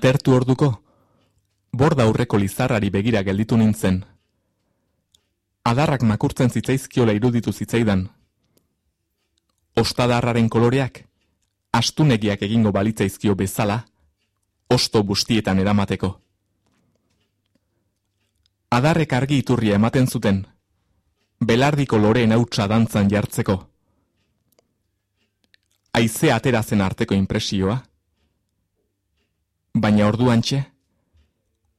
Atertu orduko, borda aurreko lizarrari begira gelditu nintzen. Adarrak makurtzen zitzaizkiola iruditu zitzaidan. Ostadarraren koloreak, astunegiak egingo balitzaizkio bezala, osto bustietan eramateko. Adarrek argi iturria ematen zuten, belardiko loreen hautsa dantzan jartzeko. Aize atera zen arteko impresioa, baina orduantxe,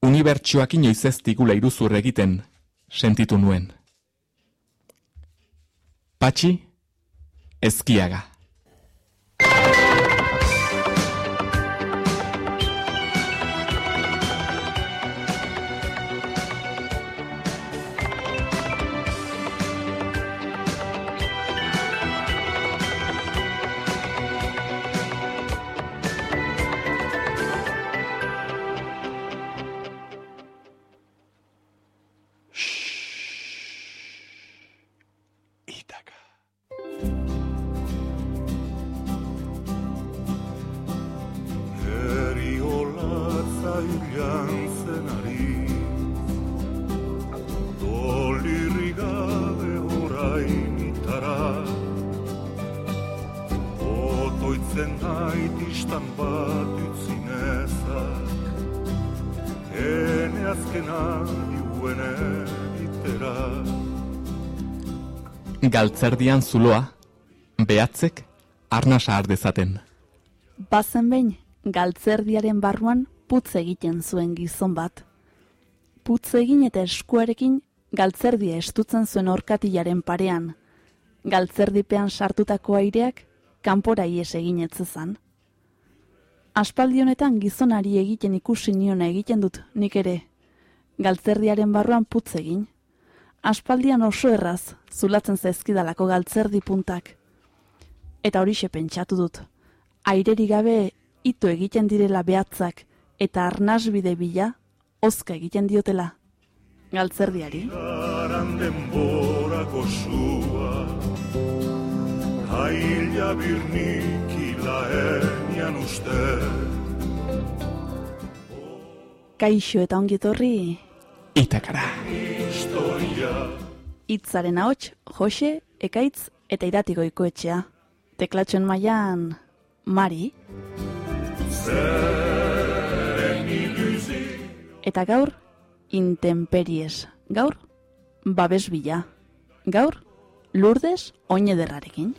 unibertsuak inoiz ez digula iruzur egiten sentitu nuen. Patxi, ezkiaga. Galtzerdian zuloa, behatzek arnasa ardezaten. Bazen behin, galtzerdiaren barruan putz egiten zuen gizon bat. Putz egin eta eskuarekin galtzerdia estutzen zuen orkatilaren parean. Galtzerdipean sartutako aireak kanpora ies egin etzezan. Aspaldi honetan gizonari egiten ikusi niona egiten dut nik ere. Galtzerdiaren barruan putz egin aspaldian oso erraz, zulatzen zaizkidalako galtzerdi puntak. Eta horixe pentsatu dut, aireri gabe ito egiten direla behatzak eta arnasbide bila, ozka egiten diotela. Galtzerdiari. Kaixo eta ongitorri, Itakara. Itzaren ahots, Jose, Ekaitz eta Iratiko ikoetxea. Teklatxen mailan Mari. Eta gaur, intemperies. Gaur, babes bila. Gaur, lurdez, oine derrarekin.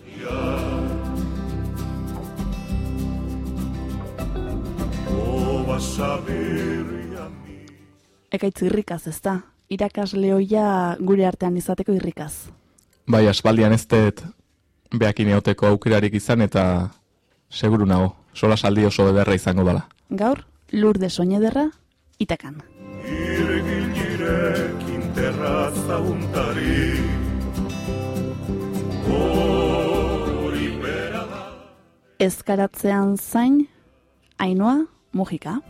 Ekaitz irrikaz ez da, irakas lehoia gure artean izateko irrikaz. Bai, aspaldian ez dut behakin eoteko aukerarik izan eta seguru nago, sola saldi oso ederra izango dela. Gaur, lurde soine derra, itakan. Ezkaratzean zain, ainoa, mugika.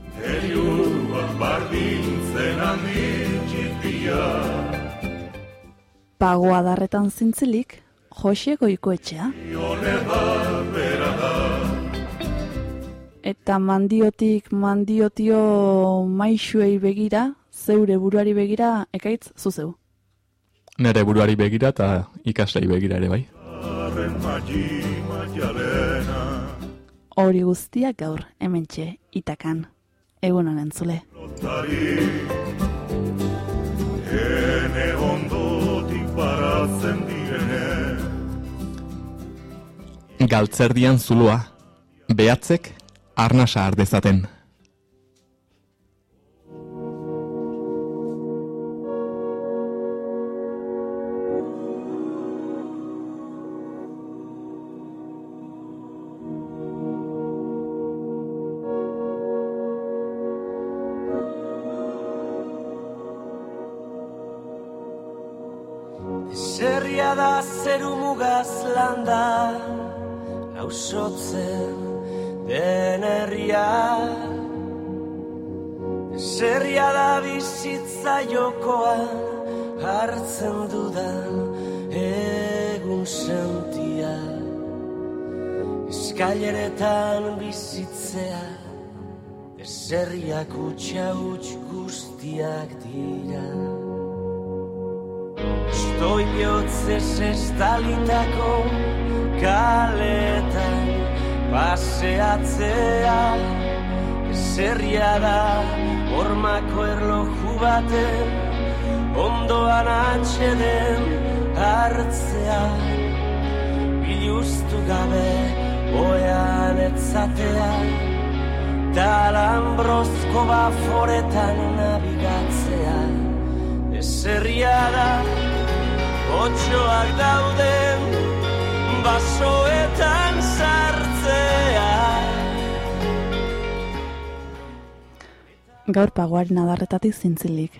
Pagoa darretan zintzilik, Jose goikoetxea. Eta mandiotik mandiotio maixuei begira, zeure buruari begira, ekaitz zuzeu. Nere buruari begira eta ikaslei begira ere bai. Hori guztiak gaur, hementxe, itakan. Egun honen zule. Ene ondotik baratzen direne Galtzerdian zulua, behatzek arnasa ardezaten. Eserriak utxa utx guztiak dira. Stoi bihotzez estalitako kaletan paseatzea. Eserria da hormako erloju baten ondoan atxeden hartzea. Biluztu gabe oean etzatea talambrozko baforetan nabigatzea eserria da otxoak dauden basoetan sartzea Gaur pagoaren adarretatik zintzilik.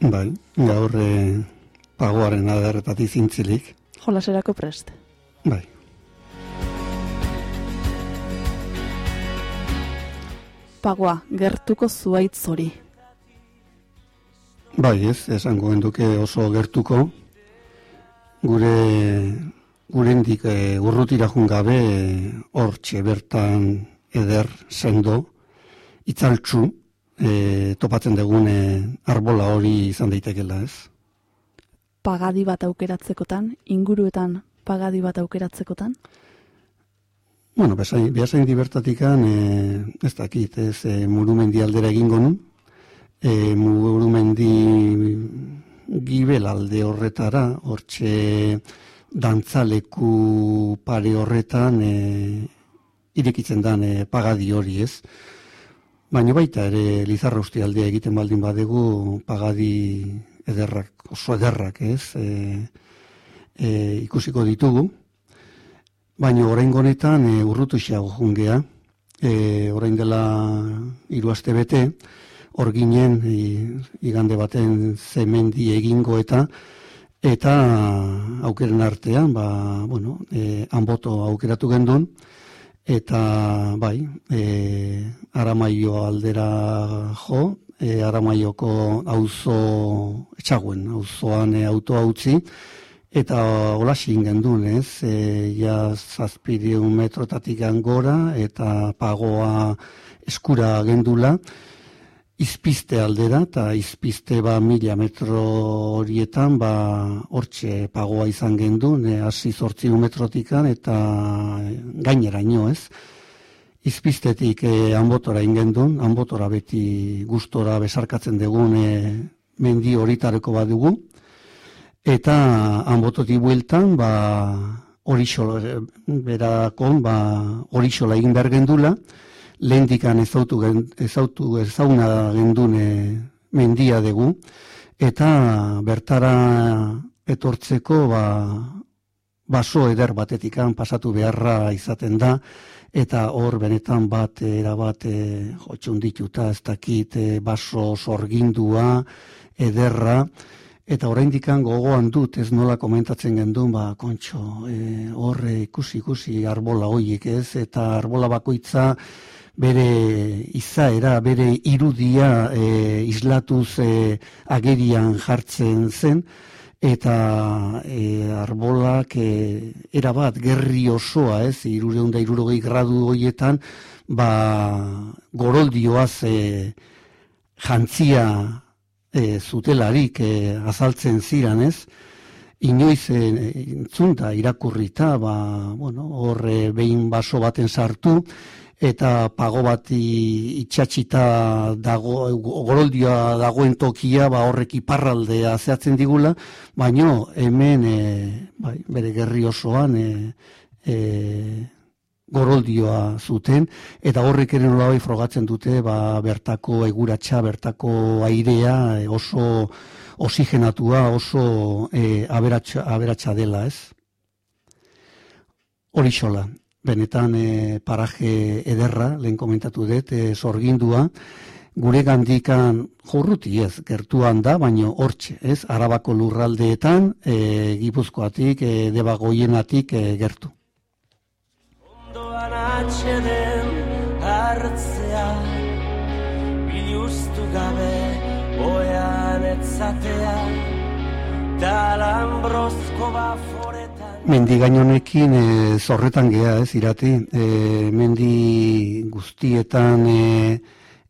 Bai, gaur e, pagoaren adarretatik zintzilik. Jolaserako prest. Bai. Pagoa, gertuko zuaitz hori. Bai, ez, esango genduke oso gertuko. Gure gurendik e, urrutira gabe hortxe bertan eder sendo itzaltzu e, topatzen degune arbola hori izan daitekela, ez? Pagadi bat aukeratzekotan, inguruetan pagadi bat aukeratzekotan? Bueno, bezain, bezain dibertatikan, e, ez dakit, ez e, murumendi aldera egingo nun, e, murumendi gibel alde horretara, hortxe dantzaleku pare horretan e, irekitzen dan e, pagadi hori ez. Baina baita ere Lizarra aldea egiten baldin badegu pagadi ederrak, oso ederrak, ez? E, e, ikusiko ditugu. Baina orain honetan e, urrutu xeago jungea. E, orain dela hiru aste bete, hor ginen igande baten zemendi egingo eta eta aukeren artean, ba, bueno, e, anboto aukeratu gendun, eta bai, e, aramaio aldera jo, e, aramaioko auzo etxaguen, auzoan e, autoa utzi, eta hola xingen duen, ez, e, ja zazpideun metrotatik gora, eta pagoa eskura gendula, izpiste aldera, eta izpiste ba mila metro horietan, ba hortxe pagoa izan gendu, ne, hasi zortzi metrotikan, eta gainera ino ez. Izpistetik e, anbotora ingendun, anbotora beti gustora besarkatzen dugun e, mendi horitareko badugu, eta anbototik bueltan, ba, horixola, e, berakon, ba, horixola egin behar gendula, lehendikan ezautu, ezautu ezauna gendune mendia dugu, eta bertara etortzeko ba, baso eder batetikan pasatu beharra izaten da, eta hor benetan bat erabat e, jotxun dituta ez dakit e, baso sorgindua ederra, eta oraindikan gogoan dut ez nola komentatzen gendun, ba, kontxo, e, horre ikusi ikusi arbola hoiek ez, eta arbola bakoitza bere izaera, bere irudia e, islatuz e, agerian jartzen zen, eta e, arbolak e, erabat gerri osoa, ez, irureun da irurogei gradu hoietan, ba, goroldioaz e, jantzia e, zutelarik e, azaltzen ziran, ez, inoiz e, intzunta irakurrita, ba, bueno, horre behin baso baten sartu, eta pago bat itxatxita dago, goroldioa dagoen tokia, ba horrek iparraldea zehatzen digula, baino hemen e, bai, bere gerri osoan e, e, goroldioa zuten, eta horrek ere nola bai frogatzen dute ba, bertako eguratxa, bertako airea e, oso oxigenatua, oso e, aberatxa, aberatxa dela, ez? Horixola, benetan e, paraje ederra, lehen komentatu dut, e, zorgindua, gure gandikan jorruti ez, gertuan da, baino hortxe, ez, arabako lurraldeetan, e, gipuzkoatik, e, debagoienatik e, gertu. Ondoan atxeden hartzea, biluztu gabe, oean etzatea, talambrozko baforetan, Mendi gainonekin e, zorretan gea, ez, irati. E, mendi guztietan e,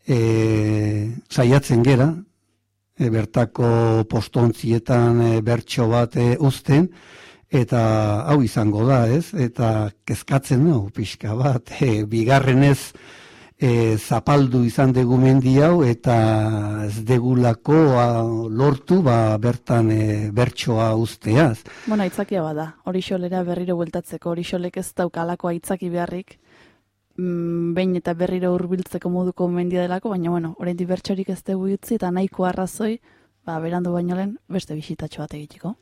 e, saiatzen gera, e, bertako postontzietan e, bertso bat e, uzten, eta hau izango da, ez? Eta kezkatzen no, pixka bat, e, bigarrenez e, zapaldu izan dugu mendi hau, eta ez degulako a, lortu ba, bertan e, bertsoa usteaz. Bueno, aitzakia bada, hori xolera berriro bueltatzeko, hori xolek ez daukalako aitzaki beharrik, mm, behin eta berriro hurbiltzeko moduko mendia delako, baina bueno, orain bertsorik ez dugu utzi eta nahiko arrazoi, ba, berandu baino lehen beste bisitatxo bat egiteko.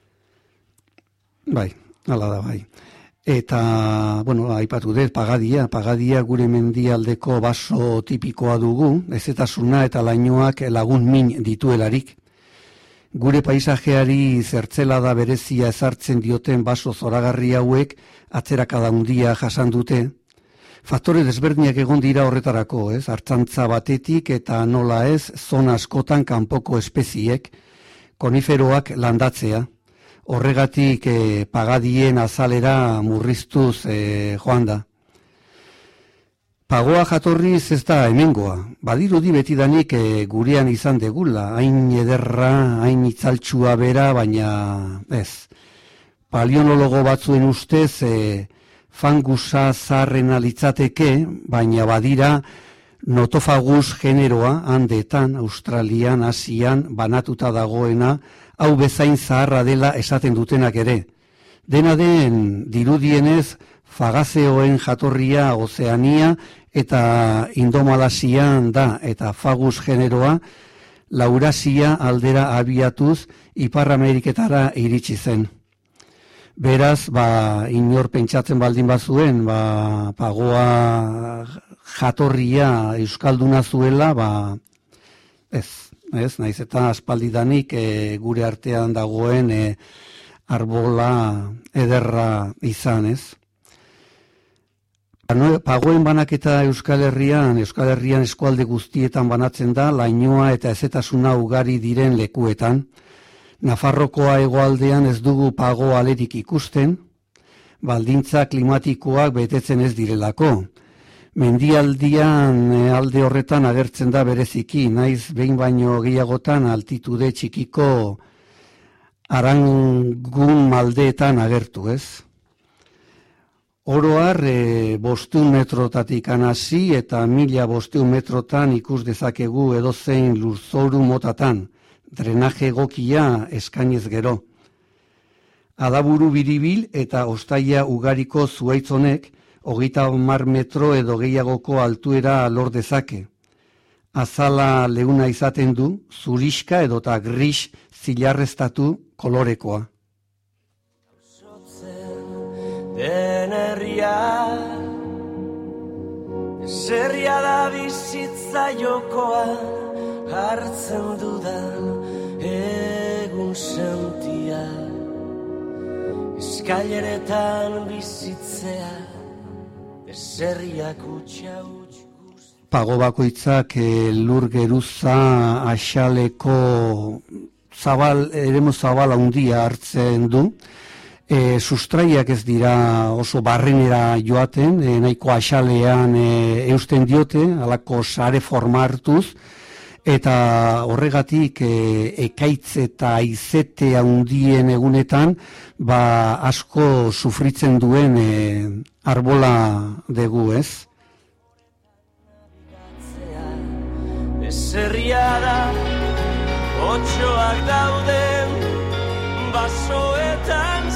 Bai, hala da bai. Eta, bueno, aipatu dut, pagadia, pagadia gure mendialdeko baso tipikoa dugu, ezetasuna eta lainoak lagun min dituelarik. Gure paisajeari zertzela da berezia ezartzen dioten baso zoragarri hauek atzerakada handia jasan dute. Faktore desberdinak egon dira horretarako, ez? Artzantza batetik eta nola ez, zona askotan kanpoko espeziek, koniferoak landatzea horregatik e, pagadien azalera murriztuz e, joan da. Pagoa jatorriz ez da hemengoa, badirudi betidanik e, gurean izan degula, hain ederra, hain itzaltsua bera, baina ez. Palionologo batzuen ustez, e, fangusa zarren alitzateke, baina badira notofagus generoa, handetan, Australian, Asian, banatuta dagoena, hau bezain zaharra dela esaten dutenak ere. Dena den dirudienez fagazeoen jatorria ozeania eta indomalasian da eta fagus generoa laurasia aldera abiatuz Ipar Ameriketara iritsi zen. Beraz, ba, inor pentsatzen baldin bazuen, ba, pagoa jatorria euskalduna zuela, ba, ez, ez? Naiz eta aspaldidanik e, gure artean dagoen e, arbola ederra izan, ez? Pagoen banaketa Euskal Herrian, Euskal Herrian eskualde guztietan banatzen da, lainoa eta ezetasuna ugari diren lekuetan. Nafarrokoa egoaldean ez dugu pago alerik ikusten, baldintza klimatikoak betetzen ez direlako mendialdian e, alde horretan agertzen da bereziki, naiz behin baino gehiagotan altitude txikiko arangun maldeetan agertu, ez? Oroar e, bosteun metrotatik anasi eta mila bosteun metrotan ikus dezakegu edozein lurzoru motatan, drenaje gokia eskainez gero. Adaburu biribil eta ostaia ugariko zuaitzonek, hogeita mar metro edo gehiagoko altuera lor dezake. Azala leuna izaten du, zuriska edo ta gris zilarreztatu kolorekoa. Denerria Zerria da bizitza jokoa hartzen dudan egun sentia Eskaileretan bizitzea Zerriak utxa Pago bakoitzak e, lur geruza asaleko zabal, eremu zabala handia hartzen du. E, sustraiak ez dira oso barrenera joaten, e, nahiko asalean e, eusten diote, alako sare formartuz, eta horregatik e, ekaitz eta aizete handien egunetan, ba asko sufritzen duen e, arbola dugu, ez? Zerria da, otxoak dauden, basoetan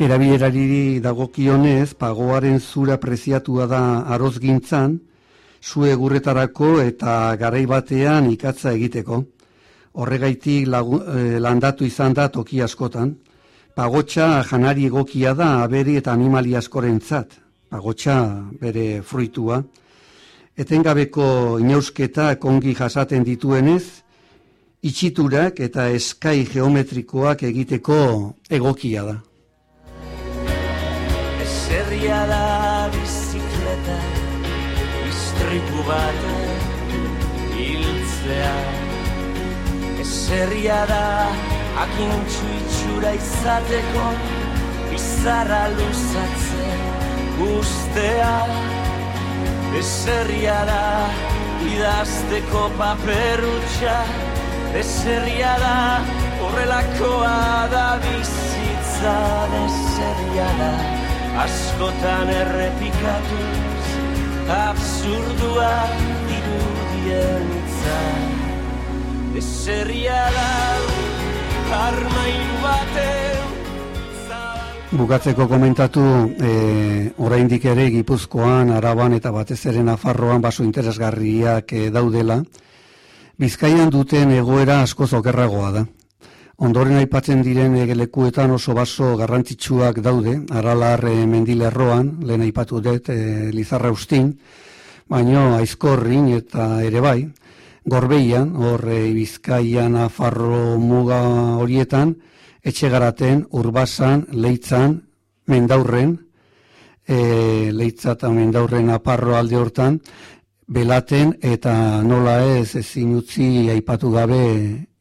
Erabilerari dagokionez, pagoaren zura preziatua da arozgintzan, zue gurretarako eta garai batean ikatza egiteko horregaitik e, landatu izan da toki askotan. Pagotxa janari egokia da aberi eta animali askorentzat. Pagotxa bere fruitua. Etengabeko inausketa kongi jasaten dituenez, itxiturak eta eskai geometrikoak egiteko egokia da. Zerria da bizikleta, istripu bat, hiltzea. Zerria da akintxu itxura izateko Bizarra luzatzen ustea Ezerria da idazteko paperutxa Ezerria da horrelakoa da bizitza Ezerria da askotan errepikatuz Absurdua dirudien itzan Ezerria da armairu baten zabal- Bukatzeko komentatu, e, oraindik ere Gipuzkoan, Araban eta batez ere Nafarroan baso interesgarriak e, daudela. Bizkaian duten egoera asko zokerragoa da. Ondoren aipatzen diren egelekuetan oso baso garrantzitsuak daude, Aralar e, mendilerroan, lehen aipatu dut e, Lizarra Ustin, baino aizkorrin eta ere bai, gorbeian, hor e, Bizkaian, Nafarro muga horietan, etxegaraten, urbasan, leitzan, mendaurren, e, leitza eta mendaurren aparro alde hortan, belaten eta nola ez ezin utzi aipatu gabe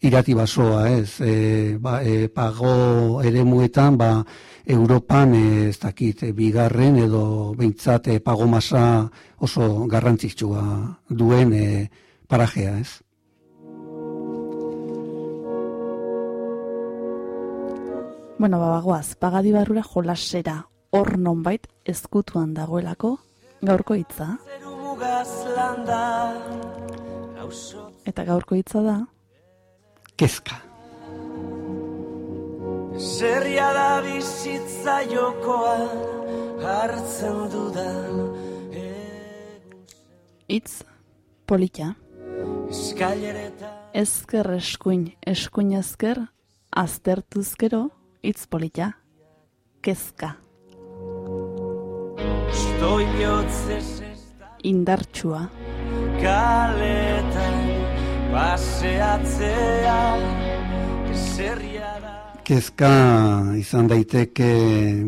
irati basoa, ez, e, ba, e, pago eremuetan, ba, Europan e, ez dakit, e, bigarren edo behintzat e, pago masa oso garrantzitsua duen e, parajea, ez. Bueno, babagoaz, pagadi barrura jolasera, hor nonbait ezkutuan dagoelako, gaurko hitza, Auzo eta gaurko hitza da, Kezka. Zerria da bizitza jokoa hartzen dudan hitz polita, ezker eskuin, eskuin ezker, aztertuzkero, hitz polita, kezka, Stoi ez da indartsua, kaletan paseatzea Zerria da. Kezka izan daiteke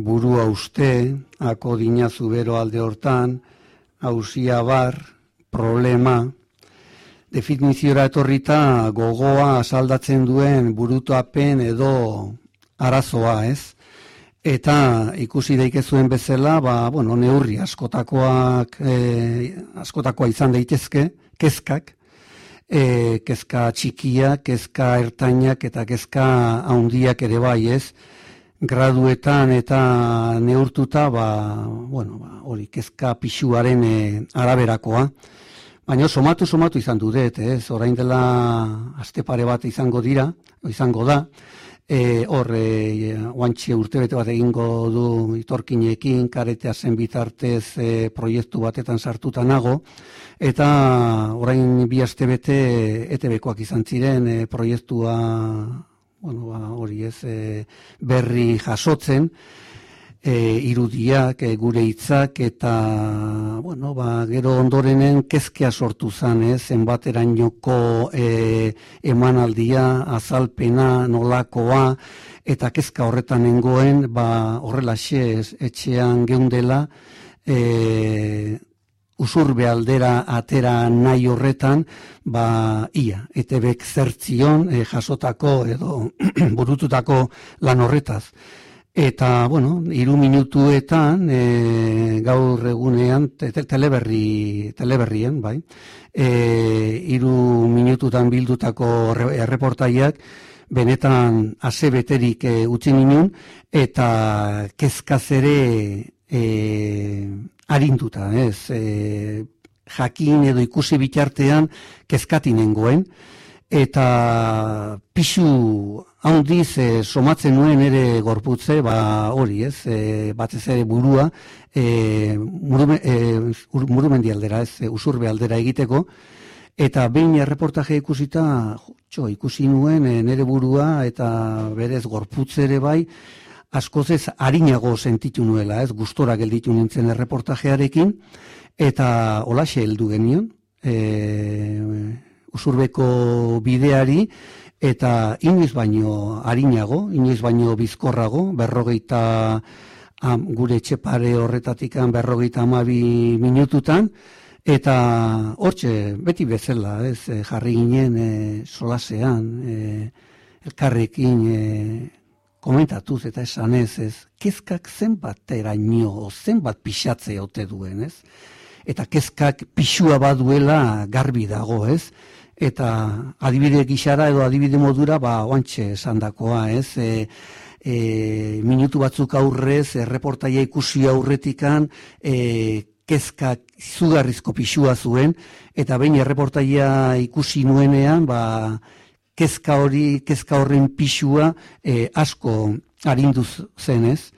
burua uste, akodina zubero alde hortan, hausia bar, problema, definiziora etorrita gogoa asaldatzen duen burutuapen edo arazoa, ez? Eta ikusi daikezuen bezala, ba, bueno, neurri askotakoak, e, askotakoa izan daitezke, kezkak, e, kezka txikia, kezka ertainak eta kezka haundiak ere bai, ez? Graduetan eta neurtuta, ba, bueno, ba, hori, kezka pixuaren e, araberakoa. Baina somatu somatu izan dudet, ez? Orain dela aste pare bat izango dira, izango da. E, hor, e, oantxe urtebete bat egingo du itorkinekin, karetea zen bitartez e, proiektu batetan sartuta nago, eta orain bi aste bete ETB-koak izan ziren e, proiektua bueno, ba, hori ez, e, berri jasotzen, e, irudiak, e, gure hitzak eta bueno, ba, gero ondorenen kezkea sortu zan, ez, zenbaterainoko e, emanaldia, azalpena, nolakoa, eta kezka horretan nengoen, ba, horrelaxe etxean geundela, e, usurbe aldera atera nahi horretan, ba, ia, etebek zertzion e, jasotako edo burututako lan horretaz. Eta, bueno, iru minutuetan, e, gaur egunean, te, te- teleberri, teleberrien, bai, e, iru minututan bildutako erre- erreportaiak, benetan ase beterik e, utzi ninun, eta kezkaz ere e, arinduta, ez, e, jakin edo ikusi bitartean kezkati nengoen, eta pixu handiz e, somatzen nuen ere gorputze, ba hori ez, e, batez ere burua, e, murume, e, ur- murumendi aldera, ez, usurbe aldera egiteko, eta behin erreportaje ikusita, jo, ikusi nuen e, nere burua eta berez gorputze ere bai, askoz ez harinago sentitu nuela, ez, gustora gelditu nintzen erreportajearekin, eta olaxe heldu genion, e, usurbeko bideari, eta inoiz baino harinago, inoiz baino bizkorrago, berrogeita am, gure etxepare horretatikan berrogeita amabi minututan, Eta hortxe, beti bezala, ez, eh, jarri ginen e, solasean, e, elkarrekin e, komentatuz eta esan ez, ez, kezkak zenbat eraino, zenbat pixatze ote duen, ez? Eta kezkak pixua baduela garbi dago, ez? Eta adibide gixara edo adibide modura, ba, oantxe esandakoa, ez? E, e, minutu batzuk aurrez, erreportaia ikusi aurretikan, e, kezka zugarrizko pixua zuen, eta behin erreportaia ikusi nuenean, ba, kezka hori, kezka horren pixua e, asko arinduz zenez.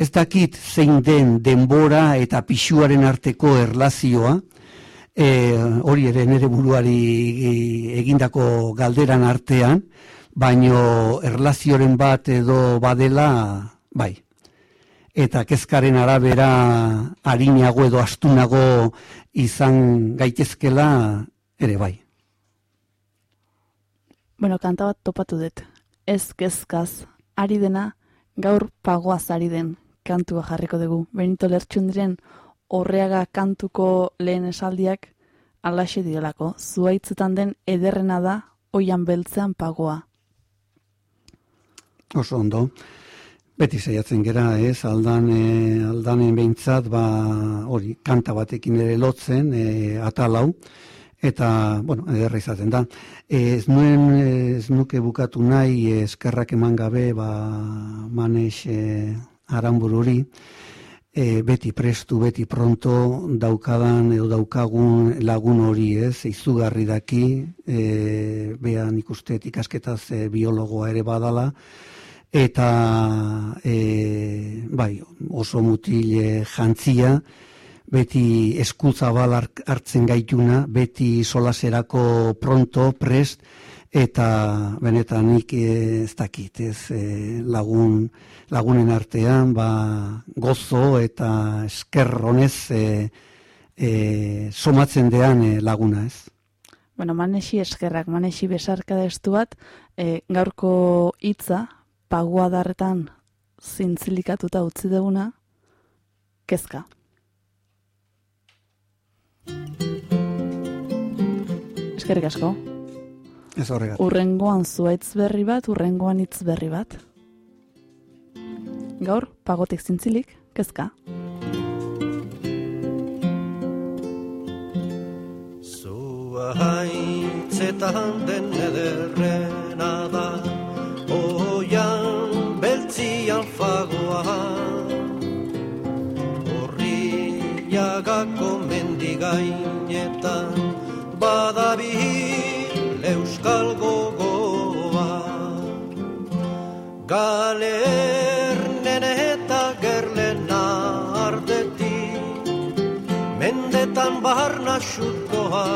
Ez dakit zein den denbora eta pixuaren arteko erlazioa, e, hori ere nere buruari e, egindako galderan artean, baino erlazioren bat edo badela, bai, eta kezkaren arabera harinago edo astunago izan gaitezkela ere bai. Bueno, kanta bat topatu dut. Ez kezkaz, ari dena, gaur pagoaz ari den kantua jarriko dugu. Benito Lertxundiren horreaga kantuko lehen esaldiak alaxe direlako. Zuaitzetan den ederrena da, oian beltzean pagoa. Oso ondo. Beti saiatzen gera, ez, aldan, e, aldanen behintzat, ba, hori, kanta batekin ere lotzen, e, atalau, eta, bueno, ederra izaten da. Ez nuen, ez nuke bukatu nahi, eskerrak eman gabe, ba, manes e, aranbururi, e, beti prestu, beti pronto, daukadan edo daukagun lagun hori, ez, izugarri daki, e, behan ikustet ikasketaz e, biologoa ere badala, eta e, bai, oso mutil jantzia, beti eskutza bal hartzen gaituna, beti solaserako pronto, prest, eta benetan nik e, ez dakit, ez e, lagun, lagunen artean, ba, gozo eta eskerronez e, e, somatzen dean e, laguna, ez? Bueno, manesi eskerrak, manesi besarka destu bat, e, gaurko hitza, pagua darretan zintzilikatuta utzi deguna, kezka. Eskerrik asko. Ez horregat. Urrengoan zuaitz berri bat, urrengoan hitz berri bat. Gaur, pagotik zintzilik, kezka. Zua haintzetan den ederrena da beltzian fagoa Horriagako mendigainetan badabil euskal gogoa. Galernen eta gerlena ardetik mendetan barna xutoa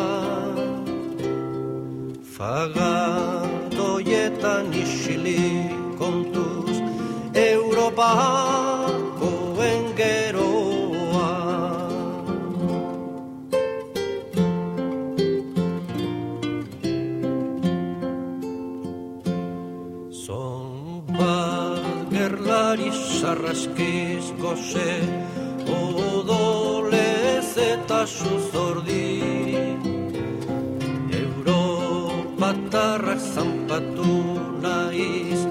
Fagadoietan isilik kontuz Europako sarraskiz goze Odolez eta suzordi. Europatarrak zanpatu nahiz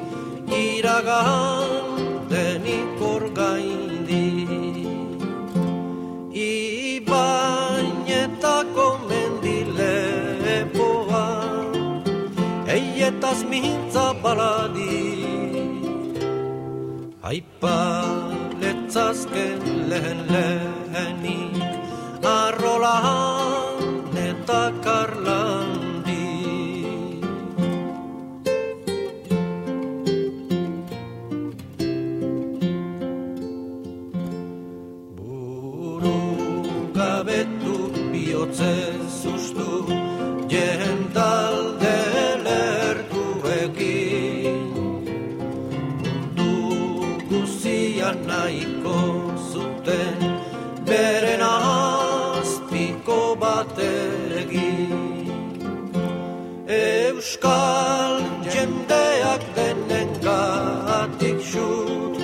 iragan denik orgaindi Ibainetako mendilepoa Eietaz mintza baladi Aipa letzazken lehen lehenik Arrolan eta karlan euskal jendeak denen gatik xut,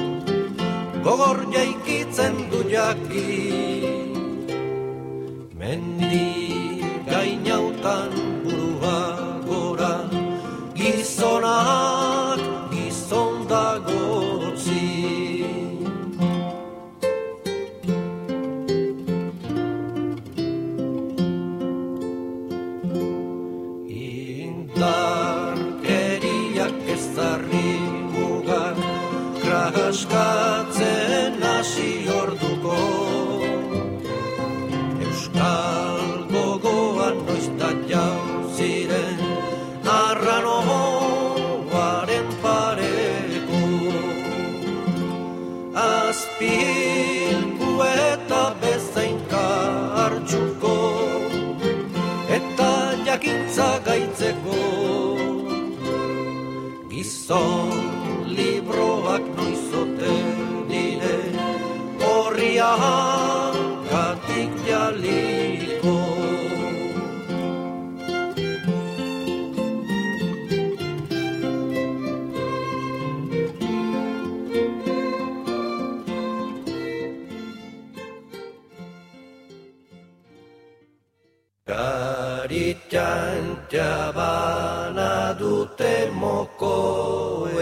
gogor jaikitzen du jaki, mendi gainautan. Gizon libroak noizote dire horria gatik jaliko jabana dute mokoetan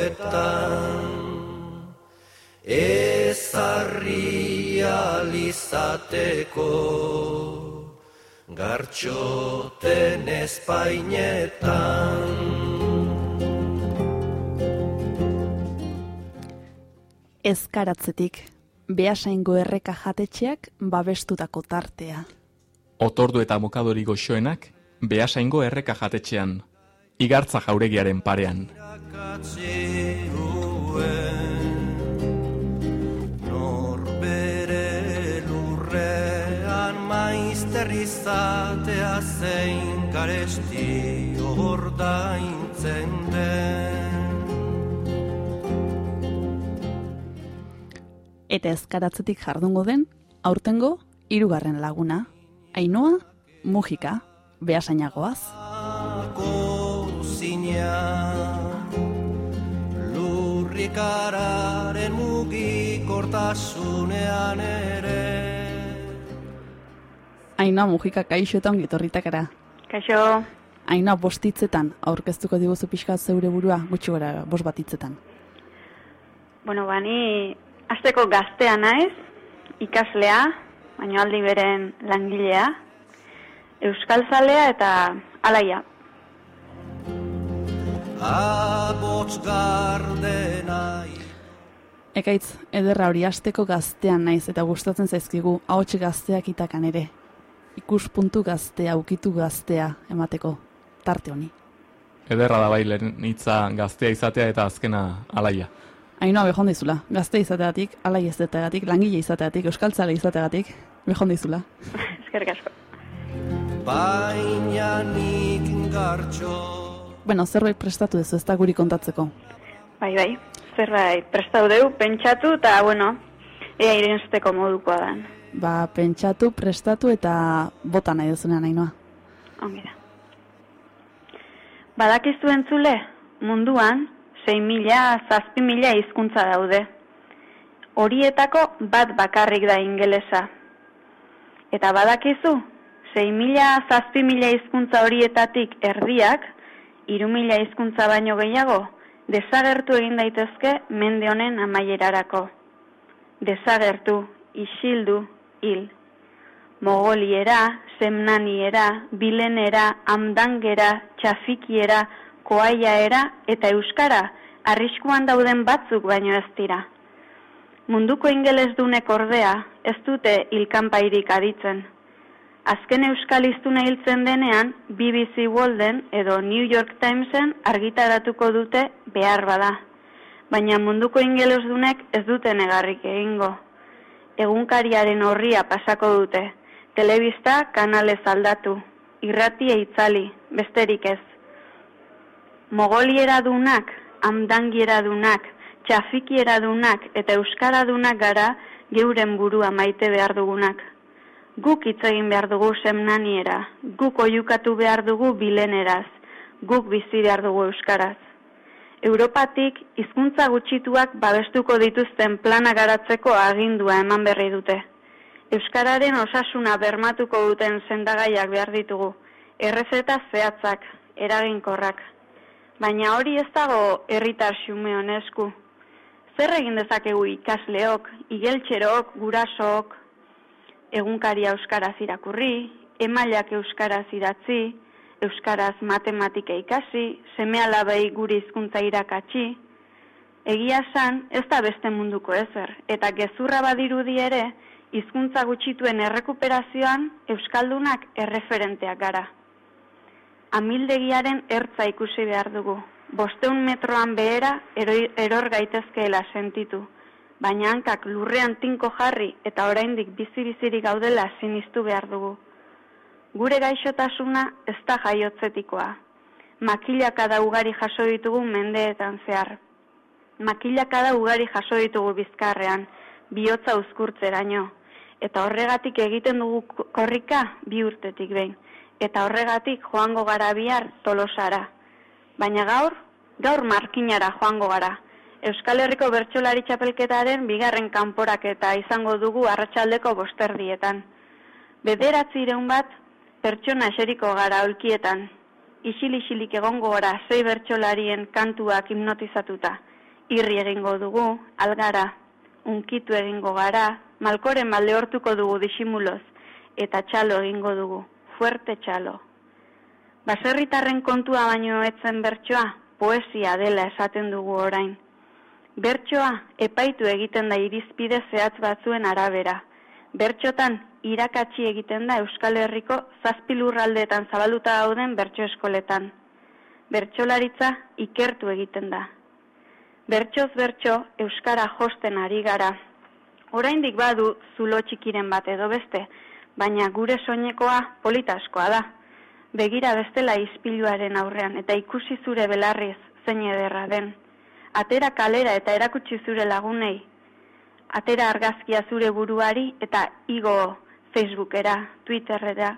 Ezarri alizateko Gartxoten espainetan Ezkaratzetik, behasaingo erreka jatetxeak babestutako tartea. Otordu eta mokadori goxoenak, behasaingo erreka jatetxean, igartza jauregiaren parean. Norbere lurrean maizter izatea zein garesti ordaintzen den Eta ezkaratzetik jardungo den, aurtengo hirugarren laguna. Ainoa, mujika, behasainagoaz. Kozina Lurrikararen mugikortasunean ere Ainoa, mujika kaixo eta ongitorritakara. Kaixo, Ainoa, bostitzetan, aurkeztuko diguzu pixka zeure burua, gutxi gora, bost bat hitzetan. bueno, bani, azteko gaztea naiz, ikaslea, baino aldi beren langilea, euskal zalea eta alaia. Abots gardenai Ekaitz, ederra hori asteko gaztean naiz eta gustatzen zaizkigu ahots gazteak itakan ere. Ikuspuntu gaztea, ukitu gaztea emateko tarte honi. Ederra da bai lehen hitza gaztea izatea eta azkena alaia. Ainoa behon dizula, gazte izateagatik, alai izateagatik, langile izateagatik, euskaltzale izateagatik, behon dizula. Eskerrik asko. Baina nik gartxo Bueno, zerbait prestatu duzu, ez da guri kontatzeko. Bai, bai, zerbait prestau deu, pentsatu eta, bueno, ea irensteko modukoa dan. Ba, pentsatu, prestatu eta bota nahi duzunean ainoa. Ongi da. Badakizu entzule, munduan, 6.000, 7.000 hizkuntza daude. Horietako bat bakarrik da ingelesa. Eta badakizu, 6.000, 7.000 hizkuntza horietatik erdiak, 3.000 hizkuntza baino gehiago, desagertu egin daitezke mende honen amaierarako. Desagertu, isildu, hil. Mogoliera, semnaniera, bilenera, amdangera, txafikiera, koaiaera eta euskara arriskuan dauden batzuk baino ez dira. Munduko ingelesdunek ordea ez dute hilkanpairik aditzen. Azken euskal hiztuna hiltzen denean, BBC Worlden edo New York Timesen argitaratuko dute behar bada. Baina munduko ingelesdunek ez dute negarrik egingo. Egunkariaren horria pasako dute, telebista kanalez aldatu, irratia itzali, besterik ez. Mogoliera dunak, amdangiera dunak, txafikiera dunak eta euskara dunak gara geuren burua maite behar dugunak. Guk hitz egin behar dugu semnaniera, guk oiukatu behar dugu bileneraz, guk bizi behar dugu euskaraz. Europatik hizkuntza gutxituak babestuko dituzten plana garatzeko agindua eman berri dute. Euskararen osasuna bermatuko duten sendagaiak behar ditugu, errezeta zehatzak, eraginkorrak. Baina hori ez dago herritar xume honesku. Zer egin dezakegu ikasleok, igeltxerok, gurasook, egunkaria euskaraz irakurri, emailak euskaraz idatzi, euskaraz matematika ikasi, seme alabei gure hizkuntza irakatsi, egia san ez da beste munduko ezer, eta gezurra badirudi ere, hizkuntza gutxituen errekuperazioan euskaldunak erreferenteak gara. Amildegiaren ertza ikusi behar dugu, bosteun metroan behera eror gaitezkeela sentitu, baina hankak lurrean tinko jarri eta oraindik bizi-bizirik gaudela sinistu behar dugu. Gure gaixotasuna ez da jaiotzetikoa. Makilakada ugari jaso ditugu mendeetan zehar. Makilakada ugari jaso ditugu bizkarrean, bihotza uzkurtzeraino. Eta horregatik egiten dugu ko- korrika bi urtetik behin. Eta horregatik joango gara bihar tolosara. Baina gaur, gaur markinara joango gara. Euskal Herriko bertsolari txapelketaren bigarren kanporaketa izango dugu arratsaldeko bosterdietan. Bederatzi ireun bat, pertsona eseriko gara olkietan. Isil-isilik egongo gara zei bertsolarien kantuak hipnotizatuta. Irri egingo dugu, algara, unkitu egingo gara, malkoren malde hortuko dugu disimuloz, eta txalo egingo dugu, fuerte txalo. Baserritarren kontua baino etzen bertsoa, poesia dela esaten dugu orain. Bertsoa epaitu egiten da irizpide zehatz batzuen arabera. Bertxotan irakatsi egiten da Euskal Herriko zazpi lurraldeetan zabalduta dauden bertso eskoletan. Bertsolaritza ikertu egiten da. Bertsoz bertso euskara josten ari gara. Oraindik badu zulo txikiren bat edo beste, baina gure soinekoa politaskoa da. Begira bestela ispiluaren aurrean eta ikusi zure belarriz zein ederra den. Atera kalera eta erakutsi zure lagunei. Atera argazkia zure buruari eta igo Facebookera, Twitterera.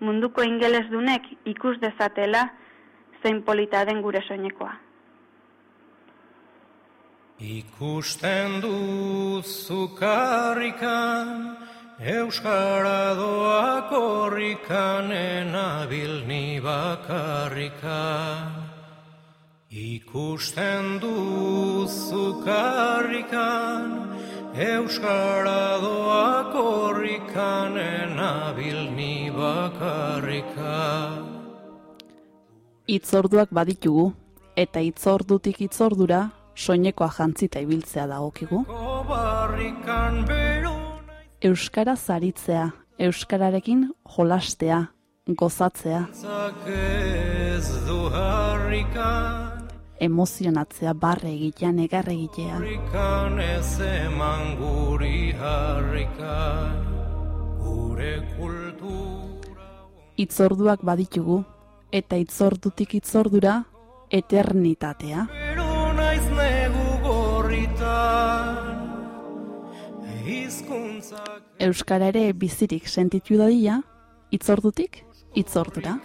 Munduko ingelesdunek ikus dezatela zein polita den gure soinekoa. Ikusten duzu karrikan, Euskara doa korrikan, enabil ni bakarrikan. Ikusten duzu karrikan, Euskara doa korrikan, enabil ni bakarrikan. Itzorduak baditugu, eta itzordutik itzordura soinekoa jantzita ibiltzea dagokigu. Euskara zaritzea, euskararekin jolastea, gozatzea, Zak ez du harrikan, emozionatzea, barre egitea, negar egitea. harrikan ez eman guri harrikan, gure kultura. Itzorduak baditugu, eta itzordutik itzordura eternitatea. Pero naiz negu gorritan, Euskara ere bizirik sentitu dadila, itzordutik itzordura.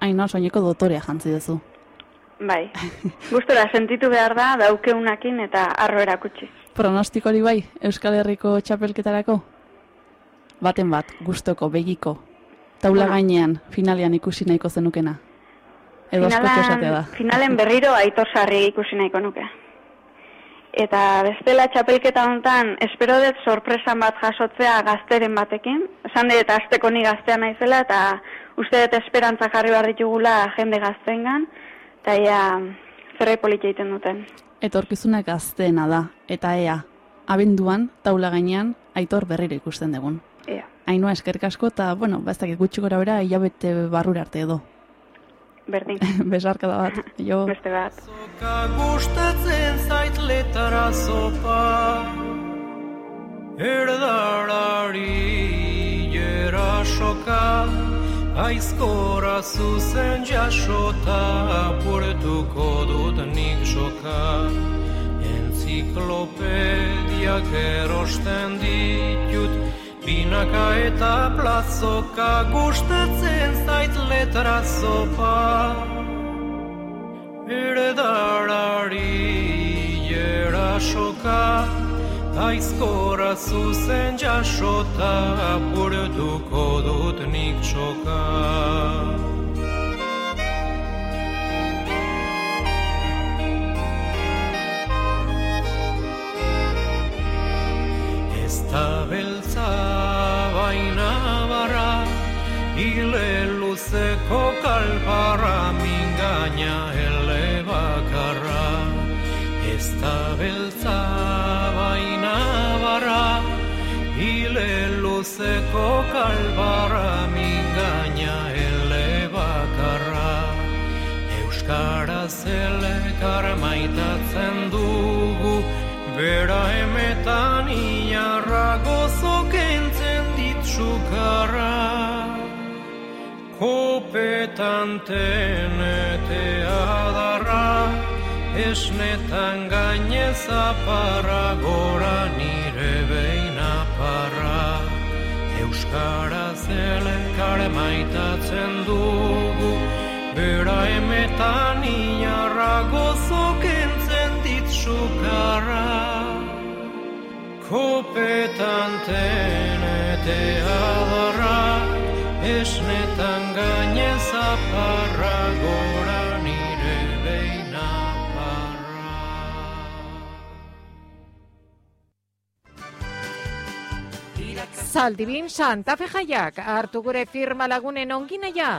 Ainoa soineko dotorea jantzi duzu. Bai, gustora sentitu behar da daukeunakin eta arro erakutsi. Pronostikori bai, Euskal Herriko txapelketarako? Baten bat, gustoko, begiko. Taula gainean, finalean ikusi nahiko zenukena. Edo esatea da. finalen berriro aitor sarri ikusi nahiko nuke. Eta bestela txapelketa honetan, espero dut sorpresan bat jasotzea gazteren batekin. Esan dut azteko ni gaztea naizela eta uste dut esperantza jarri behar ditugula jende gaztengan. Eta ia zerrai polit egiten duten. Etorkizuna gazteena da, eta ea, abenduan, taula gainean, aitor berriro ikusten dugun. Ia, Ainhoa eskerrik asko eta, bueno, ba dakit gutxi gora bera, hilabete barrura arte edo. Berdin, Besarka da bat, jo. beste bat. Zoka gustatzen zait letara zopa Erdarari jerasoka Aizkora zuzen jasota Apurtuko dut nik soka. Enziklopediak erosten ditut Binaka eta plazoka gustatzen zait letra zopa Erdarari jerasoka Aizkora zuzen jasota Apurtuko dut nik txoka Ile luzeko kalparra mingaina ele bakarra Ez da beltza baina barra. Ile luzeko kalparra mingaina ele bakarra Euskaraz elekar maitatzen dugu Bera emetan Kopetan tenete adarra Esnetan gainez aparra Gora nire beina parra. Euskaraz elekar maitatzen dugu Bera emetan inarra gozo kentzen ditsukarra Kopetan tenete adarra Esnetan gainez aparra Gora nire beina parra Zaldibin Santa Fe jaiak hartu gure firma lagunen onginaia.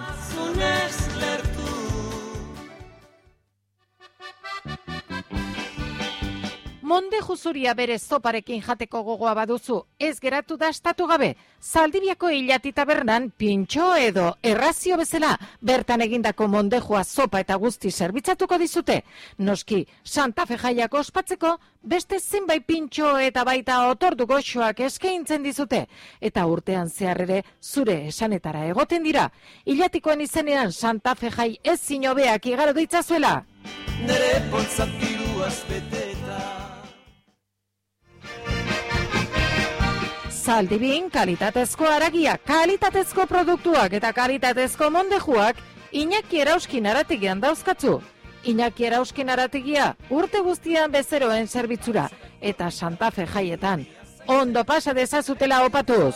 Monde juzuria bere zoparekin jateko gogoa baduzu, ez geratu dastatu gabe, zaldibiako hilati tabernan pintxo edo errazio bezala, bertan egindako mondejua zopa eta guzti zerbitzatuko dizute. Noski, Santa Fe jaiak ospatzeko, beste zenbait pintxo eta baita otordu goxoak eskaintzen dizute. Eta urtean zehar ere zure esanetara egoten dira. Ilatikoen izenean Santa Fe jai ez zinobeak igaro ditzazuela. nere poltzat diruaz beteta. Zaldibin kalitatezko aragia, kalitatezko produktuak eta kalitatezko mondejuak Iñaki Erauskin aratigian dauzkatzu. Iñaki Erauskin aratigia urte guztian bezeroen zerbitzura eta Santa Fe jaietan. Ondo pasa dezazutela opatuz.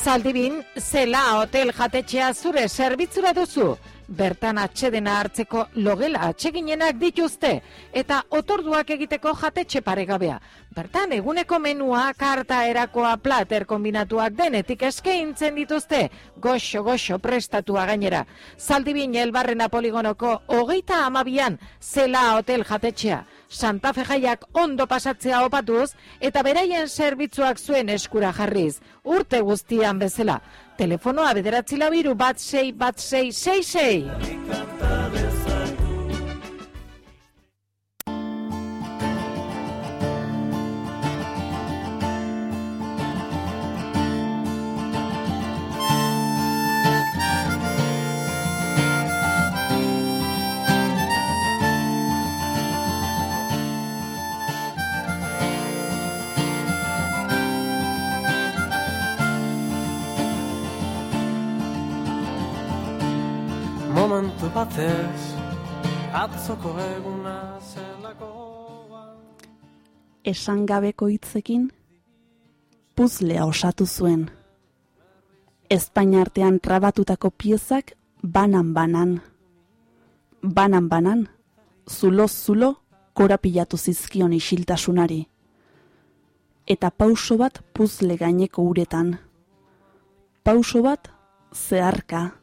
Zaldibin, zela hotel jatetxea zure zerbitzura duzu. Bertan atxedena hartzeko logela atseginenak dituzte eta otorduak egiteko jatetxe paregabea. Bertan eguneko menua, karta erakoa, plater kombinatuak denetik eskaintzen dituzte. Goxo, goxo, prestatua gainera. Zaldibin elbarrena poligonoko hogeita amabian zela hotel jatetxea. Santa Fe jaiak ondo pasatzea opatuz eta beraien zerbitzuak zuen eskura jarriz. Urte guztian bezala. Telefonoa bederatzi labiru bat sei bat sei sei sei. Momentu batez Atzoko eguna zelako Esan gabeko hitzekin puzlea osatu zuen. Espaina artean trabatutako piezak banan-banan. Banan-banan, zulo-zulo korapilatu zizkion isiltasunari. Eta pauso bat puzle gaineko uretan. Pauso bat zeharka,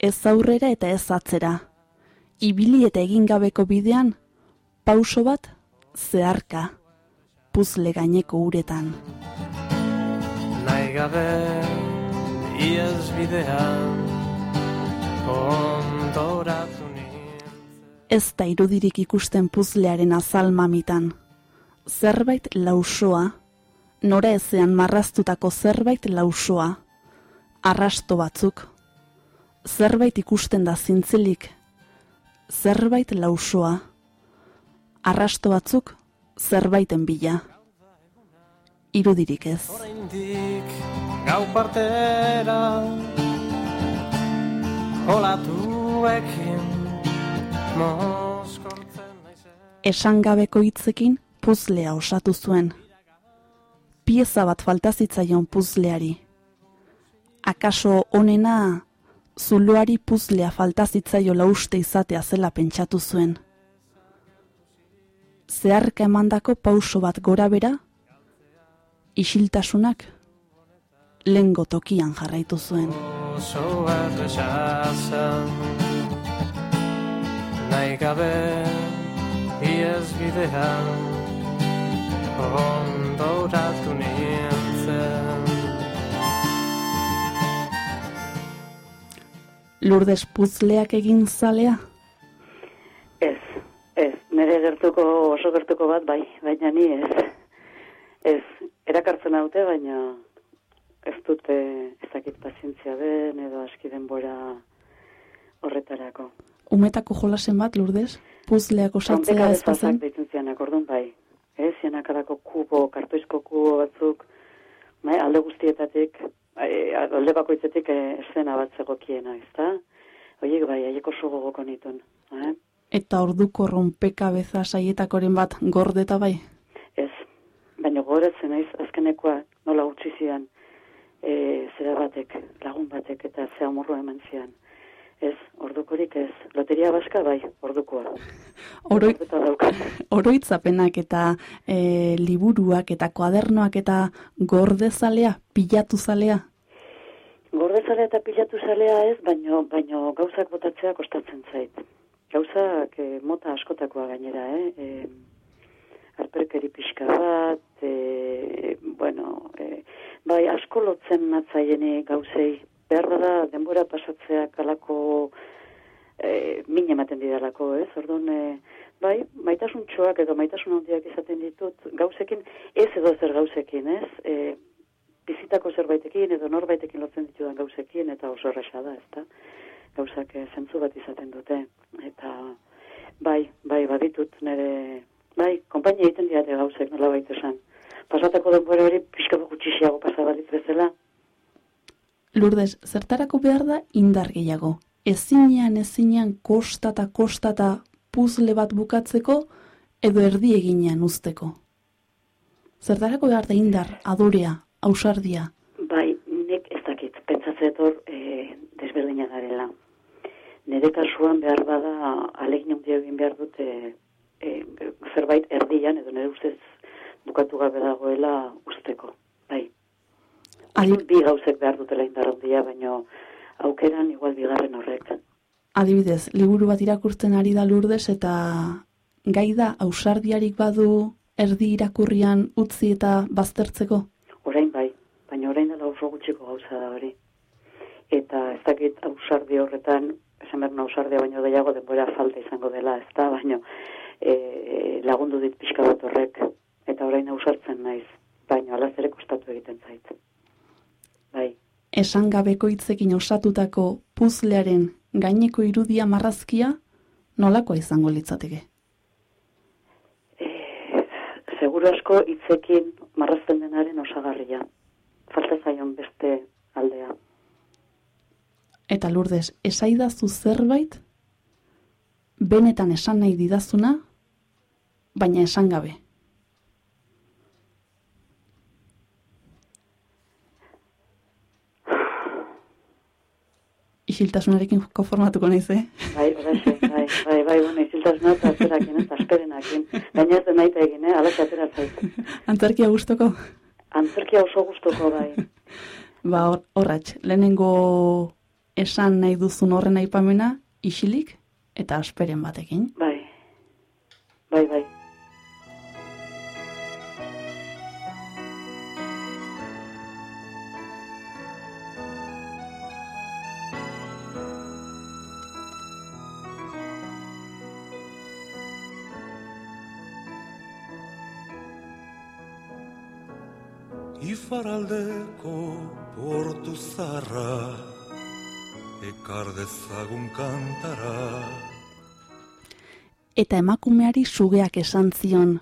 ez aurrera eta ez atzera. Ibili eta egin gabeko bidean, pauso bat zeharka, puzle gaineko uretan. Nahi gabe Iaz bidean Ondoratu Ez da irudirik ikusten puzlearen azal mamitan. Zerbait lausoa, nora ezean marraztutako zerbait lausoa, arrasto batzuk. Zerbait ikusten da zintzilik, zerbait lausoa, arrasto batzuk zerbaiten bila. Irudirik ez. Oraindik gau partera Olatuekin Esan gabeko hitzekin puzlea osatu zuen. Pieza bat falta zitzaion puzleari. Akaso onena zuloari puzlea falta zitzaiola uste izatea zela pentsatu zuen. Zeharka emandako pauso bat gora bera isiltasunak lengo tokian jarraitu zuen. Nahi gabe iez bidean Ondoratu nintzen Lourdes puzleak egin zalea? Ez, ez, nire gertuko, oso gertuko bat, bai, baina ni ez. Ez, erakartzen haute, baina ez dute ez dakit pazientzia den, edo aski denbora horretarako. Umetako jolasen bat, Lourdes? Puzleak osatzea ez bazen? deitzen zianak, orduan bai. Ez, zianakarako kubo, kartoizko kubo batzuk, bai, alde guztietatik, bai, alde bakoitzetik eh, eszena bat zegokiena, ezta? Oiek bai, haiek oso gogoko nituen. Eh? Eta orduko rompeka beza saietakoren bat gordeta bai? Ez, baina gogoratzen naiz azkenekoa nola utzi zian e, zera batek, lagun batek eta ze amorro eman zian. Ez, ordukorik ez. Loteria baska bai, ordukoa. Oroi, oroitzapenak eta e, liburuak eta kuadernoak eta gordezalea, pilatu zalea? Gordezalea eta pilatu zalea ez, baino, baino gauzak botatzea kostatzen zait. Gauzak e, mota askotakoa gainera, eh? E, arperkeri pixka bat, e, bueno, e, bai asko lotzen natzaieni gauzei. Behar da denbora pasatzea kalako e, min ematen didalako, ez? Orduan, e, bai, maitasun txoak edo maitasun handiak izaten ditut gauzekin, ez edo zer gauzekin, ez? E, bizitako zerbaitekin edo norbaitekin lotzen ditudan gauzekin eta oso erresa da, ezta? Gauzak eh, zentzu bat izaten dute eta bai, bai baditut nire bai, konpainia egiten diate gauzek nola baita esan. Pasatako denbora hori pixka bat gutxixiago pasabalitz bezala. Lourdes, zertarako behar da indar gehiago? Ezinean, ezinean, kostata, kostata, puzle bat bukatzeko, edo erdi eginean usteko? Zertarako behar da indar, adorea, ausardia? Bai, nik ez dakit, pentsatzen etor e, desberdina garela. Nire kasuan behar bada alegin handia egin behar dute e, zerbait erdian, edo nire ustez bukatu gabe dagoela usteko. Bai, Adi, bi gauzek behar dutela indar handia, baino aukeran igual bigarren horrek. adibidez, liburu bat irakurtzen ari da Lourdes eta gai da ausardiarik badu erdi irakurrian utzi eta baztertzeko? Orain bai, baina orain dela oso gutxiko gauza da hori. Eta ez dakit ausardi horretan, esan behar ausardia baino gehiago denbora falta izango dela, ez da, baino e, lagundu dit pixka bat horrek, eta orain ausartzen naiz, baino alaz ere kostatu egiten zait. Bai, Esan gabeko hitzekin osatutako puzlearen gaineko irudia marrazkia nolakoa izango litzateke? e, seguru asko hitzekin marrazten denaren osagarria. Falta zaion beste aldea. Eta Lourdes, esaidazu zerbait benetan esan nahi didazuna, baina esan gabe. Isiltasunarekin konformatuko naiz, eh? Bai, bai, bai, bai, bueno, iziltasuna eta azerakin, ez, asperenakin. Baina ez nahi egin, eh, alaxe atera zait. Antzerkia gustoko? Antzerkia oso gustoko bai. Ba, hor- horratx, lehenengo esan nahi duzun horren aipamena, isilik eta asperen batekin. Bai, bai, bai. Ifaraldeko portu zarra Ekar dezagun kantara Eta emakumeari sugeak esan zion,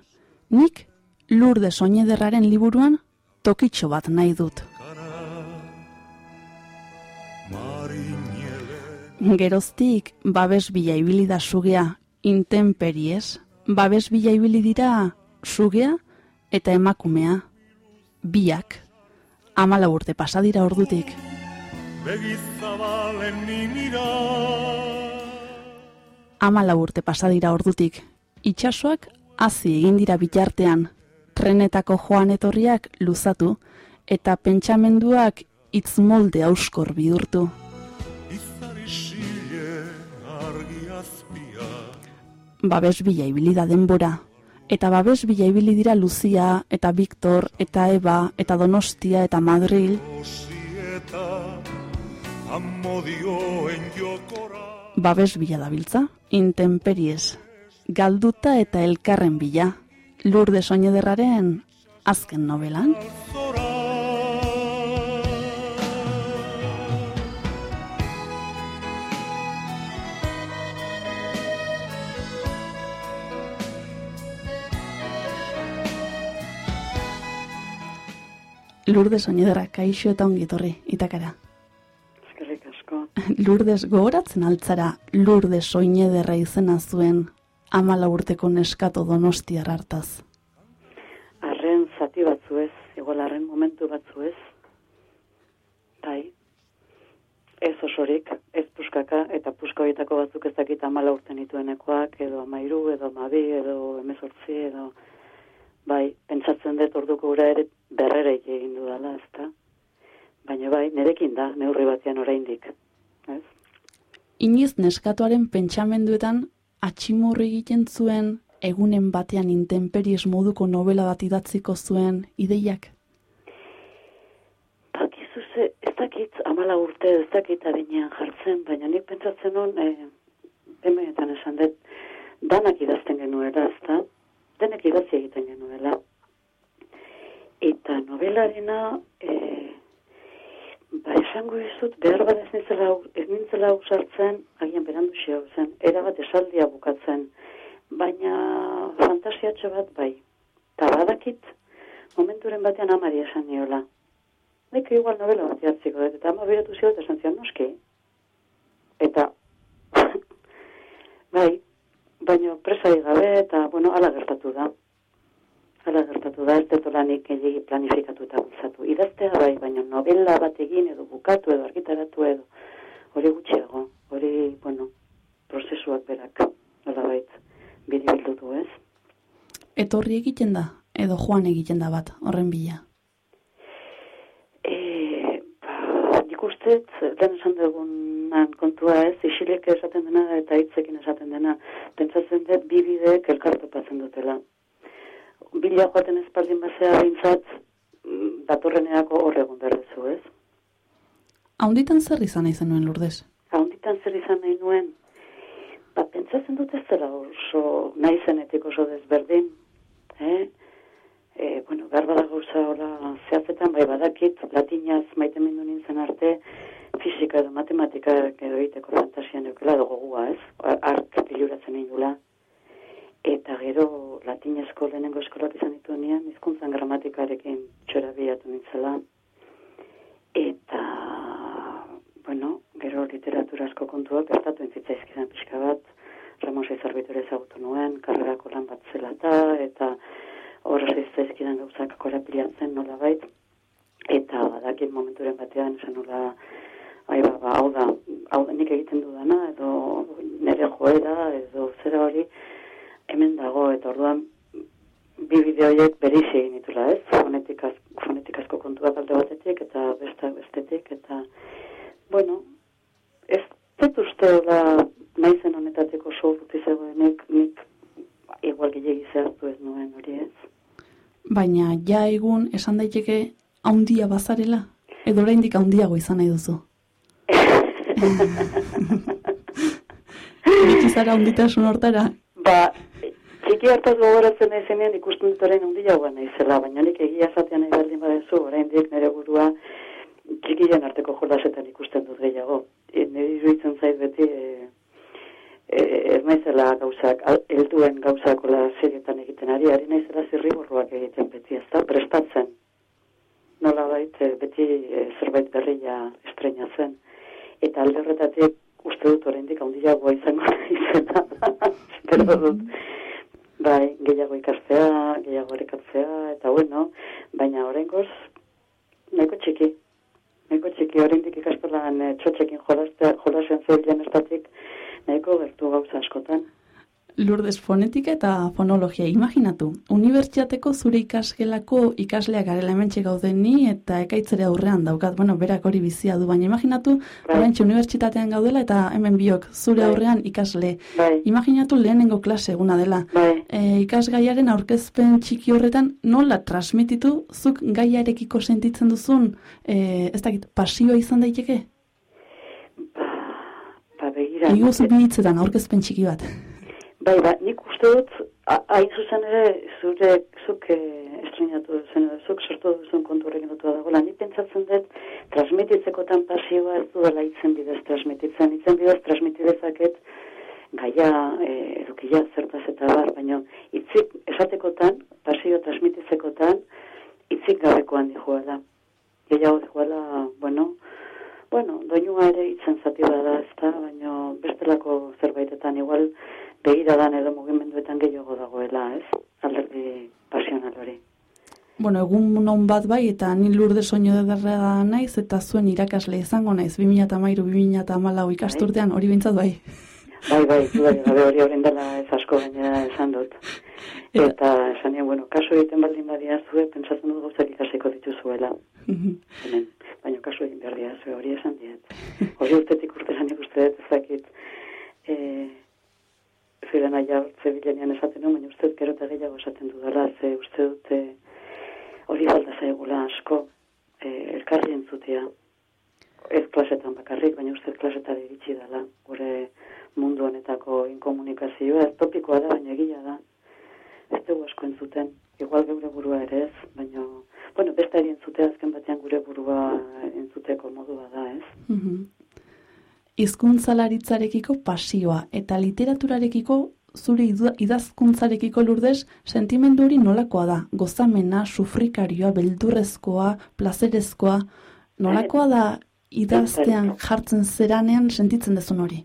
nik lurde soinederraren liburuan tokitxo bat nahi dut. Geroztik babes bila ibili da sugea, intemperies, babes bila ibili dira sugea eta emakumea, biak, amala urte pasadira ordutik. Amala urte pasadira ordutik, itxasoak hazi egin dira bitartean, trenetako joan etorriak luzatu, eta pentsamenduak hitz molde auskor bihurtu. Babes bila ibili da denbora. Eta babes bila ibili dira Lucia, eta Victor, eta Eva, eta Donostia, eta Madril. Babes bila dabiltza, intemperies. Galduta eta elkarren bila. Lurde soinederraren azken novelan. Zora Lurde soinederra, kaixo eta ongi etorri, itakara. Eskerrik asko. Lourdes gogoratzen altzara Lourdes soinederra izena zuen amala urteko neskato donostiar hartaz. Arren zati batzu ez, igual arren momentu batzu ez. Bai. Ez osorik, ez puskaka, eta puska horietako batzuk ez dakit amala urte nituenekoak, edo amairu, edo amabi, edo emezortzi, edo... Bai, pentsatzen dut orduko ura ere berrera egin dudala, ezta? Baina bai, nerekin da, neurri batean oraindik. Ez? Iniz neskatoaren pentsamenduetan atximurri egiten zuen egunen batean intemperies moduko novela bat idatziko zuen ideiak. Bakizu ze, ez dakit amala urte, ez dakit adinean jartzen, baina nik pentsatzen hon, e, hemenetan esan dut, danak idazten genuela, ez da? Denek idatzi egiten genuela. Eta novelarena, e, ba, esango dizut, behar bat ez nintzela, ez nintzela usartzen, agian berandu xeo zen, erabat esaldia bukatzen, baina fantasiatxo bat bai. Eta badakit, momenturen batean amari esan niola. Nik igual novela bat jartziko dut, eta ama biratu ziot esan zion noski. Eta, bai, baino presai gabe, eta, bueno, ala gertatu da. Ala gertatu da, ez dut lanik gehiagi planifikatu eta bultzatu. Idaztea bai, baina novela bat egin edo bukatu edo argitaratu edo, hori gutxiago, hori, bueno, prozesuak berak, nola bait, bide du ez? Etorri egiten da, edo joan egiten da bat, horren bila. E, ba, nik uste, lehen esan dugunan kontua ez, isilek esaten dena eta hitzekin esaten dena. Pentsatzen dut, bi bideek elkartopatzen dutela. Bila joaten espaldin basea bintzat, mm, datorrenerako hor egon berrezu, ez? Haunditan zer izan nahi zenuen Lourdes? Haunditan zer izan nahi nuen, ba, pentsatzen dut ez dela oso nahi zenetik oso desberdin, eh? E, bueno, behar bada gauza hola zehatzetan, bai badakit, latinaz maite mindu nintzen arte, fisika edo matematika edo egiteko fantasian eukela edo gogua, ez? Ar- Ark piluratzen indula. Eta gero latinezko lehenengo eskolak izan dituenean, hizkuntzan gramatikarekin txora bilatu nintzela. Eta, bueno, gero literaturazko kontuak gertatu entzitzaizkidan pixka bat, Ramos Ezarbitore ezagutu nuen, karrerako lan bat zela eta, eta zaizkidan gauzak korapilatzen nola bait, eta badakit momenturen batean esan nola, bai, ba, ba, hau da, hau da nik egiten dudana, edo nire joera, edo zera hori, hemen dago, eta orduan, bi bideo horiek berizi egin ditula, ez? Fonetikaz, fonetikazko kontuak alde batetik, eta beste bestetik, eta, bueno, ez dut uste da naizen honetateko sortuti zegoenik, nik igual gehiagi zehaztu ez nuen hori ez. Baina ja egun esan daiteke haundia bazarela, edo oraindik haundiago izan nahi duzu. Iritsi zara haunditasun hortara, Ba, txiki hartaz gogoratzen naizenean ikusten dut orain handiagoa naizela, baina nik egia esatean nahi baldin badezu, oraindik nire burua txikien arteko jolasetan ikusten dut gehiago. E, nire iruditzen zait beti, e, e, ez naizela gauzak, helduen gauzak ola egiten ari, ari naizela zirriborroak egiten beti, ez da, prestatzen. Nola bait, beti e, zerbait berria estrenatzen. Eta alde horretatik uste dut oraindik handiagoa izango izena. Espero dut. Bai, gehiago ikastea, gehiago erekatzea, eta bueno, baina oraingoz nahiko txiki. Nahiko txiki oraindik ikastolan e, txotxekin jolastea, jolasean zebilen estatik nahiko gertu gauza askotan. Lourdes fonetika eta fonologia. Imaginatu, unibertsiateko zure ikasgelako ikasleak garela hementxe gaudeni eta ekaitzere aurrean daukat, bueno, berak hori bizia du, baina imaginatu, Bai. oraintxe unibertsitatean gaudela eta hemen biok zure Bai. aurrean ikasle. Bai, Imaginatu lehenengo klase eguna dela. bai. E, ikasgaiaren aurkezpen txiki horretan nola transmititu zuk gaiarekiko sentitzen duzun, e, ez dakit, pasioa izan daiteke? Ba, ba begira. Iguzu bi hitzetan aurkezpen txiki bat. Bai, ba, nik uste dut, hain zuzen ere, zure, zuk eh, estrenatu duzen, zuk sortu duzun kontu horrekin dutua dagoela. Nik pentsatzen dut, transmititzekotan pasioa ez dudala itzen bidez transmititzen. Itzen bidez transmitidezaket gaia, eh, edukia zertaz eta bar, baina itzik esatekotan, pasio transmititzekotan, itzik gabekoan dijoala. Gehiago dijoala, bueno, Bueno, doinua ere itzen zati bada, ez da, baina bestelako zerbaitetan igual begiradan edo mugimenduetan gehiago dagoela, ez? Alderdi pasional hori. Bueno, egun non bat bai, eta ni lurde soño ederra naiz, eta zuen irakasle izango naiz, 2008-2008 ikasturtean, hori bintzat bai. Bai, bai, bai, gabe hori horren dela ez asko gainera esan dut. Eta esan nien, bueno, kaso egiten baldin badia zue, pentsatzen dut gauzak ikasiko dituzuela, hemen. Baina kaso egin behar dira zue, hori esan diet. Hori urtetik urtera nik uste dut ezakit, e, zure naia zebilenean esaten nuen, baina uste dut gero eta gehiago esaten dudala, ze uste dut hori falta zaigula asko, e, elkarri entzutea. Ez klasetan bakarrik, baina uste dut klasetara iritsi dela, gure mundu honetako inkomunikazioa, ez topikoa da, baina egia da. Ez dugu asko entzuten, igual geure burua ere ez, baina, bueno, beste ari entzutea azken batean gure burua entzuteko modua da, ez? Mhm. Hizkuntzalaritzarekiko pasioa eta literaturarekiko zure idazkuntzarekiko lurdez sentimendu hori nolakoa da? Gozamena, sufrikarioa, beldurrezkoa, plazerezkoa, nolakoa da idaztean jartzen zeranean sentitzen dezun hori?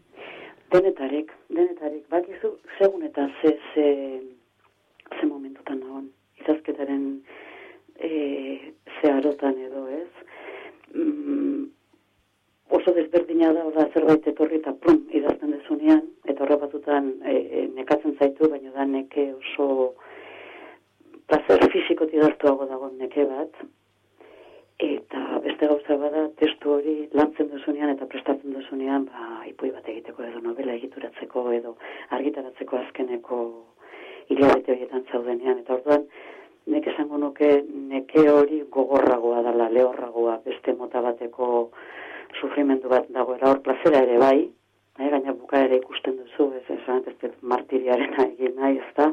Denetarik, denetarik, bakizu, segun eta ze, ze, ze momentutan nagon, idazketaren e, ze arotan edo, ez? Mm, oso desberdina da, da zerbait etorri eta plum, idazten dezunean, eta horre batutan e, e, nekatzen zaitu, baina da neke oso placer fizikot idaztuago dago neke bat, eta beste gauza bada testu hori lantzen duzunean eta prestatzen duzunean ba, ipoi bat egiteko edo novela egituratzeko edo argitaratzeko azkeneko hilabete horietan zaudenean. Eta orduan nek esango nuke neke hori gogorragoa dela lehorragoa beste mota bateko sufrimendu bat dagoela hor plazera ere bai eh, gaina buka ere ikusten duzu ez esan ez dut martiriarena egin nahi ez da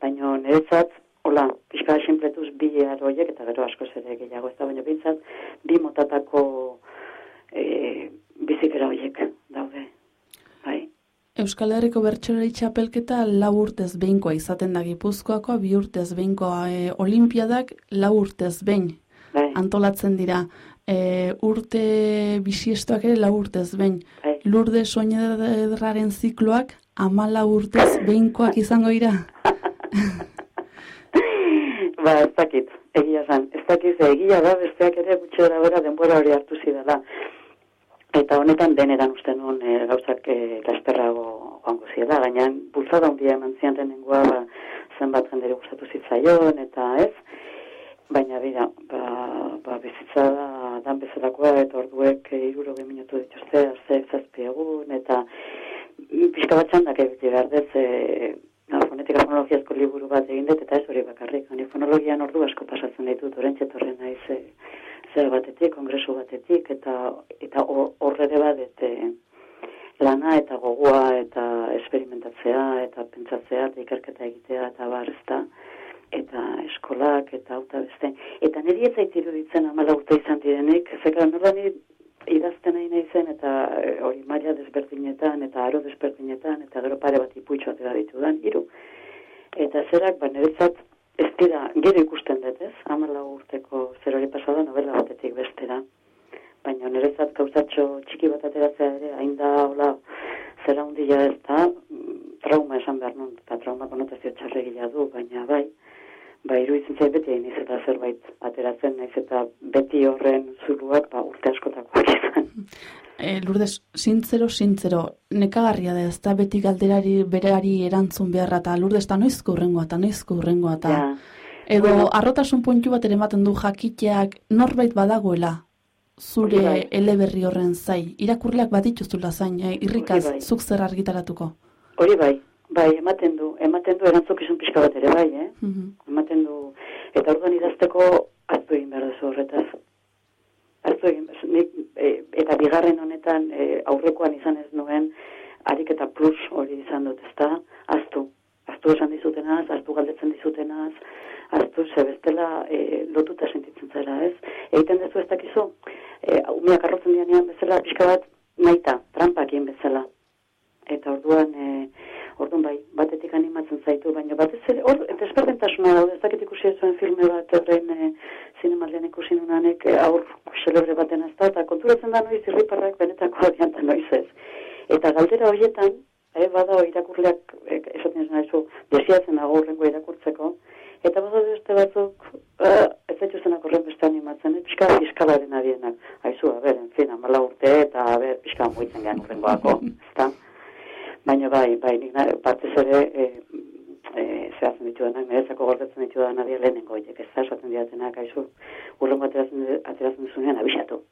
baina niretzat hola, pixka da sinpletuz bi horiek eta gero askoz ere gehiago ez da, baina bintzat bi motatako e, bizikera horiek daude. Bai, Euskal Herriko Bertsolari Txapelketa lau urtez behinkoa izaten da Gipuzkoakoa, bi urtez behinkoa e, olimpiadak lau urtez behin bai, antolatzen dira. E, urte bisiestoak ere lau urtez behin. bai. Lurde soinederraren zikloak amala urtez behinkoak izango dira. ba, ez dakit, egia zan. Ez dakit, egia da, besteak ere gutxe da bera denbora hori hartu zidala. Eta honetan deneran uste nuen e, gauzak e, lasterrago joango ziela, gaina bultzada handia eman zian lehenengoa ba, zenbat jendere gustatu zitzaion, eta ez, baina bera, ba, ba bizitza da dan bezalakoa, eta orduek iruro minutu dituzte, azte zazpi egun, eta pixka bat txandak ebiti behar dez, e, fonetika fonologiazko liburu bat egin dut, eta ez hori bakarrik, ni fonologian ordu asko pasatzen ditut, orentxe torren naiz e, zer batetik, kongresu batetik, eta eta hor hor ere badet e, lana eta gogoa eta esperimentatzea eta pentsatzea eta ikerketa egitea eta bar ezta eta eskolak eta auta beste. Eta niri ez zait iruditzen amala urte izan direnik, zeka nola ni idazten nahi nahi zen eta e, hori maila desberdinetan eta aro desberdinetan eta gero pare bat ipuitxo atera ditudan, hiru. Eta zerak, ba, niretzat ez dira, gero ikusten dut, ez? Amala urteko zer hori pasada novela batetik bestera. Baina niretzat gauzatxo txiki bat ateratzea ere, hain da, hola, zera hundia ez da, mm, trauma esan behar nun, eta trauma konotazio txarregila du, baina bai, ba, iruditzen zait beti egin eta zerbait ateratzen, naiz eta beti horren zuluak, ba, urte askotakoak izan. e, Lourdes, sintzero, sintzero, nekagarria da ez da beti galderari berari erantzun beharra eta Lourdes, eta noizko urrengoa, eta noizko urrengoa, eta... Ja. Edo Bueno. arrotasun puntu bat ere ematen du jakiteak norbait badagoela zure bai. eleberri horren zai. Irakurleak badituzula zain, eh, irrikaz, bai. zuk zer argitaratuko. Hori bai, bai, ematen du, ematen du erantzukizun pixka bat ere bai, eh? Mhm. ematen du, eta orduan idazteko hartu egin behar duzu horretaz. Hartu egin. Nik, e, eta bigarren honetan e, aurrekoan izan ez nuen, harik eta plus hori izan dut, ezta? Aztu. Aztu esan dizutenaz, aztu galdetzen dizutenaz, aztu ze bestela e, lotuta sentitzen zara, ez? Egiten duzu ez dakizu, e, umeak arrotzen dianean bezala, pixka bat, naita, trampakien bezala. Eta orduan, e, orduan bai, batetik animatzen zaitu, baina batez ere, hor, desberdintasuna daude, ez dakit ikusi zuen filme bat, horrein e, zinemaldean ikusi nunanek, e, aur xelebre baten ez da, eta konturatzen da noiz irriparrak benetako adian eta noiz ez. Eta galdera horietan, e, bada irakurleak, e, esaten ez nahizu, desiatzen dago horrengo irakurtzeko, eta bada beste batzuk, uh, ez zaitu zenak horren beste animatzen, e, pixka fiskalaren adienak. Aizu, a ber, en fin, amala urte, eta a ber, pixka muitzen gehan horrengoako, ezta? Baina bai, bai, nik batez ere, e, e, zehazten ditu denak, niretzako gordetzen ditu denak nadia lehenengo horiek, ez da, esaten diatenak, aizu, urrengo ateratzen, ateratzen duzunean, abisatu.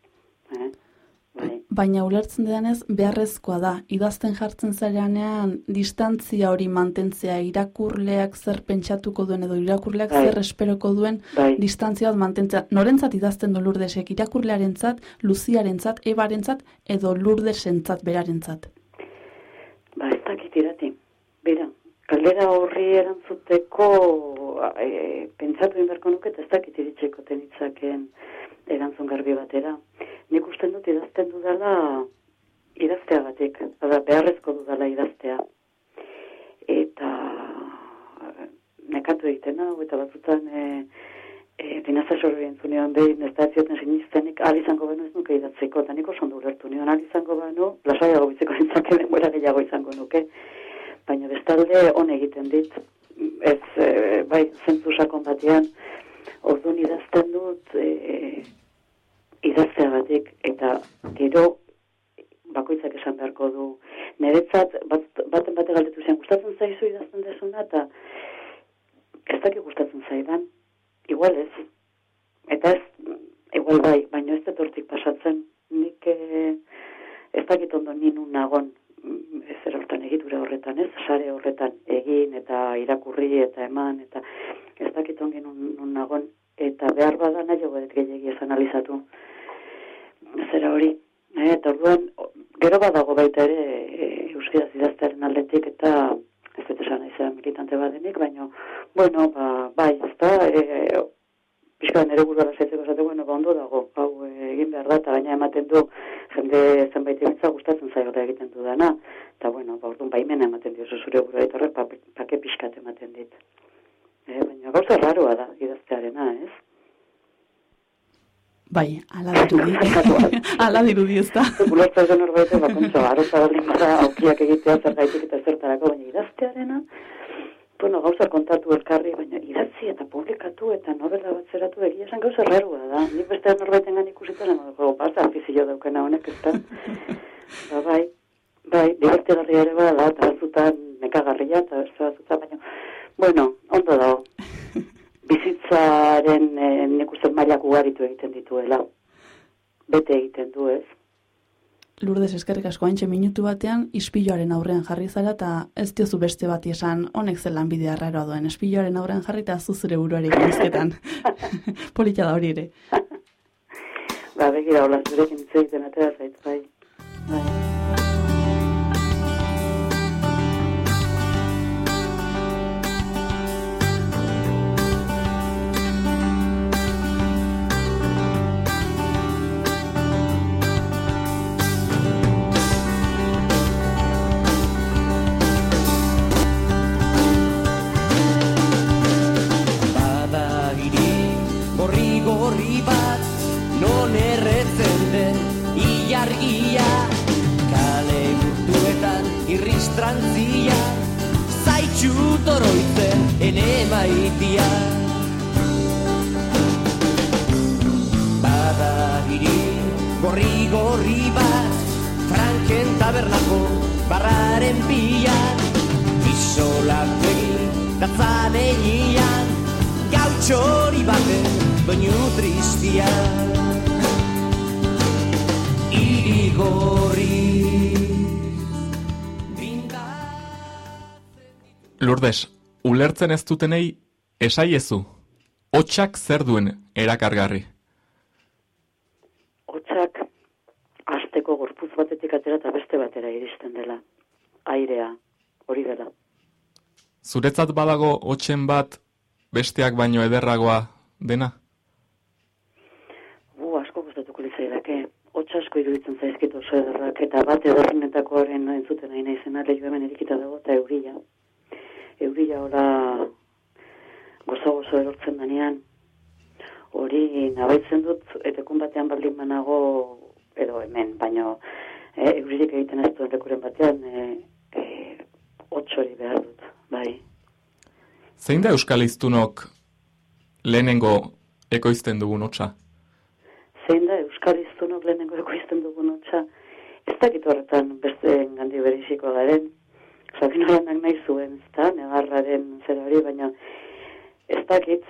Eh? Bai, Baina ulertzen dudanez, beharrezkoa da. Idazten jartzen zareanean, distantzia hori mantentzea, irakurleak zer pentsatuko duen, edo irakurleak Bai. zer esperoko duen, bai, distantzia bat mantentzea. Norentzat idazten du lurdesek, irakurlearentzat, luziarentzat, ebarentzat, edo lurdesentzat berarentzat. Ba, ez dakit irati. Bera, kaldera horri erantzuteko, e, pentsatu inberko nuke, ez dakit iritseko tenitzaken erantzun garbi batera. Nik usten dut idazten dudala idazteagatik, da beharrezko dudala idaztea. Eta nekatu egiten hau, eta batzutan e, e, dinazta sorri entzunean behin, ez da ez zioten siniztenik, ahal izango benu ez nuke idatzeko, eta nik oso ondo ulertu nion, ahal izango benu, lasaiago bitzeko nintzake denbora gehiago izango nuke, baina bestalde on egiten dit, ez, e, bai, zentzu sakon batean, orduan idazten dut, e, idazteagatik, eta gero bakoitzak esan beharko du. Niretzat, bat, baten bate galdetu zen, gustatzen zaizu idazten desuna, eta ez dakit gustatzen zaidan, igual ez. Eta ez, igual bai, baina ez dut hortik pasatzen. Nik eh, ez dakit ondo ni nun nagon, mm, ez zer hortan egitura horretan, ez, sare horretan egin eta irakurri eta eman, eta ez dakit ongi nun, nagon, eta behar bada nahi dut gehiagi ez analizatu. Zera hori, eh, eta orduan, gero badago baita ere e, euskaraz idaztearen aldetik eta ez dut esan izan militante badenik, baina, bueno, ba, bai, ez da, e, pixka nere buruara zaitzeko esate, bueno, ba, ondo dago, hau e, egin behar da, eta gaina ematen du, jende zenbait ebitza gustatzen zaiola egiten dudana, eta bueno, ba, orduan baimena ematen diozu zure burua, eta horrek pa, pake pixkat ematen dit. E, baina gauza raroa da, idaztearena, ez? Bai, ala dirudi. ala dirudi ez da. Gulertza zen norbait, ba, kontxo, arroza baldin bada aukiak egitea zergaitik eta zertarako, baina idaztearena, bueno, gauza kontatu elkarri, baina idatzi eta publikatu eta novela bat zeratu egia esan gauza rarua da. Nik beste norbaiten gan ikusita, lehen dugu, pasa, afizio daukena honek, ez da. ba, bai, bai, divertigarria ere bada, eta batzutan nekagarria, eta batzutan, baina, bueno, ondo dago. Bizitzaren eh, nik uste mailak ugaritu egiten dituela. Bete egiten du, ez? Lourdes eskerrik asko haintxe minutu batean ispiloaren aurrean jarri zara eta ez diozu beste bati esan honek zelan bidea raroa duen. Ispiloaren aurrean jarri eta zu zure buruari gizketan. Polita da hori ere. Ba, begira, hola, zurekin hitz egiten atera zait, bai. bai. Lourdes, ulertzen ez dutenei esaiezu. Hotsak zer duen erakargarri? Hotsak asteko gorputz batetik atera eta beste batera iristen dela. Airea, hori dela. Zuretzat badago hotsen bat besteak baino ederragoa dena? Bu, asko gustatuko litzaidake. Hots asko iruditzen zaizkit oso ederrak eta bat ederrenetakoaren entzuten nahi naizena lehiu hemen erikita dago eta eurila. Eurila ora gozo gozo erortzen danean. Hori nabaitzen dut etekun batean baldin banago edo hemen, baino e, euririk egiten ez duen lekuren batean e, e, hots hori behar dut, bai. Zein da Euskal Iztunok lehenengo ekoizten dugun hotsa? zein da Euskal Iztunok lehenengo ekoizten dugun hotza. Ez dakit horretan beste gandi beriziko garen. Sabino lanak nahi zuen, ez da, negarraren zera hori, baina ez dakit,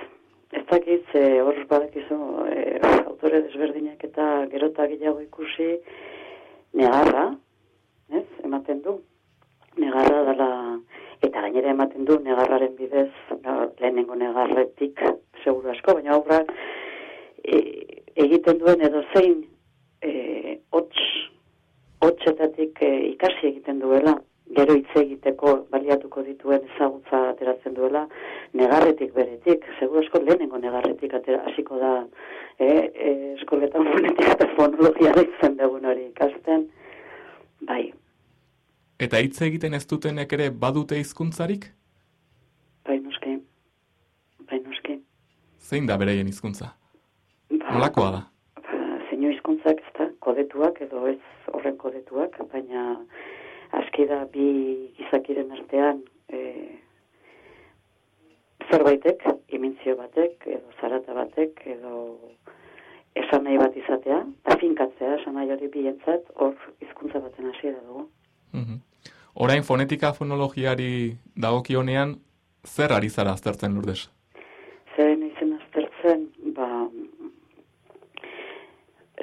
ez dakit, ze hor badakizu e, autore desberdinak eta gerota gehiago ikusi negarra, ez, ematen du. Negarra dela, eta gainera ematen du negarraren bidez, no, lehenengo negarretik, seguru asko, baina aurra e, egiten duen edo zein e, hots, hotsetatik e, ikasi egiten duela, gero hitz egiteko baliatuko dituen ezagutza ateratzen duela, negarretik beretik, seguru asko lehenengo negarretik atera, hasiko da, e, e, eskoletan fonetik eta fonologia deitzen dugun hori ikasten, bai, Eta hitz egiten ez dutenek ere badute hizkuntzarik? bai noski, bai noski. Zein da beraien hizkuntza? Ba, Nolakoa da? ba, zeinu hizkuntzak ez da, kodetuak edo ez horren kodetuak, baina aski da bi gizakiren artean e, zerbaitek, imintzio batek, edo zarata batek, edo esan nahi bat izatea, eta finkatzea, esan nahi hori bientzat, hor hizkuntza baten hasiera dugu. Mhm. Orain fonetika fonologiari dagokionean zer ari zara aztertzen lurdes? Zeren izen aztertzen, ba,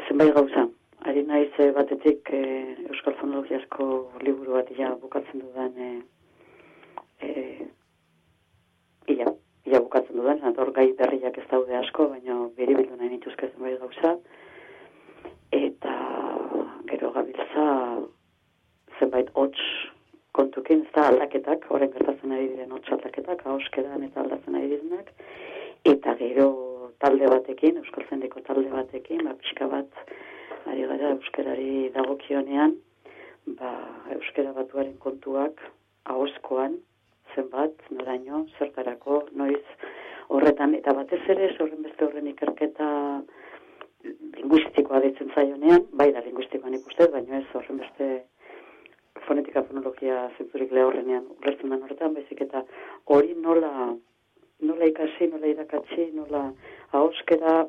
zenbait gauza. Ari naiz eh, batetik eh, Euskal Fonologiasko liburu bat ja bukatzen dudan eh, eh, ia, ia bukatzen dudan, eta hor gai berriak ez daude asko, baina biribildu nahi nituzke zenbait gauza. Eta gero gabiltza zenbait hots kontukin, ez da aldaketak, horren gertatzen ari diren hots aldaketak, ahoskeran eta aldatzen ari direnak, eta gero talde batekin, Euskal Zendiko talde batekin, ba, pixka bat ari gara euskarari dagokionean, ba, euskara batuaren kontuak ahozkoan, zenbat, noraino, zertarako, noiz horretan, eta batez ere, horren beste horren ikerketa linguistikoa ditzen zaionean, bai da linguistikoan ikustez, baina ez horren beste fonetika fonologia zentzurik lehorrenean ulertzen den horretan, baizik eta hori nola nola ikasi, nola irakatsi, nola ahoskera,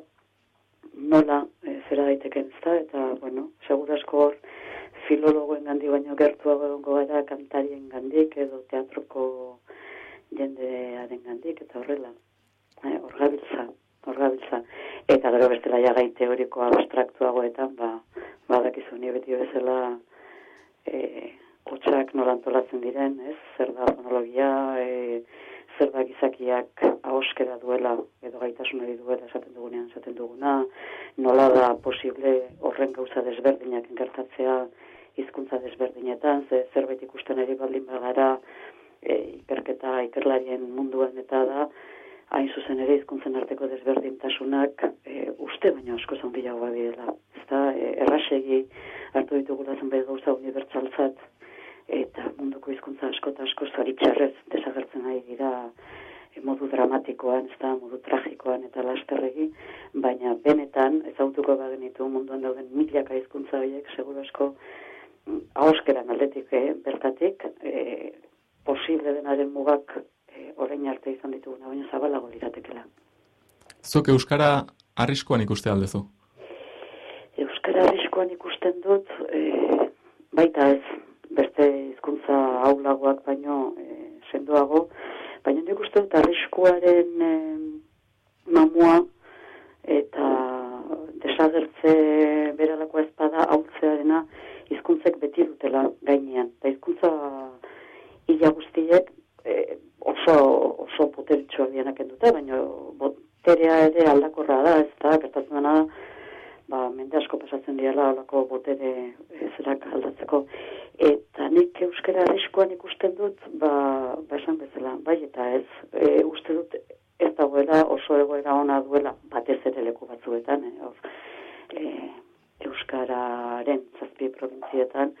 nola e, zera daiteken ezta, eta, bueno, segurasko hor filologoen gandi baino gertuago egongo gara kantarien gandik edo teatroko jendearen gandik, eta horrela, e, hor gabiltza, hor gabiltza. Eta gero bestela ja gain teorikoa abstraktuagoetan, ba, badakizu ni beti bezala e, hotxak nola antolatzen diren, ez? Zer da fonologia, e, zer da gizakiak ahoskera duela edo gaitasun hori duela esaten dugunean esaten duguna, nola da posible horren gauza desberdinak engertatzea hizkuntza desberdinetan, ze zerbait ikusten ere baldin bagara e, ikerketa ikerlarien munduan eta da, hain zuzen ere hizkuntzen arteko desberdintasunak e, uste baino asko handiagoa direla. Ezta e, errasegi hartu ditugula zenbait gauza unibertsaltzat eta munduko hizkuntza asko eta asko zoritxarrez desagertzen ari dira e, modu dramatikoan, ez da, modu tragikoan eta lasterregi, baina benetan ezautuko bagenitu munduan dauden milaka hizkuntza horiek seguru asko mm, ahoskeran aldetik eh, bertatik eh, posible denaren mugak eh, orain arte izan dituguna, baina zabalago liratekela. Zuk Euskara arriskuan ikuste aldezu? Euskara arriskoan ikusten dut, e, baita ez, beste hizkuntza aulagoak baino e, sendoago, baina nik uste dut arriskuaren e, mamua eta desagertze beralako ezpada hautzearena hizkuntzek beti dutela gainean. Eta hizkuntza ila guztiek e, oso, oso poteritxoa bianak dute, baina boterea ere aldakorra da, ez da, gertatzen dena da, ba, mende asko pasatzen diala alako botere zerak aldatzeko. Eta nik euskara arriskoan ikusten dut, ba, ba esan bezala, bai eta ez, e, uste dut ez dagoela oso egoera ona duela batez ere leku batzuetan, eh, of, e, euskararen zazpi provintzietan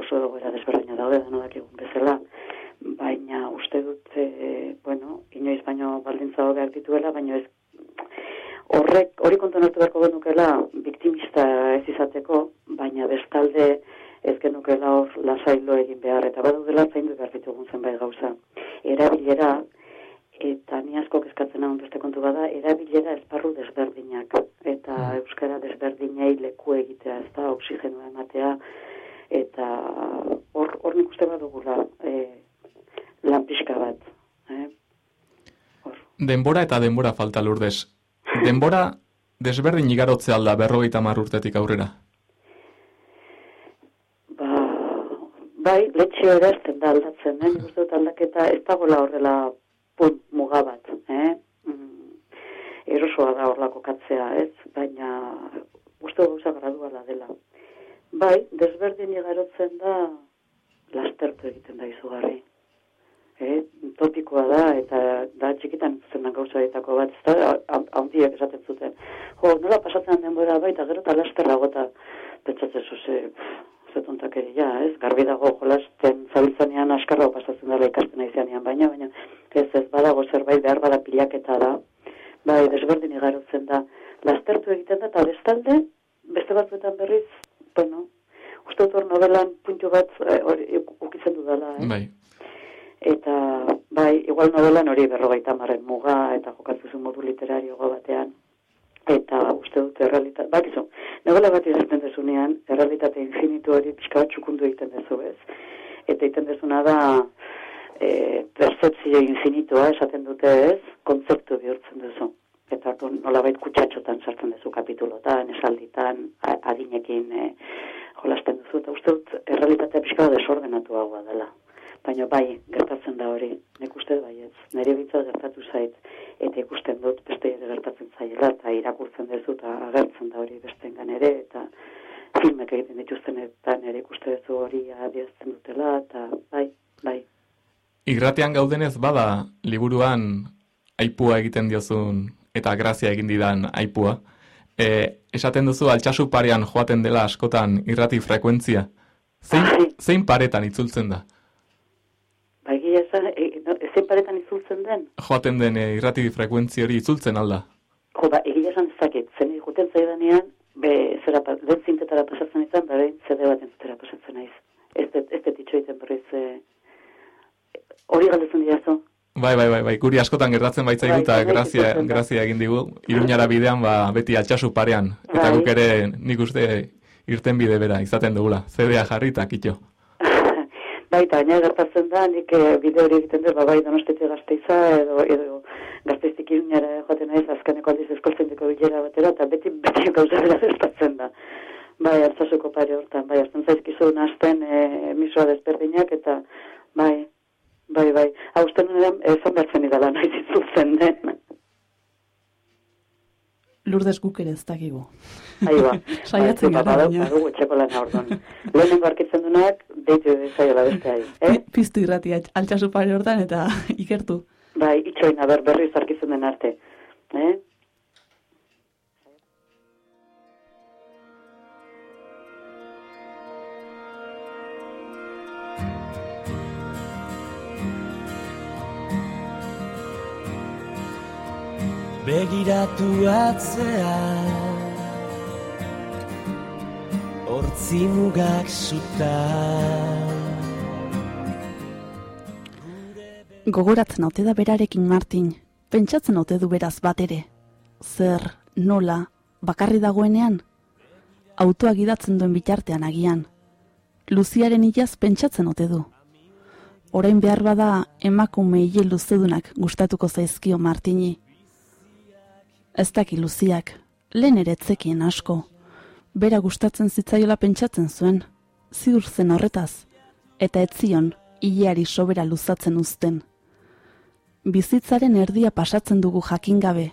oso egoera desberdina daude denodak egun bezala baina uste dut, e, bueno, inoiz baino baldintza hobeak dituela, baina ez horrek, hori kontuan hartu beharko genukela, biktimista ez izateko, baina bestalde ez genukela hor lasailo egin behar, eta dela zaindu behar ditugun zenbait gauza. Erabilera, eta ni asko kezkatzen hau beste kontu bada, erabilera esparru desberdinak, eta mm. euskara desberdinei leku egitea, ez da, oksigenua ematea, eta hor, hor nik uste badugula, e, lan pixka bat. Eh? Denbora eta denbora falta lurdez. Denbora desberdin igarotze alda berrogeita urtetik aurrera? Ba, bai, letxe erazten da aldatzen, eh? Nik dut aldaketa ez dagoela horrela punt mugabat, eh? Mm, erosoa da horlako katzea, ez? Baina, uste gauza graduala dela. Bai, desberdin igarotzen da lastertu egiten da izugarri eh, topikoa da, eta da txikitan zen da gauza ditako bat, ez da, handiak esaten zuten. Jo, nola pasatzen denbora baita, gero eta lasterra gota, pentsatzen zuze, ze tontakeri, ja, ez, garbi dago jolasten zabiltzanean askarra pasatzen dela ikasten aizanean, baina, baina, ez ez badago zerbait behar bada pilaketa da, bai, desberdin igarotzen da, lastertu egiten da, eta bestalde, beste batzuetan berriz, bueno, uste dut novelan puntu bat eh, ukitzen dudala, eh? Bai eta bai, igual novelan hori berrogeita marren muga eta jokatzen modu literario batean eta uste dute errealitate, bat izo, novela bat izazten dezunean, errealitate infinitu hori pixka bat txukundu egiten dezu ez. Eta egiten dezuna da e, percepzio infinitua esaten dute ez, kontzeptu bihurtzen duzu. Eta nola bait kutsatxotan sartzen duzu kapitulotan, esalditan, adinekin e, jolasten duzu. Eta uste dut errealitatea pixka desordenatu hau dela baina bai, gertatzen da hori, nik uste bai ez, nire bitzat gertatu zait, eta ikusten dut beste ere gertatzen zaiela, eta irakurtzen duzu, eta agertzen da hori beste ere, eta filmek egiten dituzten eta nire ikuste duzu hori adierazten dutela, eta bai, bai. Igratean gaudenez bada, liburuan aipua egiten diozun, eta grazia egin didan aipua, e, esaten duzu altxasu parean joaten dela askotan irrati frekuentzia, zein, zein paretan itzultzen da? Egia e, ezen paretan izultzen den? Joaten den e, irrati frekuentzi hori izultzen alda? Jo, ba, egia esan zaket, zen egiten zaidanean, be, zera, den zintetara pasatzen izan, da behin, zede bat entzutera pasatzen naiz. Ez dut itxoiten berriz, e, hori galdezen diazo? Bai, bai, bai, bai, guri askotan gertatzen baitza bai, eta grazia, grazia egin digu. Iruñara bidean, ba, beti altxasu parean. Eta bai. guk ere, nik uste, irten bide bera, izaten dugula. Zedea jarri eta kitxo baita, baina gertatzen da, nik e, bide hori egiten dut, ba, bai, donostetik gazteiza, edo, edo gazteiztik irunara joaten naiz, azkeneko aldiz eskoltzen diko bilera batera, eta beti, beti gauza bera gertatzen da. Bai, hartzasuko pare hortan, bai, hartzen zaizkizu nazten e, emisua desberdinak, eta bai, bai, bai, hau uste nuen, ezan bertzen idala nahi zitzutzen den. Lurdes guk ere ez dakigu. Aiba. Saiatzen gara, baina. Badugu etxeko lan aurduan. Lehenengo arkitzen duenak, deitu zaiola beste ari. Eh? Piztu irrati altxasu pare hortan eta ikertu. Bai, itxoina ber, berriz arkitzen den arte. Eh? begiratu atzea Hortzi mugak zuta Gogoratzen haute da berarekin Martin, pentsatzen haute du beraz bat ere. Zer, nola, bakarri dagoenean? Autoa gidatzen duen bitartean agian. Luziaren ilaz pentsatzen ote du. Orain behar bada emakume hile luzedunak gustatuko zaizkio Martini. Ez daki Luziak, lehen ere etzekien asko. Bera gustatzen zitzaiola pentsatzen zuen, ziur zen horretaz, eta etzion hileari sobera luzatzen uzten. Bizitzaren erdia pasatzen dugu jakin gabe,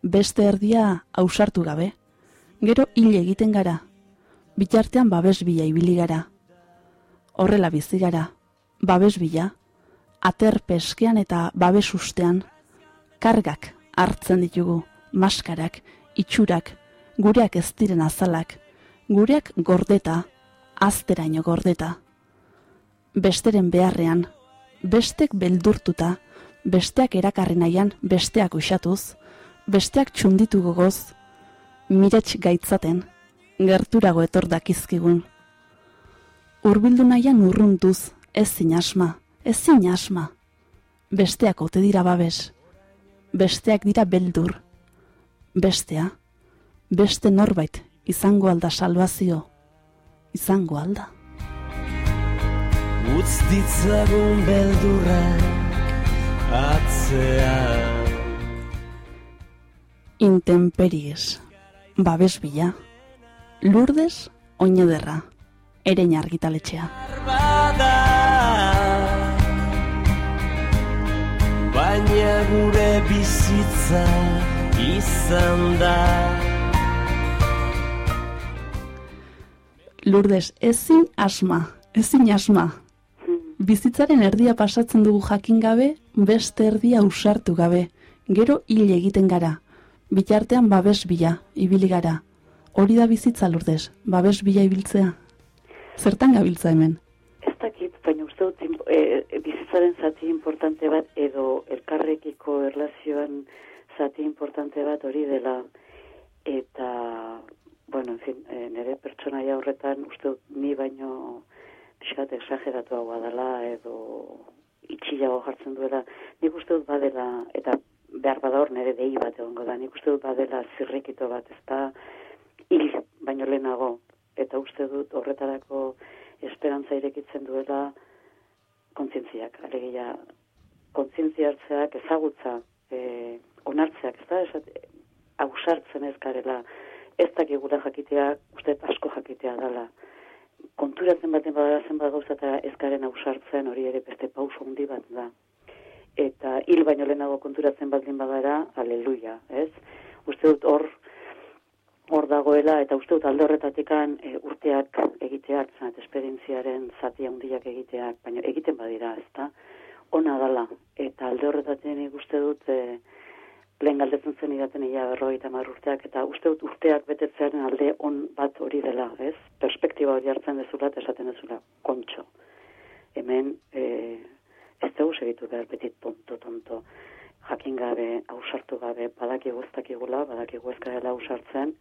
beste erdia ausartu gabe. Gero hile egiten gara, bitartean babes bila ibili gara. Horrela bizi gara, babes bila, ater peskean eta babes ustean, kargak hartzen ditugu, maskarak, itxurak, gureak ez diren azalak, gureak gordeta, azteraino gordeta. Besteren beharrean, bestek beldurtuta, besteak erakarri nahian besteak usatuz, besteak txunditu gogoz, mirets gaitzaten, gerturago etor dakizkigun. Urbildu nahian urruntuz, ez asma, ez asma. Besteak ote dira babes, besteak dira beldur. Bestea, beste norbait izango alda salvazio, izango alda. Utz ditzagun beldurrak atzean Intemperies, babes bila, lurdes oinederra, erein argitaletxea. Baina gure bizitza izan da Lurdes, ezin asma, ezin asma. Bizitzaren erdia pasatzen dugu jakin gabe, beste erdia usartu gabe. Gero hil egiten gara. Bitartean babes bila, ibili gara. Hori da bizitza lurdes, babes bila ibiltzea. Zertan gabiltza hemen? Ez dakit, baina uste dut e, bizitzaren zati importante bat edo elkarrekiko erlazioan zati importante bat hori dela eta bueno, en fin, e, nire pertsonaia horretan uste dut ni baino pixkat exageratuagoa dela edo itxilago jartzen duela. Nik uste dut badela eta behar bada hor nire dei bat egongo da nik uste dut badela zirrikito bat ez da hil baino lehenago. Eta uste dut horretarako esperantza irekitzen duela kontzientziak, alegia kontzientzia hartzeak ezagutza e, onartzeak, ez da, esat, ausartzen ez garela, ez dakigula jakitea, uste asko jakitea dela. Konturatzen baten badara zenbat gauza eta ez garen ausartzen hori ere beste pauso handi bat da. Eta hil baino lehenago konturatzen baldin badara, aleluia, ez? Uste dut hor hor dagoela eta uste dut alde horretatikan e, urteak egiteak, zanat, esperientziaren zati handiak egiteak, baina egiten badira, ezta? Ona dala eta alde horretatik uste dut e, lehen galdetzen zen idaten ia berrogeita hamar urteak eta uste dut urteak betetzearen alde on bat hori dela, ez? Perspektiba hori hartzen dezula eta esaten dezula, kontxo. Hemen e, ez dugu segitu behar beti tonto, tonto jakin gabe, ausartu gabe, badakigu ez dakigula, badakigu ez garela ausartzen,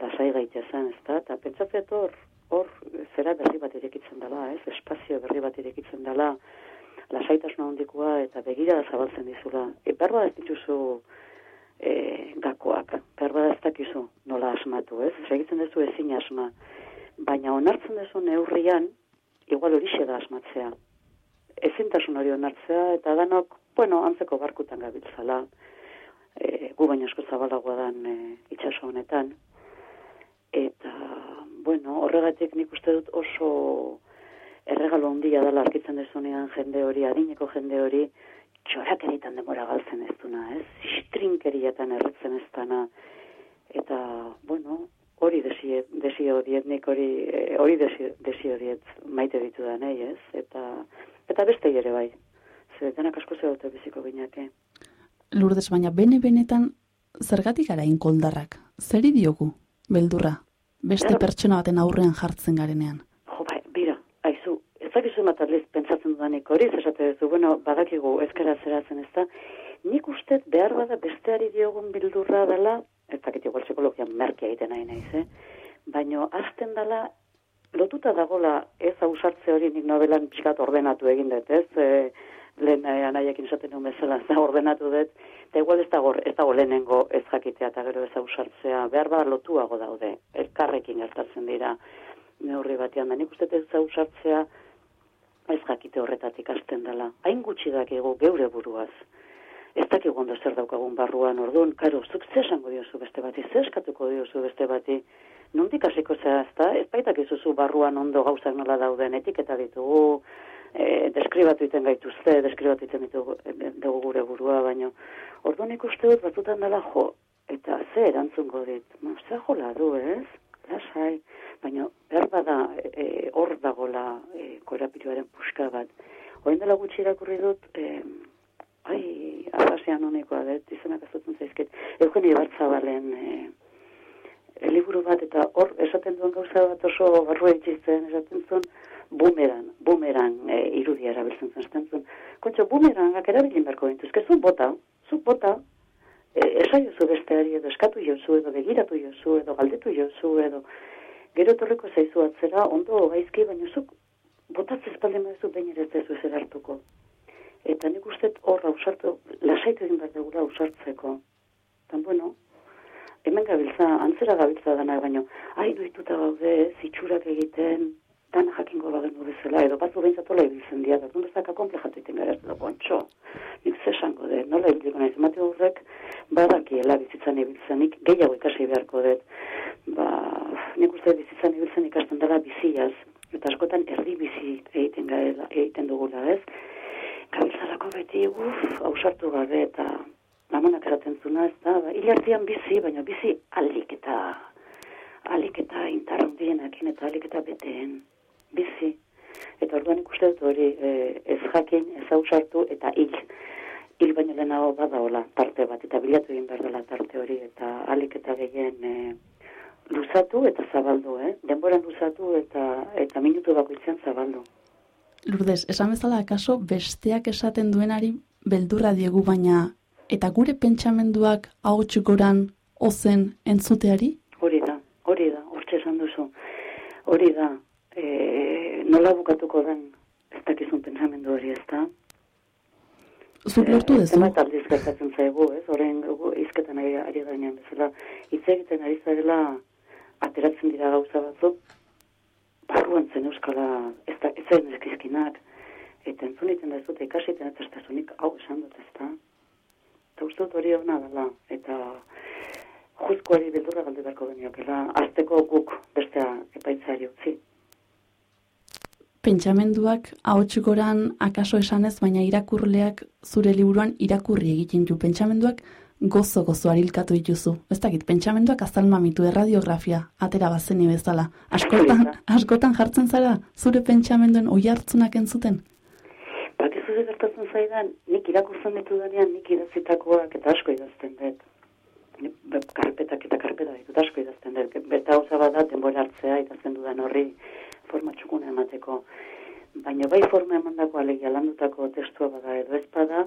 lasai gaitezen, ez da? Eta pentsatzet hor, hor, zera berri bat irekitzen dela, ez? Espazio berri bat irekitzen dela, lasaitasuna handikoa eta begirada zabaltzen dizula. E, berba ez dituzu e, gakoak, berba ez dakizu nola asmatu, ez? Segitzen duzu ezin asma. Baina onartzen duzu neurrian, igual horixe da asmatzea. Ezintasun hori onartzea eta danok, bueno, antzeko barkutan gabiltzala, e, gu baino asko zabalagoa dan e, itxaso honetan. Eta, bueno, horregatik nik uste dut oso erregalo handia dela arkitzen dezunean jende hori, adineko jende hori, txorak eritan demora galtzen ez duna, ez? Istrinkeriatan erretzen ez dana. Eta, bueno, hori desio, desio diet, nik hori, eh, hori desio, desio diet maite ditu da nahi, ez? Eta, eta beste ere bai. Zer, denak asko zegote biziko ginake. Lurdes, baina bene-benetan zergatik gara inkoldarrak? Zeri diogu, beldurra? Beste pertsona baten aurrean jartzen garenean. Jo, bai, bira, aizu, bat aldiz pentsatzen dudanik hori, esate duzu, bueno, badakigu ezkara zeratzen ez da, nik ustez behar bada besteari diogun bildurra dela, ez dakit igual psikologian merke egiten nahi naiz, eh? baino azten dela lotuta dagola ez ausartze hori nik nobelan pixkat ordenatu egin dut, ez? E, lehen eh, anaiekin esaten nuen bezala, ez da ordenatu dut, eta igual ez dago, ez dago lehenengo ez jakitea eta gero ez ausartzea, behar bada lotuago daude, elkarrekin gertatzen dira, neurri batean, da nik uste ez zau sartzea ez jakite horretatik hasten dela. Hain gutxi dakigu geure buruaz. Ez dakigu ondo zer daukagun barruan. Orduan, karo, zuk ze esango diozu beste bati, ze eskatuko diozu beste bati, nondik hasiko zera ezta, ez baitak izuzu barruan ondo gauzak nola dauden, etiketa ditugu, e, deskribatu iten gaituzte, deskribatu iten ditugu e, dugu gure burua, baino, orduan ikuste dut batzutan dela jo, eta ze erantzungo dit, no, ze jola du, ez? Lasai, baina behar bada e, hor dagola e, korapiroaren puska bat. Hoen dela gutxi irakurri dut, e, ai, arrasean honekoa dut, izenak azutzen zaizket, Eugeni Bartzabalen e, e, liburu bat, eta hor esaten duen gauza bat oso barrua itxizten, esaten zuen, bumeran, bumeran e, irudia erabiltzen zen, esaten zuen, kontxo, bumerangak erabilin beharko dintuzke, zu bota, zu bota, e, esaiozu besteari edo eskatu jozu edo begiratu jozu edo galdetu jozu edo gero etorriko zaizu atzera ondo gaizki baina zuk botatzez espaldi maizu behin ere ez dezu ezer hartuko. Eta nik uste hor ausartu, lasaitu egin behar dugula ausartzeko. Tan bueno, hemen gabiltza, antzera gabiltza dana, baina, ai, doituta gaude, zitsurak egiten, dana jakingo bagenu bezala, edo batzu behintzatola ibiltzen dira, da bezaka komplejatu iten gara, edo kontxo, nik zesango dut, nola ibiltzeko nahiz, emate horrek, badakiela bizitzan ibiltzenik, gehiago ikasi beharko dut, ba, nik uste bizitzan ibiltzen ikasten dela biziaz, eta askotan erdi bizi egiten gaela, egiten dugula, ez? Gabiltzalako beti, uf, ausartu gabe, eta lamonak eraten zuna, ez da, ba, hilartian bizi, baina bizi alik eta alik eta intar handienekin eta alik eta beteen bizi. Eta orduan ikuste dut hori e, ez jakin, ez ausartu eta hil. Hil baino lehenago badaola tarte bat, eta bilatu egin behar dela tarte hori, eta alik eta gehien e, luzatu eta zabaldu, eh? Denboran luzatu eta eta minutu bakoitzean zabaldu. Lourdes, esan bezala akaso besteak esaten duenari beldurra diegu baina eta gure pentsamenduak ahotsukoran ozen entzuteari? Hori da, hori da, hortxe esan duzu. Hori da, e, nola bukatuko den ez dakizun pentsamendu hori ez da. Zuk lortu Eh, dezu? Zenbat aldiz gertatzen zaigu, ez? Horren hizketan ari, ari gainean bezala. Hitz egiten ari zarela ateratzen dira gauza batzuk, barruan zen euskala, ez da, ez zen eskizkinak, eta entzun egiten da ez dute ikasiten eta ez hau esan dut ez da. Eta uste dut hori hona dela, eta juzkoari beldurra galde beharko geniokela, azteko guk bestea epaitzari utzi. Pentsamenduak ahotsukoran akaso esanez, baina irakurleak zure liburuan irakurri egiten du. Pentsamenduak gozo gozo arilkatu dituzu. Ez dakit, pentsamenduak azalmamitu erradiografia, atera bazeni bezala. Askotan, askotan jartzen zara, zure pentsamenduen oi hartzunak entzuten? Bakizu ze gertatzen zaidan, nik irakurtzen ditu denean, nik idatzitakoak eta asko idazten dut. Karpetak eta karpeta ditut asko idazten dut. Beta gauza bat da, denbora hartzea idazten dudan horri forma txukuna emateko. Baina bai forma emandako alegia landutako testua bada edo ez bada,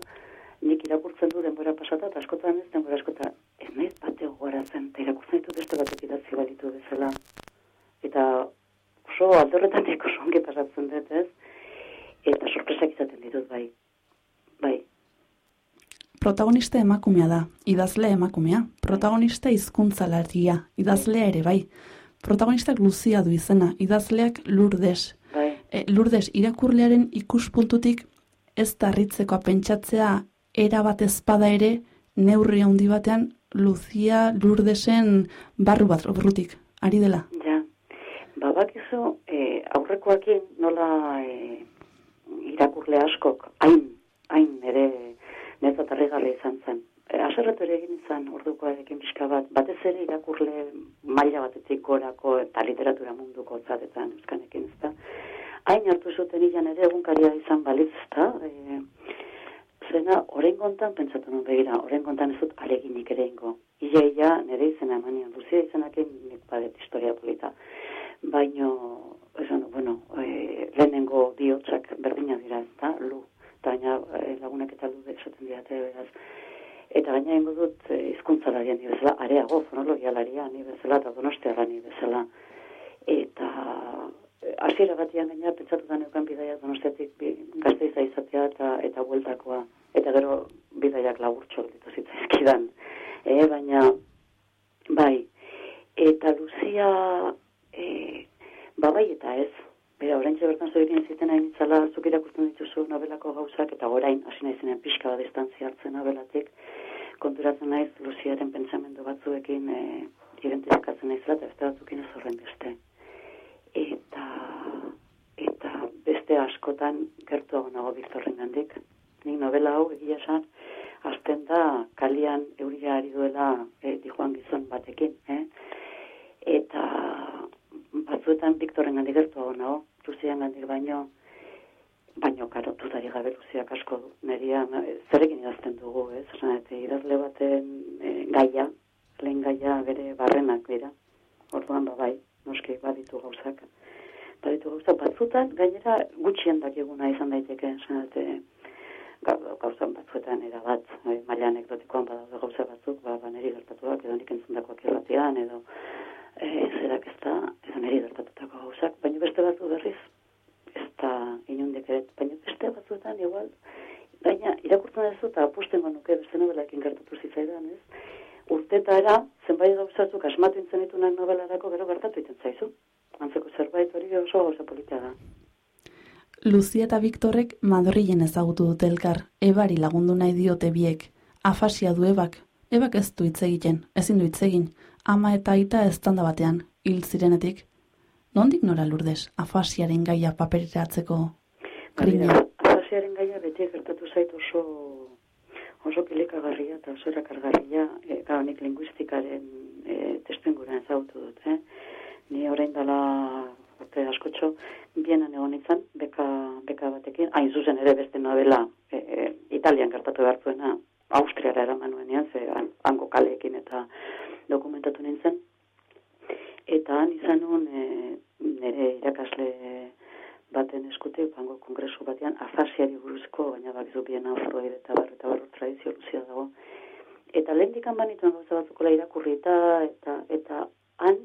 nik irakurtzen du denbora pasata, eta askotan ez denbora askotan, ez naiz bate gogoratzen, eta irakurtzen ditut beste batek idatzi balitu bezala. Eta oso aldorretatik oso ongi pasatzen dut, ez? Eta sorpresak izaten ditut, bai. Bai, Protagonista emakumea da, idazle emakumea. Protagonista hizkuntzalaria, idazlea ere bai. Protagonistak Luzia du izena, idazleak Lourdes. bai. E, Lourdes, irakurlearen ikuspuntutik ez darritzekoa pentsatzea era bat ezpada ere neurri handi batean Luzia Lourdesen barru bat obrutik, ari dela. Ja, ba, bakizu, e, aurrekoakin nola e, irakurle askok, hain, hain ere netzat harrigarri izan zen. E, aserretu ere egin izan ordukoarekin pixka bat, batez ere irakurle maila batetik gorako eta literatura munduko zatetan euskanekin ez da. Hain hartu zuten ilan ere egunkaria izan balitz, ezta? E, zena, oren kontan, pentsatu nun begira, oren kontan ez dut aleginik ere ingo. Ia, ia, nire izena emanian, Luzia izenakin nik badet historia polita. Baino, esan, bueno, e, lehenengo diotxak berdina dira, eta lu, eta gaina e, lagunak eta lu esaten diate, beraz. Eta gaina ingo dut e, izkuntzalaria ni bezala, areago, fonologialaria ni bezala, eta donostiarra ni bezala. Eta e, hasiera batian gaina pentsatu da neukan bidaia donostiatik gazteiza izatea eta eta bueltakoa. Eta gero bidaiak laburtxo gelditu zitzaizkidan. E, baina, bai, eta Luzia e, Ba bai eta ez. Bera, orain bertan zoirin ziten hain itzala, zuk irakurtzen dituzu nobelako gauzak, eta orain, hasi nahi pixka bat distantzia hartzen nobelatik, konturatzen naiz Luziaren pentsamendu batzuekin e, identifikatzen naizela eta beste batzukin ez horren beste. Eta, eta beste askotan gertu nago Viktorren gandik. Nik novela hau egia esan, azten da kalian euria ari duela e, dijoan gizon batekin. Eh? Eta batzuetan Viktorren gandik gertu nago, Luzian gandik baino, baino karo tutari gabe luziak asko du. Neria zerekin idazten dugu, ez? Osan, eta idazle baten e, gaia, lehen gaia bere barrenak dira. Orduan ba bai, noski baditu gauzak. Baditu gauzak batzutan, gainera gutxien dakiguna izan daiteke, esan, eta gauzan batzuetan era bat, e, maila anekdotikoan badaude gauza batzuk, ba, ba gertatuak, edo nik entzundakoak irratian, edo e, zerak ez da, edo neri gertatutako gauzak, baina beste batzu berriz, ez da inundik ere, baina beste batzuetan igual, baina irakurtzen ez eta apusten nuke beste nobelakin gertatu zitzaidan, ez? Urtetara, zenbait gauzatzuk asmatu intzen ditunak nobelarako gero gertatu iten zaizu. Antzeko zerbait hori oso gauza politia da. Lucia eta Viktorek Madrilen ezagutu dute elkar, ebari lagundu nahi diote biek. Afasia du ebak, ebak ez du hitz egiten, ezin du hitz egin, ama eta aita ez batean, hil zirenetik. Nondik nora lurdes, afasiaren gaia paperiratzeko grina? Afasiaren gaia beti gertatu zait oso oso kilikagarria eta oso erakargarria e, gaonik linguistikaren e, testuinguran ezautu dut. Eh? Ni orain dela urte askotxo bienan egon izan, beka, beka batekin, hain zuzen ere beste novela e, e, italian gertatu behartuena Austriara eraman nuen ze hango kaleekin eta dokumentatu nintzen eta han izan nuen e, nire irakasle baten eskute, bango kongresu batean, afasiari buruzko, baina bakizu biena Freud eta barro eta barro tradizio luzia dago. Eta lehen dikan banituen gauza batzukola irakurri eta, eta, eta han,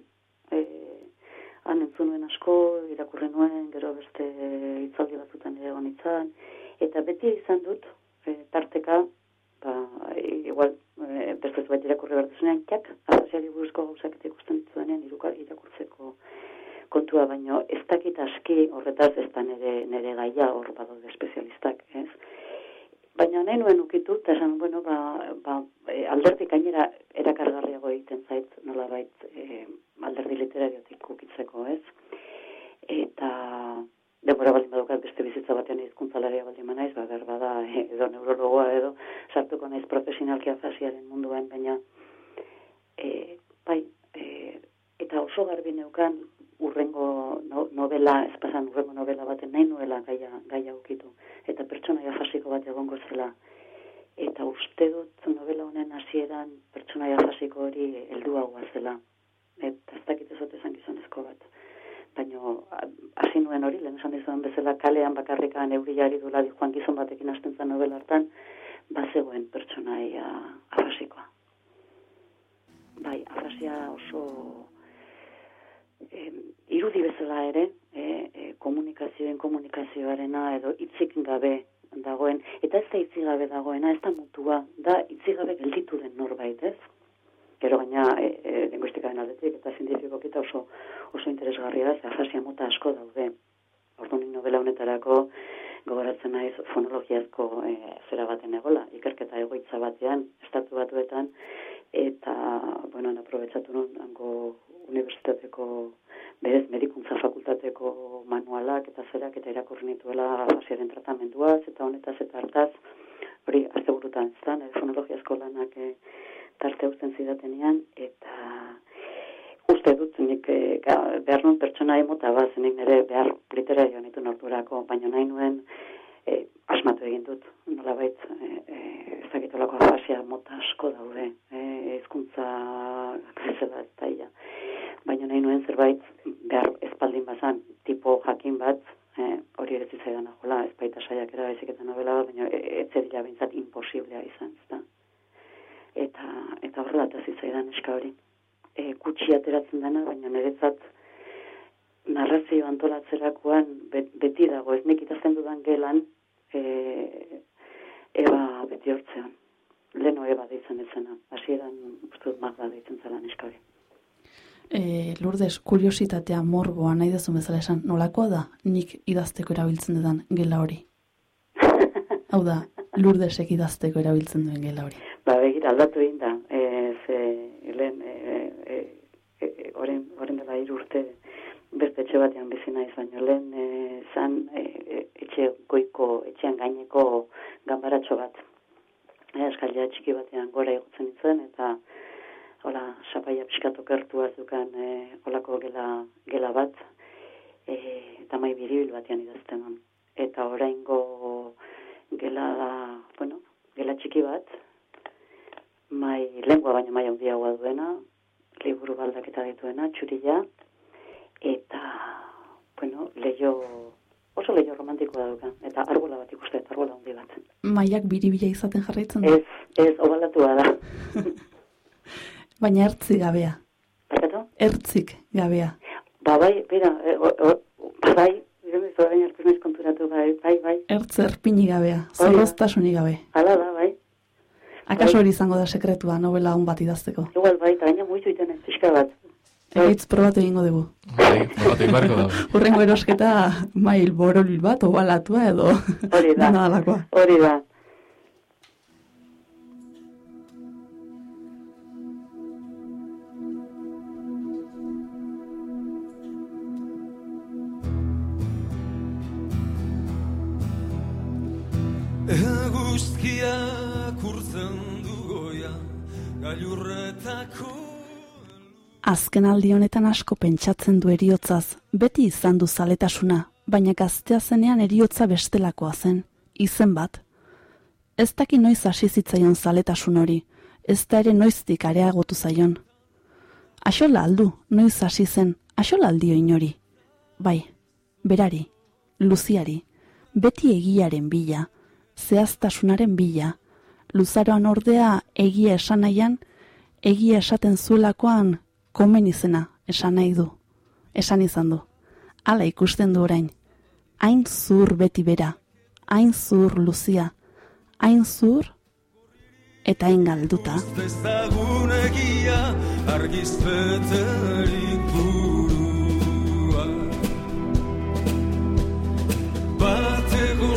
e, han entzunuen asko, irakurri nuen, gero beste itzaldi batzutan ere gonitzan, eta beti izan dut, e, tarteka, ba, igual, e, beste bat irakurri behar duzunean, kiak, afasiari buruzko gauzak ikusten dituenean, irakurtzeko kontua, baino ez dakit aski horretaz ez da nere, nere gaia hor badaude espezialistak, ez? Baina nahi nuen ukitu, eta esan, bueno, ba, ba, e, alderdi gainera erakargarriago egiten zait, nola bait, e, alderdi literariotik ukitzeko, ez? Eta, denbora baldin badukat beste bizitza batean izkuntzalaria baldin manaiz, ba, berba da, edo neurologoa edo, sartuko naiz profesionalki afasiaren munduan, baina, e, bai, e, eta oso garbi neukan urrengo no, novela, ez pasan urrengo novela baten nahi nuela gaia, gaia ukitu, eta pertsonaia fasiko bat egongo zela. Eta uste dut novela honen hasieran pertsonaia fasiko hori heldu hau zela. Eta ez dakit ez esan gizonezko bat. Baina hasi nuen hori, lehen esan dizuen bezala kalean bakarrikan euriari dula di joan gizon batekin hasten zen novela hartan, bazegoen pertsonaia afasikoa. Bai, afasia oso eh, irudi bezala ere, eh, komunikazioen komunikazioarena edo hitzik gabe dagoen, eta ez da hitzik gabe dagoena, ez da mutua, da hitzik gabe gelditu den norbait, ez? Gero gaina, e, e, linguistikaren aldetik eta zientifikok eta oso, oso interesgarria da, afasia mota asko daude. Ordu novela honetarako gogoratzen naiz fonologiazko e, zera baten egola, ikerketa egoitza batean, estatu batuetan, eta, bueno, aprobetsatu nun, hango unibertsitateko berez medikuntza fakultateko manualak eta zerak eta irakurri nituela fasiaren tratamenduaz eta honetaz eta hartaz hori azte burutan zan, e, fonologiazko lanak e, tarte uzten zidatenean eta uste dut nik e, behar nuen pertsona emota bat nik nire behar literario nitu norturako, baina nahi nuen e, asmatu egin dut nolabait e, e, ez afasia mota asko daude e, ezkuntza zela ez da baina nahi nuen zerbait behar espaldin bazan, tipo jakin bat, eh, hori ere zitzaidan ahola, ez baita saiak era eta novela baina e, ez zerila bintzat imposiblea izan, ezta. Eta, eta horrela eta zitzaidan eska hori. E, kutsi ateratzen dena, baina niretzat narrazio antolatzerakoan beti dago, ez nik itazten dudan gelan, e, eba beti hortzean. Leno eba deitzen ezena, hasieran uste dut magda deitzen zela neska hori. E, Lourdes, kuriositatea morboa nahi dezu bezala esan, nolakoa da nik idazteko erabiltzen dudan gela hori? Hau da, Lourdesek idazteko erabiltzen duen gela hori. Ba, begira, aldatu egin da. E, ze, lehen, e, e, e, e, oren, oren dela hiru urte beste etxe batean bizi naiz, baina lehen e, zan e, e, etxe goiko, etxean gaineko ganbaratxo bat. E, eskalia txiki batean gora egotzen nintzen, eta hola, sapaia pixkatu kertua zukan e, olako gela, gela bat, e, eta mai biribil batean idazten. Eta oraingo gela da, bueno, gela txiki bat, mai lengua baina mai handiagoa duena, liburu baldaketa dituena, txurila, eta, bueno, leio, oso leio romantikoa dukan, eta arbola bat ikusten, arbola handi bat. Maiak biribila izaten jarraitzen du, Ez, ez, obalatua da. baina ertzi gabea. Barkatu? Ertzik gabea. Ba, bai, bera, e, o, o, ba, bai, ez orain hartu naiz konturatu, bai, bai, bai, Ertz erpini gabea, da. zorroztasunik gabe. hala da, bai. Akaso hori izango da sekretua novela hon bat idazteko. Igual, bai, eta gaina muitu iten ez pixka bat. Egaitz probatu egingo dugu. Bai, probatu inbarko da. Urrengo erosketa mail borolil bat, obalatua edo Hori da. Hori da. Azken aldi honetan asko pentsatzen du eriotzaz, beti izan du zaletasuna, baina gaztea zenean eriotza bestelakoa zen, izen bat. Ez daki noiz hasi zitzaion zaletasun hori, ez da ere noiztik areagotu zaion. Axola aldu, noiz hasi zen, axola aldio inori. Bai, berari, luziari, beti egiaren bila, zehaztasunaren bila, luzaroan ordea egia esan nahian, egia esaten zuelakoan komen izena esan nahi du, esan izan du. Hala ikusten du orain, hain zur beti bera, hain zur luzia, hain zur eta hain galduta. argizpeterik burua. Bateko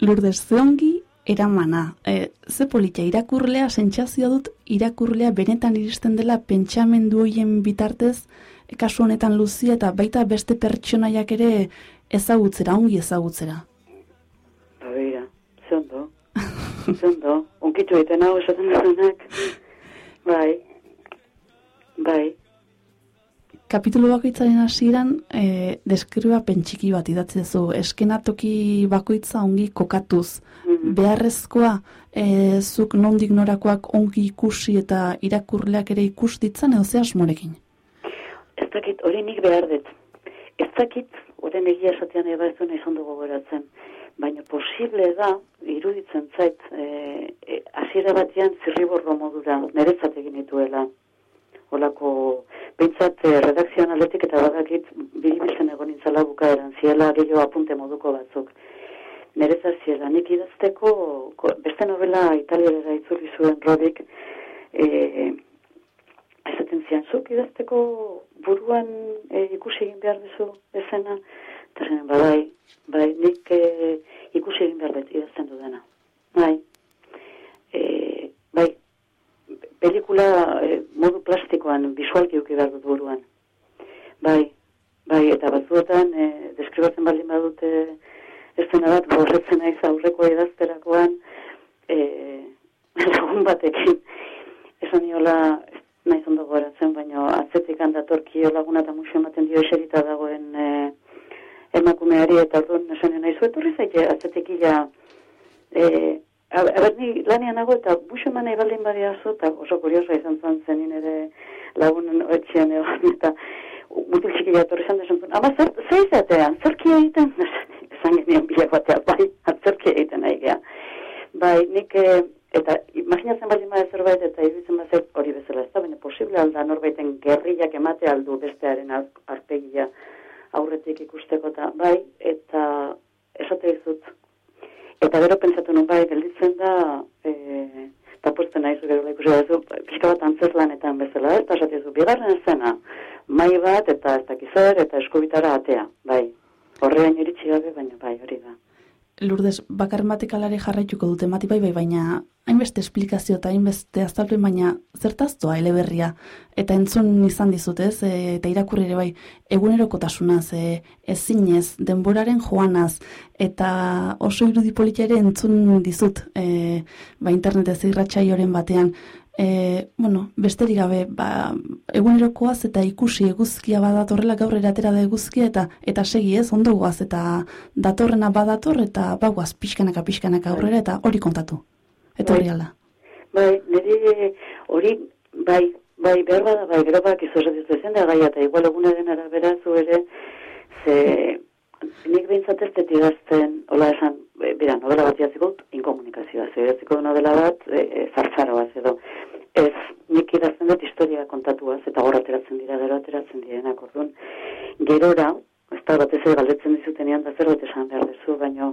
Lourdes zeongi eramana. E, ze politia irakurlea sentsazioa dut irakurlea benetan iristen dela pentsamendu hoien bitartez e, kasu honetan luzia eta baita beste pertsonaiak ere ezagutzera, ongi ezagutzera. Ba, begira, ze ondo. ze ondo. Unkitu egiten hau esaten duzunak. Bai. Bai. Kapitulu bakoitzaren hasieran e, deskribapen txiki bat idatzi duzu, eskenatoki bakoitza ongi kokatuz. Mhm. Beharrezkoa e, zuk nondik norakoak ongi ikusi eta irakurleak ere ikus ditzan edo ze asmorekin. Ez dakit, hori nik behar dut. Ez dakit, horren egia esatean eba ez duena izan dugu goratzen. Baina posible da, iruditzen zait, e, e, hasiera batean zirriborro modura, niretzat egin dituela. Olako, bintzat e, redakzioan aldetik eta badakit biribiltzen egon nintzala bukaeran, ziela gehiago apunte moduko batzuk. Niretzat ziela, nik idazteko, ko- beste novela italiara itzuli zuen Rodik, e, esaten zian, zuk idazteko buruan e, ikusi egin behar duzu esena, eta ba, bai, bai, nik e, ikusi egin behar dut idazten dudana. Bai, e, bai, pelikula e, modu plastikoan, visualki uki behar dut buruan. Bai, bai, eta batzuetan, e, deskribatzen baldin badute estena bat, borretzen naiz aurreko idazterakoan, e, lagun batekin, esan niola, naiz ondo goratzen, baina atzetik handatorkio laguna eta musu ematen dio eserita dagoen e, emakumeari eta orduan esan nio naizu, etorri zaite atzetik ila, e, Aber, ni lanian nago eta buxo eman nahi baldin badiazu, eta oso kuriosa izan zan zenin ere lagunen etxean egon, eta mutil txikila etorri zan desan zuen, ama zer, zer izatea, zerki egiten? Esan genion bila batea, bai, atzerki egiten nahi gea. Bai, nik, eh, eta imaginatzen baldin bada zerbait, eta iruditzen bat hori bezala, ez da, baina posible alda norbaiten gerriak emate aldu bestearen ar- arpegia aurretik ikusteko, eta bai, eta esate dizut, Eta gero pentsatu nun bai, gelditzen da, e, eta posten naiz gero ikusi duzu, pixka bat antzezlanetan bezala, ez, eta esatezu, bigarren zena, mai bat, eta ez dakiz zer, eta eskubitara atea, bai. Horrean iritsi gabe, baina bai, hori da. Lourdes, bakar materialare jarraituko dute mati bai bai, baina hainbeste esplikazio eta hainbeste azalpen baina zertaztoa eleberria. Eta entzun izan dizut ez, e, eta irakurri ere bai, egunerokotasunaz, e, ezinez, denboraren joanaz, eta oso irudi politia ere entzun dizut, e, ba internetez irratsaioren batean, e, bueno, besterik gabe, ba, egunerokoaz eta ikusi eguzkia badatorrela gaur eratera da eguzkia eta eta segi ez, ondo guaz eta datorrena badator eta bagoaz pixkanaka pixkanaka aurrera eta hori kontatu. Eta hori ala. Bai, niri hori, bai, bai, behar bada, bai, gero bak izorra dizuezen da gaia, eta igual egunaren arabera zu ere, ze, nik behintzat ez deti gazten, hola esan, e, bera, novela bat jatziko, inkomunikazioa, ze jatziko novela bat, e, e, zartzaroaz edo, ez, nik idazten dut historia kontatuaz, eta horra ateratzen dira, gero ateratzen direnak, orduan, gerora, ez da batez ere galdetzen dizutenean, da zerbait esan behar duzu, baino,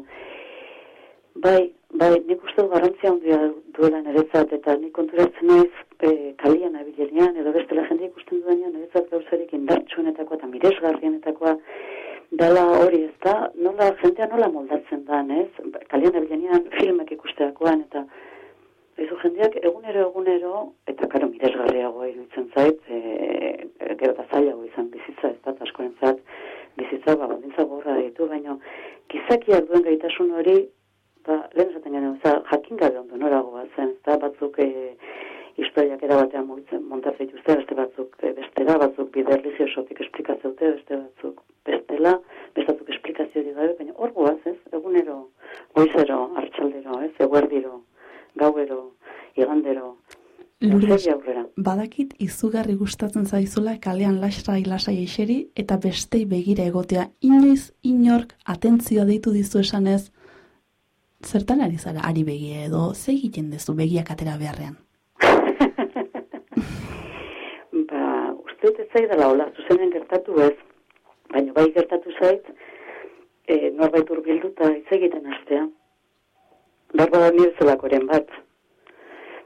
bai, bai, nik uste garrantzia handia duela niretzat, eta nik konturatzen naiz e, kalian abilenean, edo bestela jende ikusten dudanean, niretzat gauzarik indartsuenetakoa eta miresgarrienetakoa, dala hori ez da, nola, jendea nola moldatzen da, ez? Kalian abilenean filmek ikusteakoan, eta Ezo jendeak egunero egunero, eta karo miresgarriagoa iruditzen zait, e, e, gero eta zailago izan bizitza, ez da, askorentzat bizitza, ba, baldintza gorra ditu, baina gizakiak duen gaitasun hori, ba, lehen esaten garen, jakin gabe ondo norago zen, ez da, batzuk e, historiak era batean mugitzen montatzen dituzte, beste batzuk e, bestera, batzuk bider liziosotik esplikazio dute, beste batzuk bestela, beste batzuk esplikazio gabe, baina hor guaz, ez, egunero, goizero, hartxaldero, ez, eguerdiro, gauero, igandero, aurrera. badakit izugarri gustatzen zaizula kalean lasai lasai eseri eta bestei begira egotea inoiz inork atentzioa deitu dizu esanez zertan ari zara ari begia edo ze egiten duzu begiak atera beharrean. ba, uste dut ez zaidala hola, zuzenen gertatu ez, baina bai gertatu zait, e, norbait urbilduta hitz egiten hastea. Barba da nire zelakoren bat.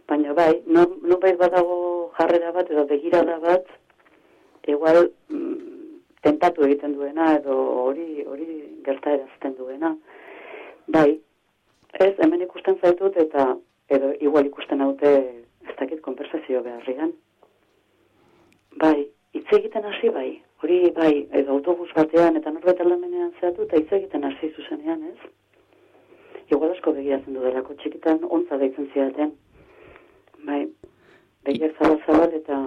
Baina bai, no, nobait badago jarrera bat edo begirada bat, igual mm, tentatu egiten duena edo hori hori gerta erazten duena. Bai, ez, hemen ikusten zaitut eta edo igual ikusten haute ez dakit konversazio beharrian. Bai, hitz egiten hasi bai, hori bai, edo autobus batean eta norbait aldamenean zehatu eta hitz egiten hasi zuzenean, ez? Igual asko begiratzen dudelako txikitan ontza deitzen zidaten. Bai, begiak zabal zabal eta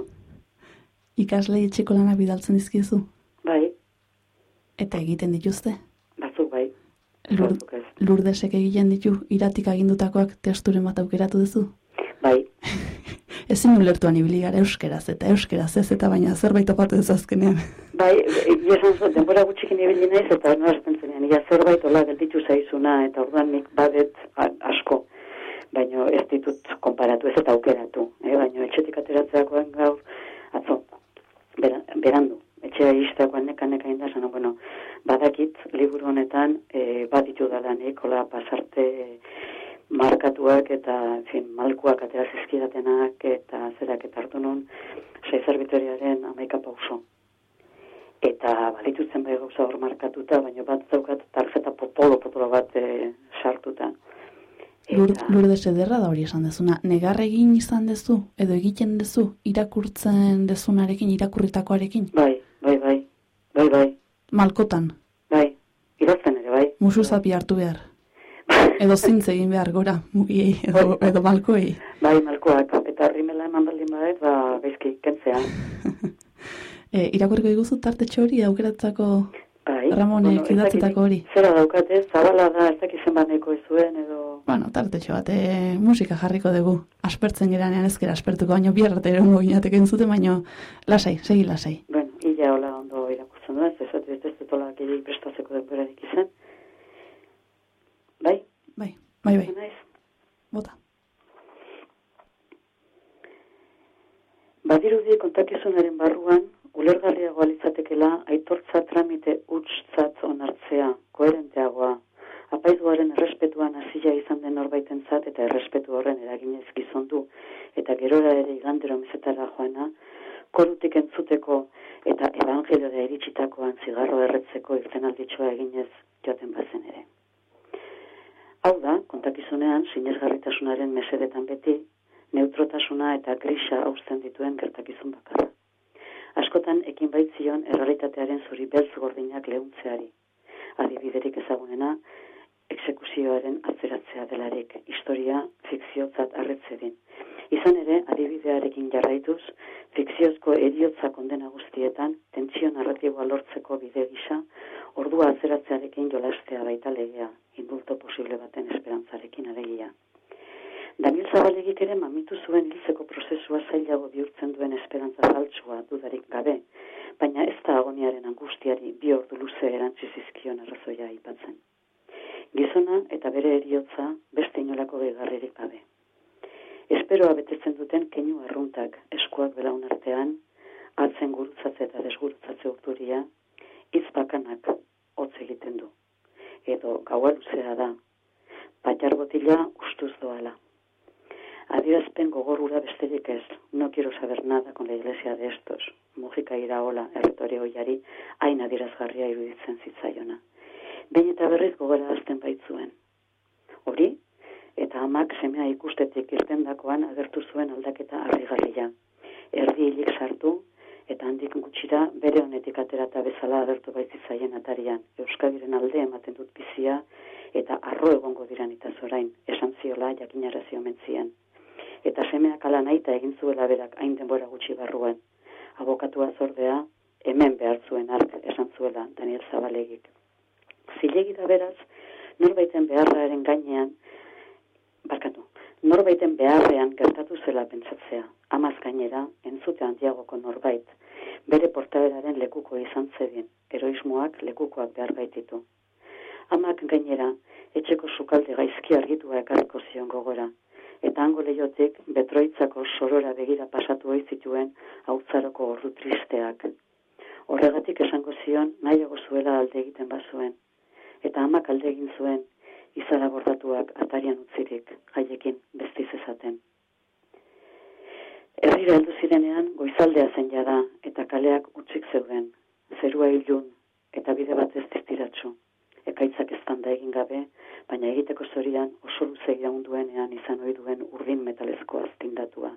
Ikasle etxeko lanak bidaltzen dizkiezu bai, eta egiten dituzte. batzuk bai, Lur, lurdesek egiten ditu iratik agindutakoak testuren bat aukeratu duzu. Bai, Ezin ulertuan ibili gara euskeraz eta euskeraz ez eta baina zerbait topatu ez azkenean. bai, egia zuen, denbora gutxikin ibili naiz eta nola esaten zenean, ia zerbait hola gelditu zaizuna eta orduan nik badet asko. Baina ez ditut konparatu, ez eta aukeratu. Eh? Baina etxetik ateratzeakoan gaur, atzo, bera, berandu, etxea izteakoan neka neka indasan, bueno, badakit liburu honetan e, baditu dala nik, hola pasarte markatuak eta, fin, malkuak atera zizkidatenak eta zerak eta hartu nun, sei zerbitoriaren amaika pauso. Eta baditutzen bai gauza hor markatuta, baina bat zaukat tarjeta potolo, potolo bat e, sartuta. Lur, Eta- lurdes ederra da hori esan dezuna. Negar egin izan dezu edo egiten dezu irakurtzen dezunarekin irakurritakoarekin. Bai, bai, bai, bai, bai, Malkotan, bai, idazten ere, bai. musu zapi hartu behar. Edo zintze egin behar gora, mugiei, edo, edo malkoei. Bai, malkoak, eta rimela eman baldin badet, ba, bezki, kentzea. E, irakurriko diguzu tartetxo hori aukeratzako Bai, Ramonek ez dakit idatzitako hori. Zera daukate, zabala da, ez dakiz zenbaneko ez zuen, edo... Bueno, tartetxo bat, e, musika jarriko dugu. Aspertzen geranean ezkera aspertuko, baino bihar arte erongo ginateke entzuten, baino lasai, segi lasai. Bueno, illa hola ondo irakurtzen duen, ez ez ez ez hola gehiagik prestatzeko denborarik izan. Bai, Bai, bai, naiz. bota. Badirudi kontakizunaren barruan, ulergarriagoa litzatekela aitortza tramite utxtzat onartzea, koherenteagoa. Apaizuaren errespetuan hasia izan den norbaitentzat eta errespetu horren eraginez gizondu, eta gero gerora ere igandero mezetara joana, korutik entzuteko eta evangeliora iritsitakoan zigarro erretzeko irten alditxoa eginez joaten bazen ere. Hau da, kontakizunean, sinesgarritasunaren mesedetan beti, neutrotasuna eta grisa hausten dituen gertakizun bakarra. Askotan, ekin baitzion errealitatearen zuri beltz gordinak lehuntzeari. Adibiderik ezagunena, exekuzioaren atzeratzea delarik, historia fikziotzat arretzedin. Izan ere, adibidearekin jarraituz, fikziozko eriotza kondena guztietan, tentsio narratiboa lortzeko bide gisa, ordua atzeratzearekin jolastea baita legea, indulto posible baten esperantzarekin alegia. Daniel Zabalegik ere mamitu zuen hiltzeko prozesua zailago bihurtzen duen esperantza faltsua dudarik gabe, baina ez da agoniaren angustiari bi ordu luze erantzi zizkion arrazoia aipatzen. Gizona eta bere eriotza beste inolako gehigarririk gabe. Esperoa betetzen duten keinu arruntak eskuak belaun artean, atzen gurutzatze eta desgurutzatze urturia, hitz bakanak hotz egiten du. Edo gaua luzea da, patjar botila ustuz doala. Adierazpen gogorura besterik ez, no quiero saber nada con la iglesia de estos, mugika iraola erretore hoiari hain adierazgarria iruditzen zitzaiona. Behin eta berriz gogora azten baitzuen. Hori, eta amak semea ikustetik irtendakoan agertu zuen aldaketa harrigarria. Erdi hilik sartu, eta handik gutxira bere honetik aterata bezala agertu baitzitzaien atarian. Euskagiren alde ematen dut bizia, eta arro egongo diran itaz orain, esan ziola jakinarazio mentzien. Eta semeak ala naita egin zuela berak hain denbora gutxi barruen. Abokatua zordea, hemen behar zuen ark, esan zuela Daniel Zabalegik. Zilegi da beraz, norbaiten beharraren gainean, barkatu, norbaiten beharrean gertatu zela pentsatzea. Amaz gainera, entzute handiagoko norbait, bere portaberaren lekuko izan zedin, eroismoak lekukoak behar baititu. Amak gainera, etxeko sukalde gaizki argitua ekarriko zion gogora, eta hango leiotik betroitzako sorora begira pasatu ohi zituen hautzaroko ordu tristeak. Horregatik esango zion nahiago zuela alde egiten bazuen, eta amak alde egin zuen izara bordatuak atarian utzirik haiekin bestiz ezaten. Herrira heldu zirenean goizaldea zen jada eta kaleak utzik zeuden, zerua ilun eta bide batez distiratsu. Ekaitzak eztanda egin gabe, baina egiteko zorian oso luze duenean izan ohi duen urdin metalezko aztindatua.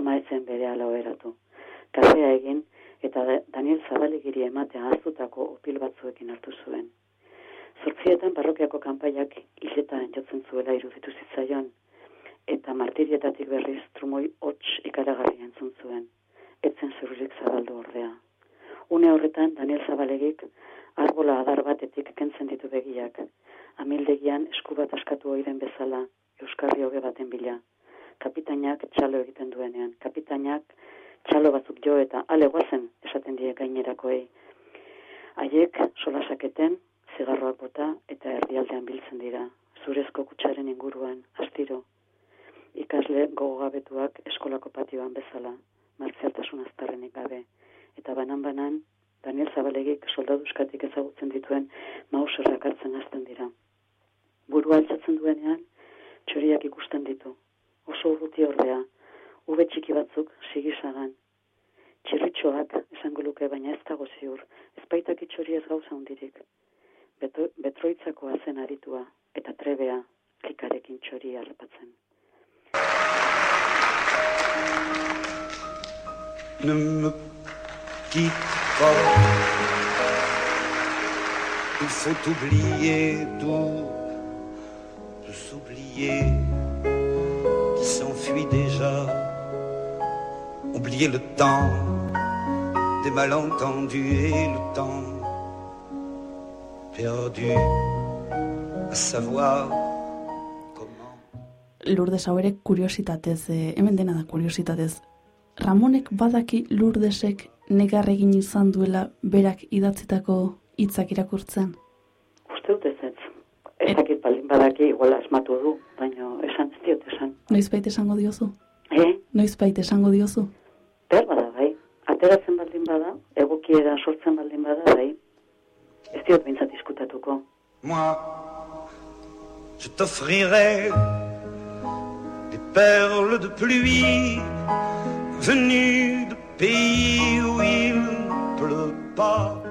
Ama etzen bere ala oheratu. Kafea egin eta Daniel Zabalegiri ematea ahaztutako opil batzuekin hartu zuen. Zortzietan parrokiako kanpaiak hiletan jotzen zuela iruditu zitzaion, eta martirietatik berriz trumoi hots ikaragarri entzun zuen. Etzen zururik zabaldu ordea. Une horretan Daniel Zabalegik arbola adar batetik kentzen ditu begiak. Amildegian esku bat askatu oiren bezala, Euskarri hoge baten bila. Kapitainak txalo egiten duenean. Kapitainak txalo batzuk jo eta ale guazen esaten die gainerakoei. Haiek solasaketen, zigarroak bota eta erdialdean biltzen dira. Zurezko kutsaren inguruan, astiro. Ikasle gogogabetuak eskolako patioan bezala, martzialtasun aztarrenik gabe. Eta banan-banan, Daniel Zabalegik soldaduzkatik ezagutzen dituen mauserrak hartzen hasten dira. Burua altzatzen duenean, txoriak ikusten ditu. Oso urruti ordea, ube txiki batzuk sigisagan. Txirritxoak esango luke baina ez dago ziur, ez baitak ez gauza hundirik. Beto, betroitzako zen aritua eta trebea likarekin txori harrapatzen. Ne me quitte pas. Il faut oublier tout, de s'oublier qui s'enfuit déjà. Oublier le temps des malentendus et le temps perdu à savoir. Lourdes hau ere kuriositatez, eh, hemen dena da kuriositatez. Ramonek badaki Lourdesek negar egin izan duela berak idatzitako hitzak irakurtzen. Uste dut ez ez. Ez dakit baldin badaki igual asmatu du, baina esan ez diot esan. Noizbait esango diozu? Eh? Noizbait esango diozu? Behar bada, bai. Ateratzen baldin bada, egokiera sortzen baldin bada, bai. Ez diot bintzat diskutatuko. Moi, je t'offrirai des perles de pluie venues de pays où il ne pleut pas.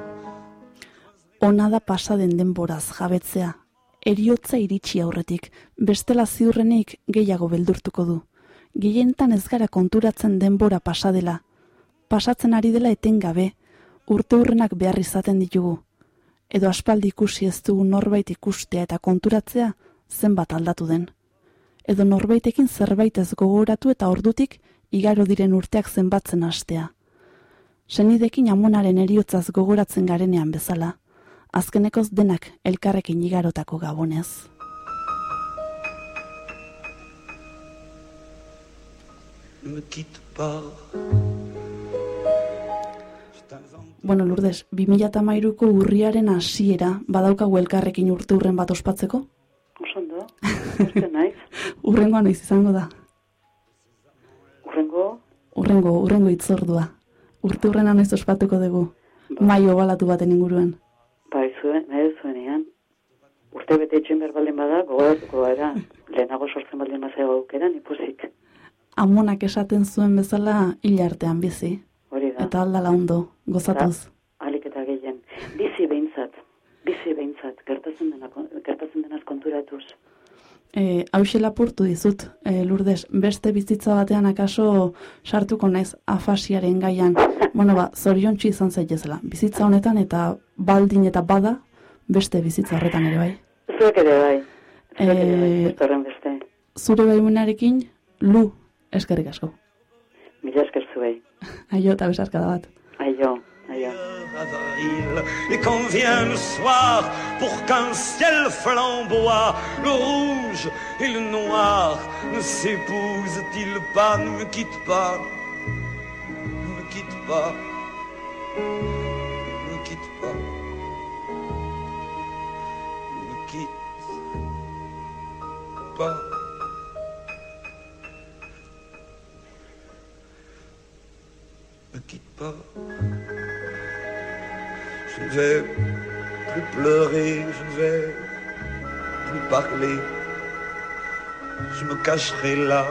Ona da pasa den denboraz jabetzea. Eriotza iritsi aurretik, bestela ziurrenik gehiago beldurtuko du. Gehientan ez gara konturatzen denbora pasa dela. Pasatzen ari dela etengabe, urte hurrenak behar izaten ditugu. Edo aspaldi ikusi ez dugu norbait ikustea eta konturatzea zenbat aldatu den. Edo norbaitekin zerbait ez gogoratu eta ordutik igaro diren urteak zenbatzen hastea. Senidekin amonaren eriotzaz gogoratzen garenean bezala, azkenekoz denak elkarrekin igarotako gabonez. Ne me quitte pas. Bueno, Lourdes, 2013ko urriaren hasiera badaukagu elkarrekin urte urren bat ospatzeko? Naiz. Urrengoa noiz izango da. Urrengo, Urrengo, urrengo itzordua. Urte urrena noiz ospatuko dugu. Mai obalatu baten inguruan. bai zuen, nahi zuenean. Urte bete itxen behar baldin bada, gogoratuko gara. Lehenago sortzen baldin bazego aukera, nipusik. Amonak esaten zuen bezala hilartean bizi. Hori da. Eta aldala ondo, gozatuz. Alik eta gehien. Bizi behintzat. Bizi behintzat. Gertatzen, dena, gertatzen denaz konturatuz. E, hause lapurtu dizut, e, Lourdes, beste bizitza batean akaso sartuko naiz afasiaren gaian. Bueno, ba, zorion izan zaitezela. Bizitza honetan eta baldin eta bada beste bizitza horretan ere bai. Zuek ere bai. Zuek ere bai. E, beste. zure baimunarekin, lu, eskerrik asko. Mila esker zuei. Aio eta besarkada bat. Aio, et qu'on vient le soir pour qu'un ciel flamboie le rouge et le noir. Ne s'épousent-ils pas ne me quitte pas ne me quitte pas ne me quitte pas ne me quitte pas. Me quitte pas je ne vais plus pleurer, je ne vais plus parler. Je me cacherai là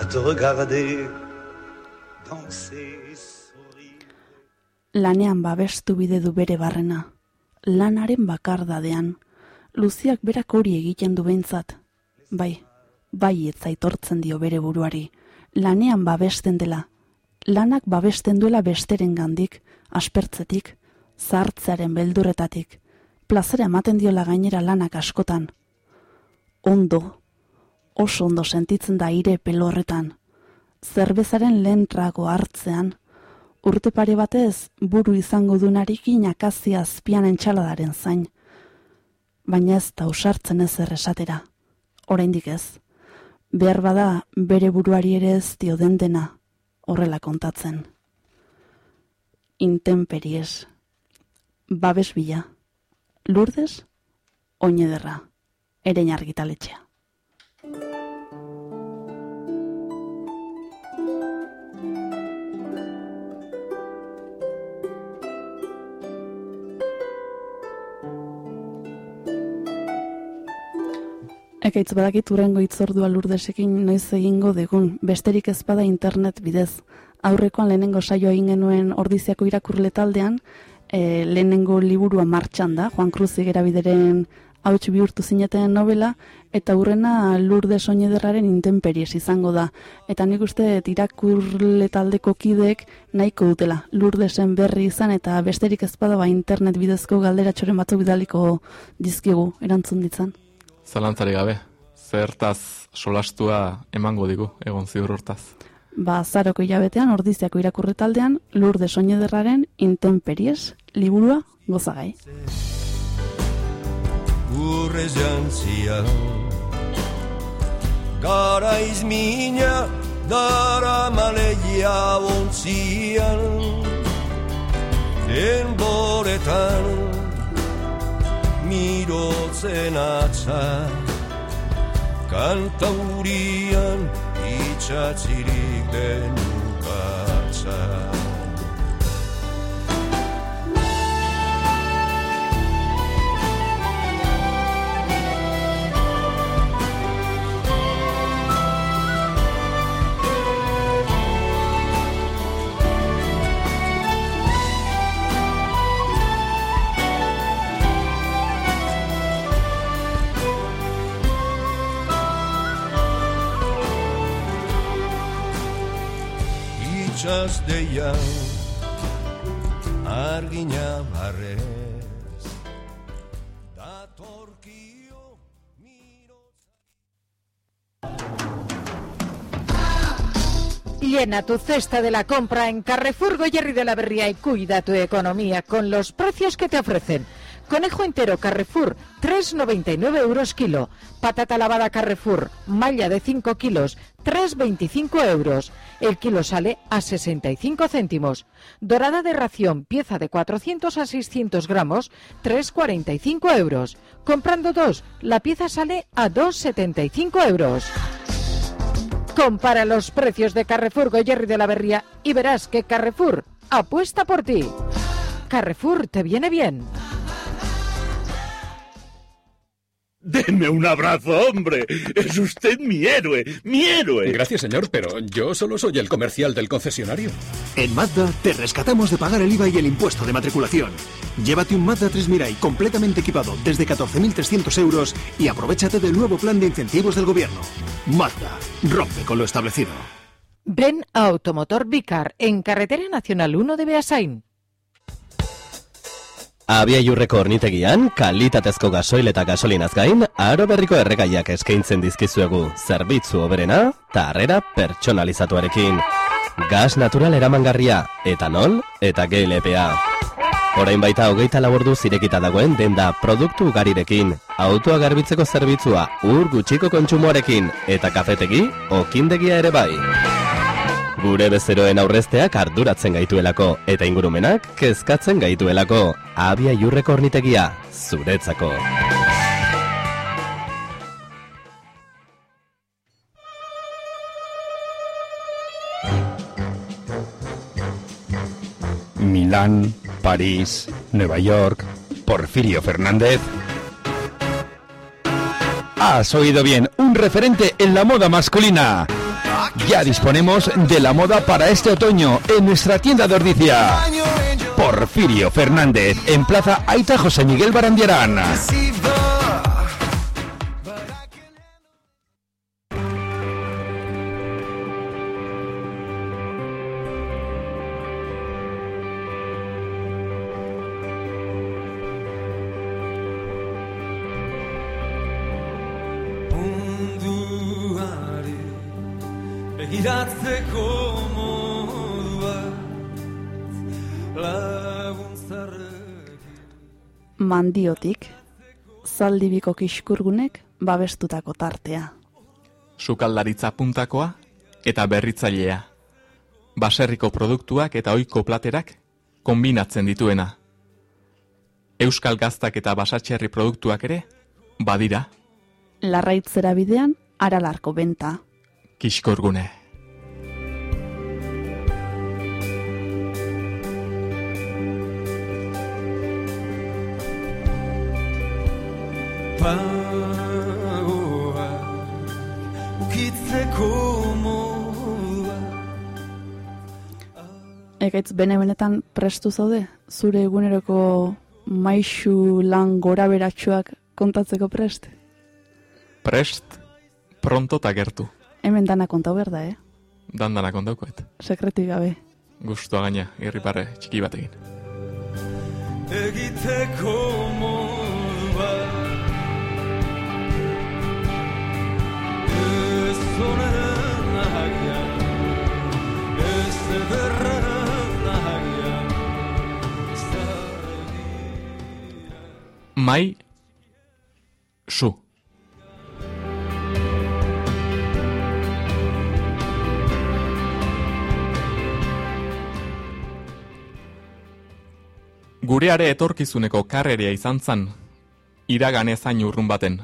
à te regarder danser et sourire. Lanean babestu bide du bere barrena. Lanaren bakardadean. Luziak berak hori egiten du behintzat. Bai, bai ez aitortzen dio bere buruari. Lanean babesten dela. Lanak babesten duela besteren gandik, aspertzetik, zartzearen beldurretatik. Plazera ematen diola gainera lanak askotan. Ondo, oso ondo sentitzen da ire pelo horretan. Zerbezaren lehen trago hartzean, urte pare batez buru izango dunarikin akazia azpian entxaladaren zain. Baina ez da usartzen ez erresatera. Oraindik ez. Behar bada bere buruari ere ez dio den dena horrela kontatzen. Intemperies. Babes bila. Lourdes, oinederra. Erein argitaletxea. Ekaitz badakit urrengo itzordua lurdesekin noiz egingo degun, besterik ez bada internet bidez. Aurrekoan lehenengo saioa egin genuen ordiziako irakurle taldean, e, lehenengo liburua martxan da, Juan Cruz bideren hauts bihurtu zineten novela, eta hurrena lurde soinederraren intemperies izango da. Eta nik uste irakurle taldeko kidek nahiko dutela, lurdesen berri izan, eta besterik ez bada ba internet bidezko galderatxoren batzuk bidaliko dizkigu, erantzun ditzan. Zalantzari gabe, zertaz solastua emango digu, egon ziur hortaz. Ba, zaroko hilabetean, ordiziako irakurre taldean, lurde soinederraren intemperies, liburua gozagai. urre jantzia. Garaiz mina dara maleia ontzian. Denboretan mirotzen atza. Kantaurian chatting the new nukata Llena tu cesta de la compra en Carrefour Goyerri de la Berría y cuida tu economía con los precios que te ofrecen. Conejo entero Carrefour, 3,99 euros kilo. Patata lavada Carrefour, malla de 5 kilos, 3,25 euros. El kilo sale a 65 céntimos. Dorada de ración, pieza de 400 a 600 gramos, 3,45 euros. Comprando dos, la pieza sale a 2,75 euros. Compara los precios de Carrefour Goyerri de la Berría y verás que Carrefour apuesta por ti. Carrefour te viene bien. Deme un abrazo, hombre. Es usted mi héroe, mi héroe. Gracias, señor, pero yo solo soy el comercial del concesionario. En Mazda te rescatamos de pagar el IVA y el impuesto de matriculación. Llévate un Mazda 3 Mirai completamente equipado desde 14.300 euros y aprovechate del nuevo plan de incentivos del gobierno. Mazda, rompe con lo establecido. Ven a Automotor Vicar en Carretera Nacional 1 de Beasain. Abia jurreko ornitegian, kalitatezko gasoil eta gasolinaz gain, aro berriko erregaiak eskaintzen dizkizuegu, zerbitzu oberena, eta harrera pertsonalizatuarekin. Gas natural eramangarria, etanol eta GLPA. Orain baita hogeita labordu zirekita dagoen denda produktu ugarirekin, autoa garbitzeko zerbitzua ur gutxiko kontsumoarekin, eta kafetegi okindegia ere bai. Gure bezeroen aurrezteak arduratzen gaituelako eta ingurumenak kezkatzen gaituelako. Abia jurreko ornitegia, zuretzako. Milán, París, Nueva York, Porfirio Fernández. Has oído bien, un referente en la moda masculina. Ya disponemos de la moda para este otoño en nuestra tienda de Ordicia. Porfirio Fernández, en Plaza Aita José Miguel Barandiarán. Mandiotik, zaldibiko kiskurgunek babestutako tartea. Sukaldaritza puntakoa eta berritzailea. Baserriko produktuak eta ohiko platerak kombinatzen dituena. Euskal gaztak eta basatxerri produktuak ere badira Larraitzera bidean, aralarko benta. kiskorgune. Pagoa ukitzeko modua Ekaitz bene benetan prestu zaude, zure eguneroko maixu lan gora beratxuak kontatzeko prest? Prest, pronto eta gertu. Hemen dana kontau berda, eh? Dandana kontaukoet. Sekretik gabe. Gustua gaina, irriparre txiki batekin. egiteko modua Mai, su. Gureare etorkizuneko karreria izan zan, iragan ezain urrun baten.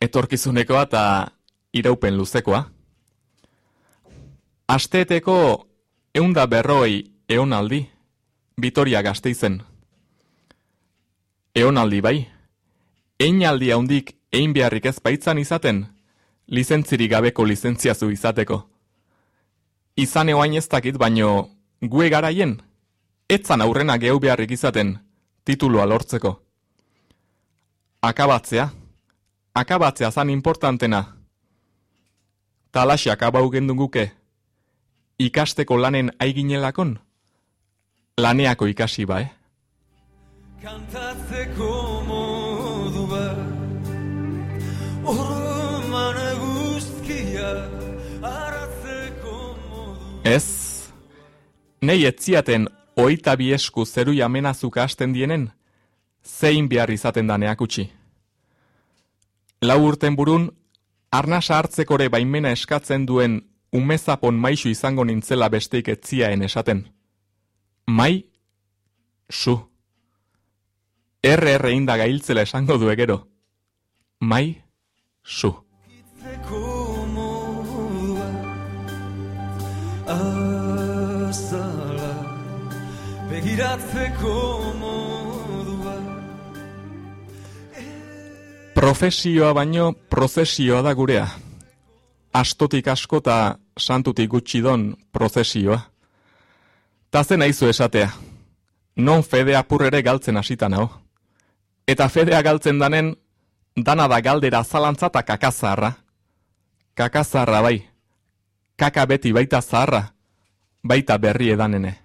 Etorkizunekoa eta iraupen luzekoa. Asteeteko eunda berroi eonaldi, Vitoria gazteizen. Eonaldi bai, einaldi handik ein beharrik ez baitzan izaten, lizentzirik gabeko lizentziazu izateko. Izan eoain ez dakit baino, gue garaien, etzan aurrena gehu beharrik izaten, titulua lortzeko. Akabatzea, akabatzea zan importantena. Talaxi akabau gendun guke, ikasteko lanen aiginelakon? Laneako ikasi ba, eh? Kantatzeko modu bat Orman guzkia Aratzeko Ez, nei etziaten oita biesku zeru jamenazuk hasten dienen, zein behar izaten daneak utxi. Lau urten burun, arnasa hartzekore baimena eskatzen duen umezapon maisu izango nintzela besteik etziaen esaten. Mai, su. Erre erre inda gailtzela esango du egero. Mai, su. Zeko modua Azala Begiratzeko modua Profesioa baino prozesioa da gurea. Astotik askota santutik gutxi don prozesioa. Ta zen aizu esatea. Non fede apurrere galtzen hasita nao. Eta fedea galtzen danen, dana da galdera zalantza eta kakazarra. Kakazarra bai. Kaka beti baita zaharra. Baita berri edanene.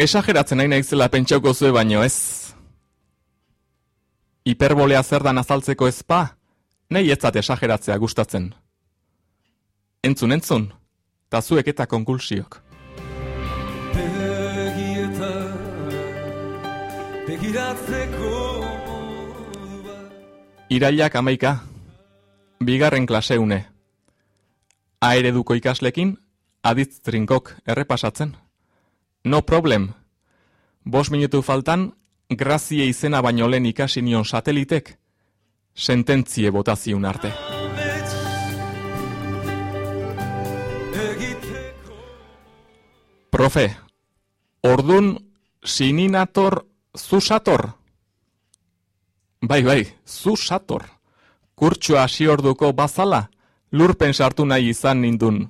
Esageratzen nahi naizela pentsauko zue baino ez. Hiperbolea zer dan azaltzeko ezpa, nahi etzat esageratzea gustatzen. Entzun, entzun, ta zuek eta konkulsiok. Begieta Begiratzeko Irailak amaika, bigarren klaseune. Aereduko ikaslekin, aditz trinkok errepasatzen. No problem. Bos minutu faltan, grazie izena baino lehen ikasi nion satelitek, sententzie botaziun arte. Profe, ordun sininator zusator? Bai, bai, zusator. Kurtsua hasi orduko bazala, lurpen sartu nahi izan nindun.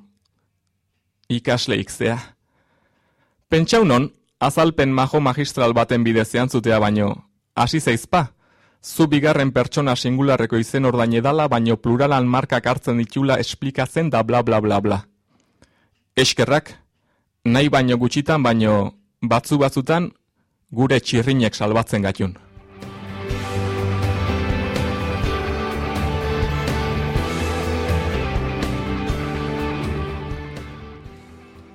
Ikasleik zea. Pentsaunon, azalpen majo magistral baten bidez zutea baino, hasi zeizpa, zu bigarren pertsona singularreko izen ordain edala, baino pluralan markak hartzen ditula esplikatzen da bla bla bla bla. Eskerrak, nahi baino gutxitan baino batzu batzutan gure txirrinek salbatzen gatun.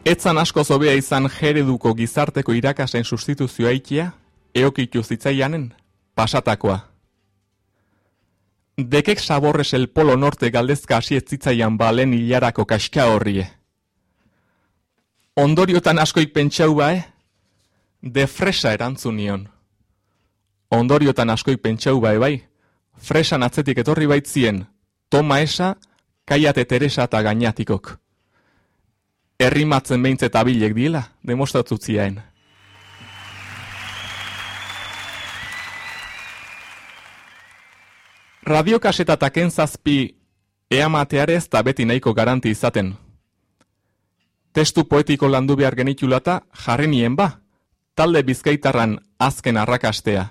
Etzan asko zobea izan jereduko gizarteko irakasen sustituzioa ikia, eokitu zitzaianen, pasatakoa. Dekek saborres el polo norte galdezka hasi ez zitzaian balen hilarako kaska horrie. Ondoriotan askoik pentsau bae, de fresa erantzun nion. Ondoriotan askoik pentsau bae bai, fresan atzetik etorri baitzien, toma esa, kaiate teresa eta gainatikok. Errimatzen behintzet abilek diela, demostratzutziaen. Radiokaseta taken zazpi eamatearez eta beti nahiko garanti izaten. Testu poetiko landu behar genitulata jarri nien ba, talde bizkaitarran azken arrakastea.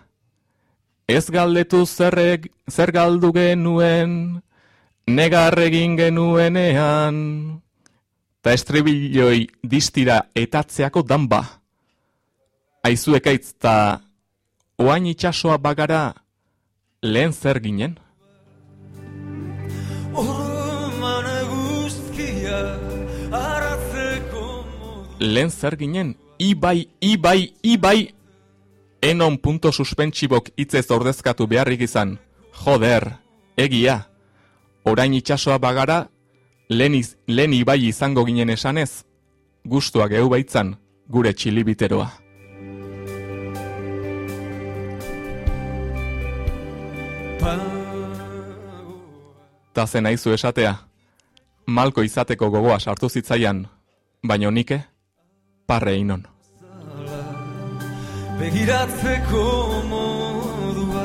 Ez galdetu zerrek, zer galdu genuen, negarregin genuenean, ta estribiloi distira etatzeako danba. Aizu ekaitz ta oain itxasoa bagara lehen zer ginen? Orman guzkia Aratzeko Lehen zer ginen? Ibai, ibai, ibai! Enon punto suspentsibok hitzez ordezkatu beharrik izan. Joder, egia. Orain itxasoa bagara, lehen, iz, lehen ibai izango ginen esanez, gustuak geu baitzan gure txilibiteroa. Ta zen aizu esatea, malko izateko gogoa sartu zitzaian, baino nike, parreinon. Begiratzeko modua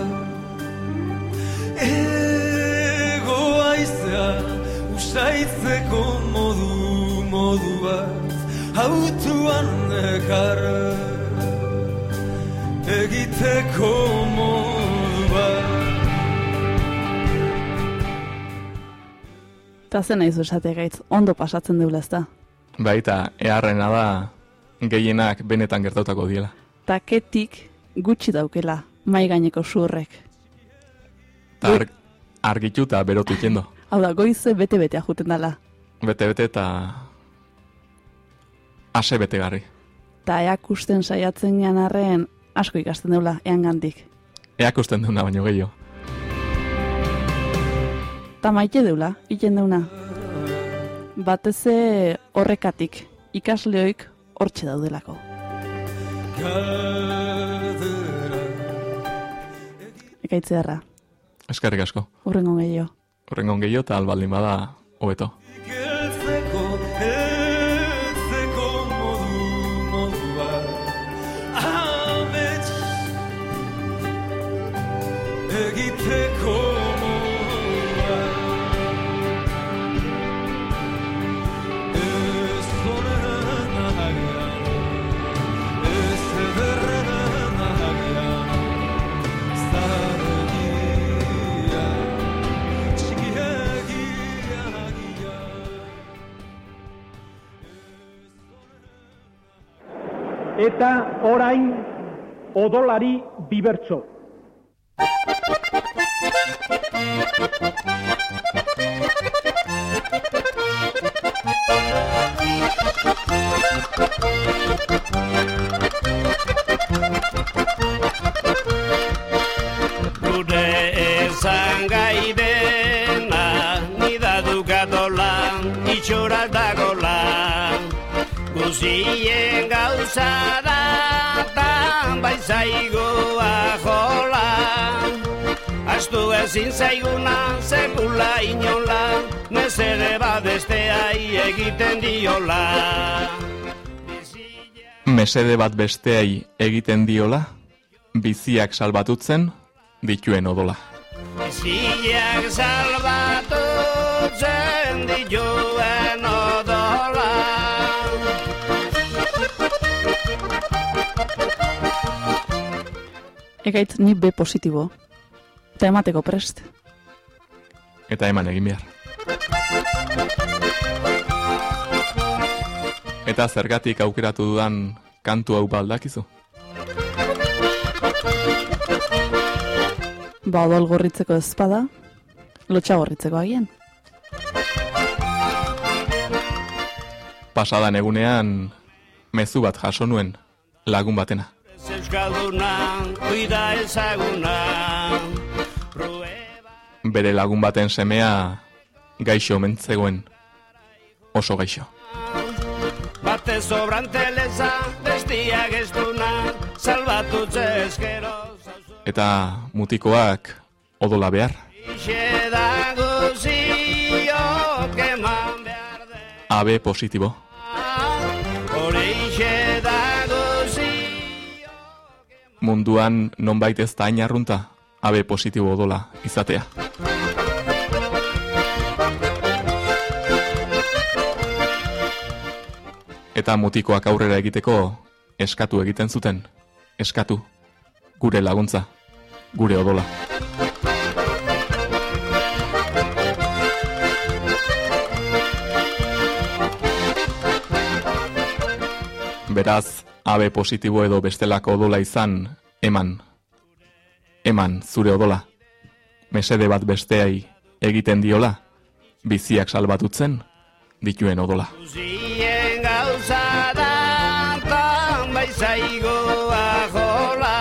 Ego aizea Usaitzeko modu modua Hautuan ekar Egiteko modua Eta zen aizu esategaitz, ondo pasatzen deula ezta? Baita, eharrena da, gehienak benetan gertautako diela. Taketik gutxi daukela, mai gaineko zurrek. Ta ar, argitu eta berotu ikendo. Hau da, goize bete-betea juten dala. Bete-bete eta ase betegarri. Ta eakusten saiatzen gean arren asko ikasten deula, ean gandik. Eak usten duna baino gehiago. Ta maite deula, iten deuna. Bateze horrekatik, ikasleoik hortxe daudelako. Ekaitze darra, Eskerrik asko. urrengo gehiago. Horrengo gehiago eta albaldin bada hobeto. Eta orain odolari bibertso. Gure esan gai dena, nida dukatola, itxura dagola. Guzien da, tan baizaigoa jola. Astu ezin zaiguna, sekula inola, mesede badesteai egiten diola. Mesede bat besteai egiten diola, biziak salbatutzen dituen odola. Biziak salbatutzen dituen Ekaitz ni B positibo. Eta emateko prest. Eta eman egin behar. Eta zergatik aukeratu dudan kantu hau baldakizu? Ba, odol gorritzeko ezpada, lotxa gorritzeko agian. Pasadan egunean mezu bat jaso nuen lagun batena. Euskalduna, kuida ezaguna. Bere lagun baten semea gaixo mentzegoen. Oso gaixo. Bate sobrante leza, bestiak ez duna, salbatutze eskero. Eta mutikoak odola behar. Ixe dago ziok eman behar de, AB positibo. Munduan nonbait ez da ainarrunta AB positibo odola izatea. Eta mutikoak aurrera egiteko eskatu egiten zuten. Eskatu. Gure laguntza. Gure odola. Beraz, AB positibo edo bestelako odola izan, eman. Eman, zure odola. Mesede bat besteai egiten diola, biziak salbatutzen, dituen odola. Zien gauza da, jola.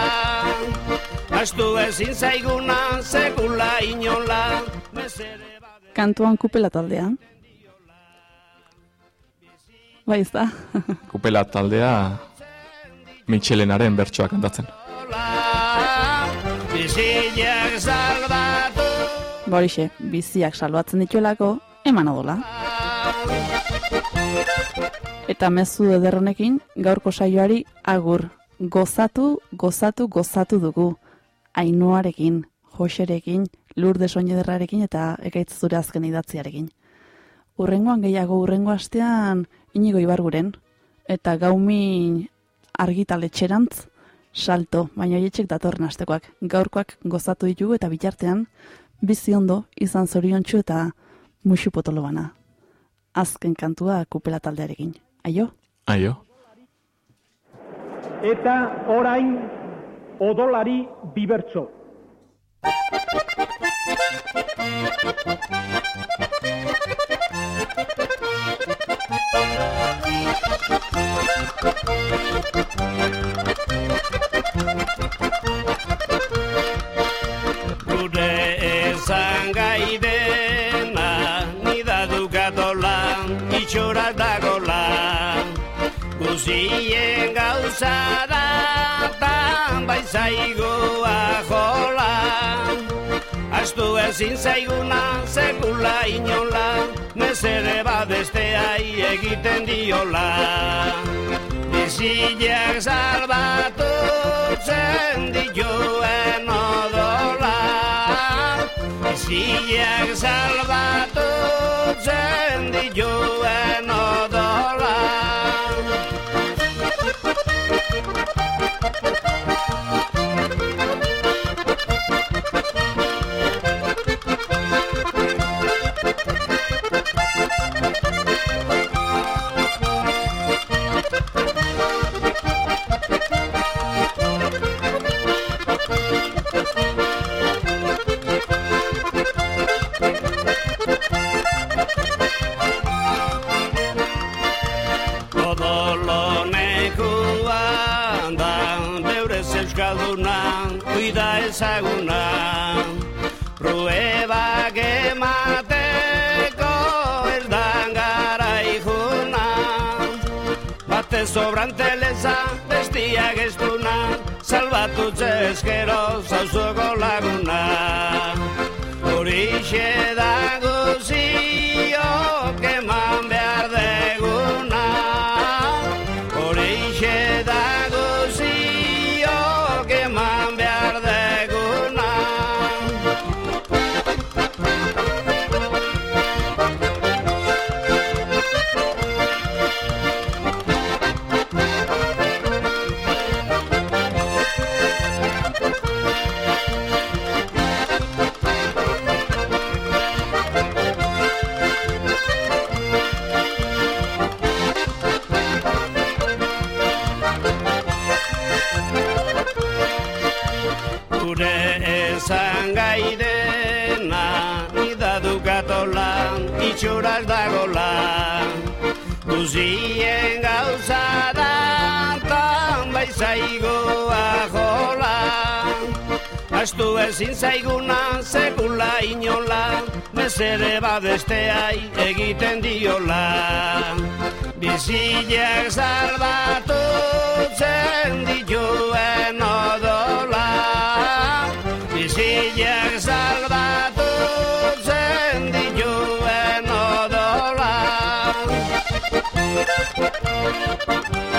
Astu ezin zaiguna, sekula inola, mesede Kantuan kupela taldea. Bai, ez da? Kupela taldea Michelenaren bertsoa kantatzen. biziak salbatu. Ba horixe, biziak salbatzen dituelako, eman odola. Eta mezu ederronekin, gaurko saioari agur. Gozatu, gozatu, gozatu dugu. Ainuarekin, Joserekin, Lourdes Oñederrarekin eta ekaitz zure azken idatziarekin. Urrengoan gehiago, urrengo astean inigo ibarguren. Eta gaumin argitaletxerantz, salto, baina hietxek datorren astekoak. Gaurkoak gozatu ditugu eta bitartean, bizi ondo, izan zoriontsu eta musu potolo bana. Azken kantua kupela taldearekin. Aio? Aio. Eta orain odolari bibertso. Gure esan gai dena, nida dukatola, itxorak dagola. Guzien gauza da, tan baizaigoa jola. Astu ezin zaiguna, sekula inola, mesede badesteai egiten diola. Bizileak salbatu zen dituen odola Bizileak salbatu zen dituen odola ezaguna Pruebak emateko ez da garaijuna Bate sobrante leza bestia gestuna Salbatu txezkero zauzuko laguna. Horixe da Guzien gauza da, tan baizaigoa jola. Astu ezin zaiguna, sekula inola, mesede badesteai egiten diola. Bizileak salbatu zen dituen odola. Bizileak salbatu えっ?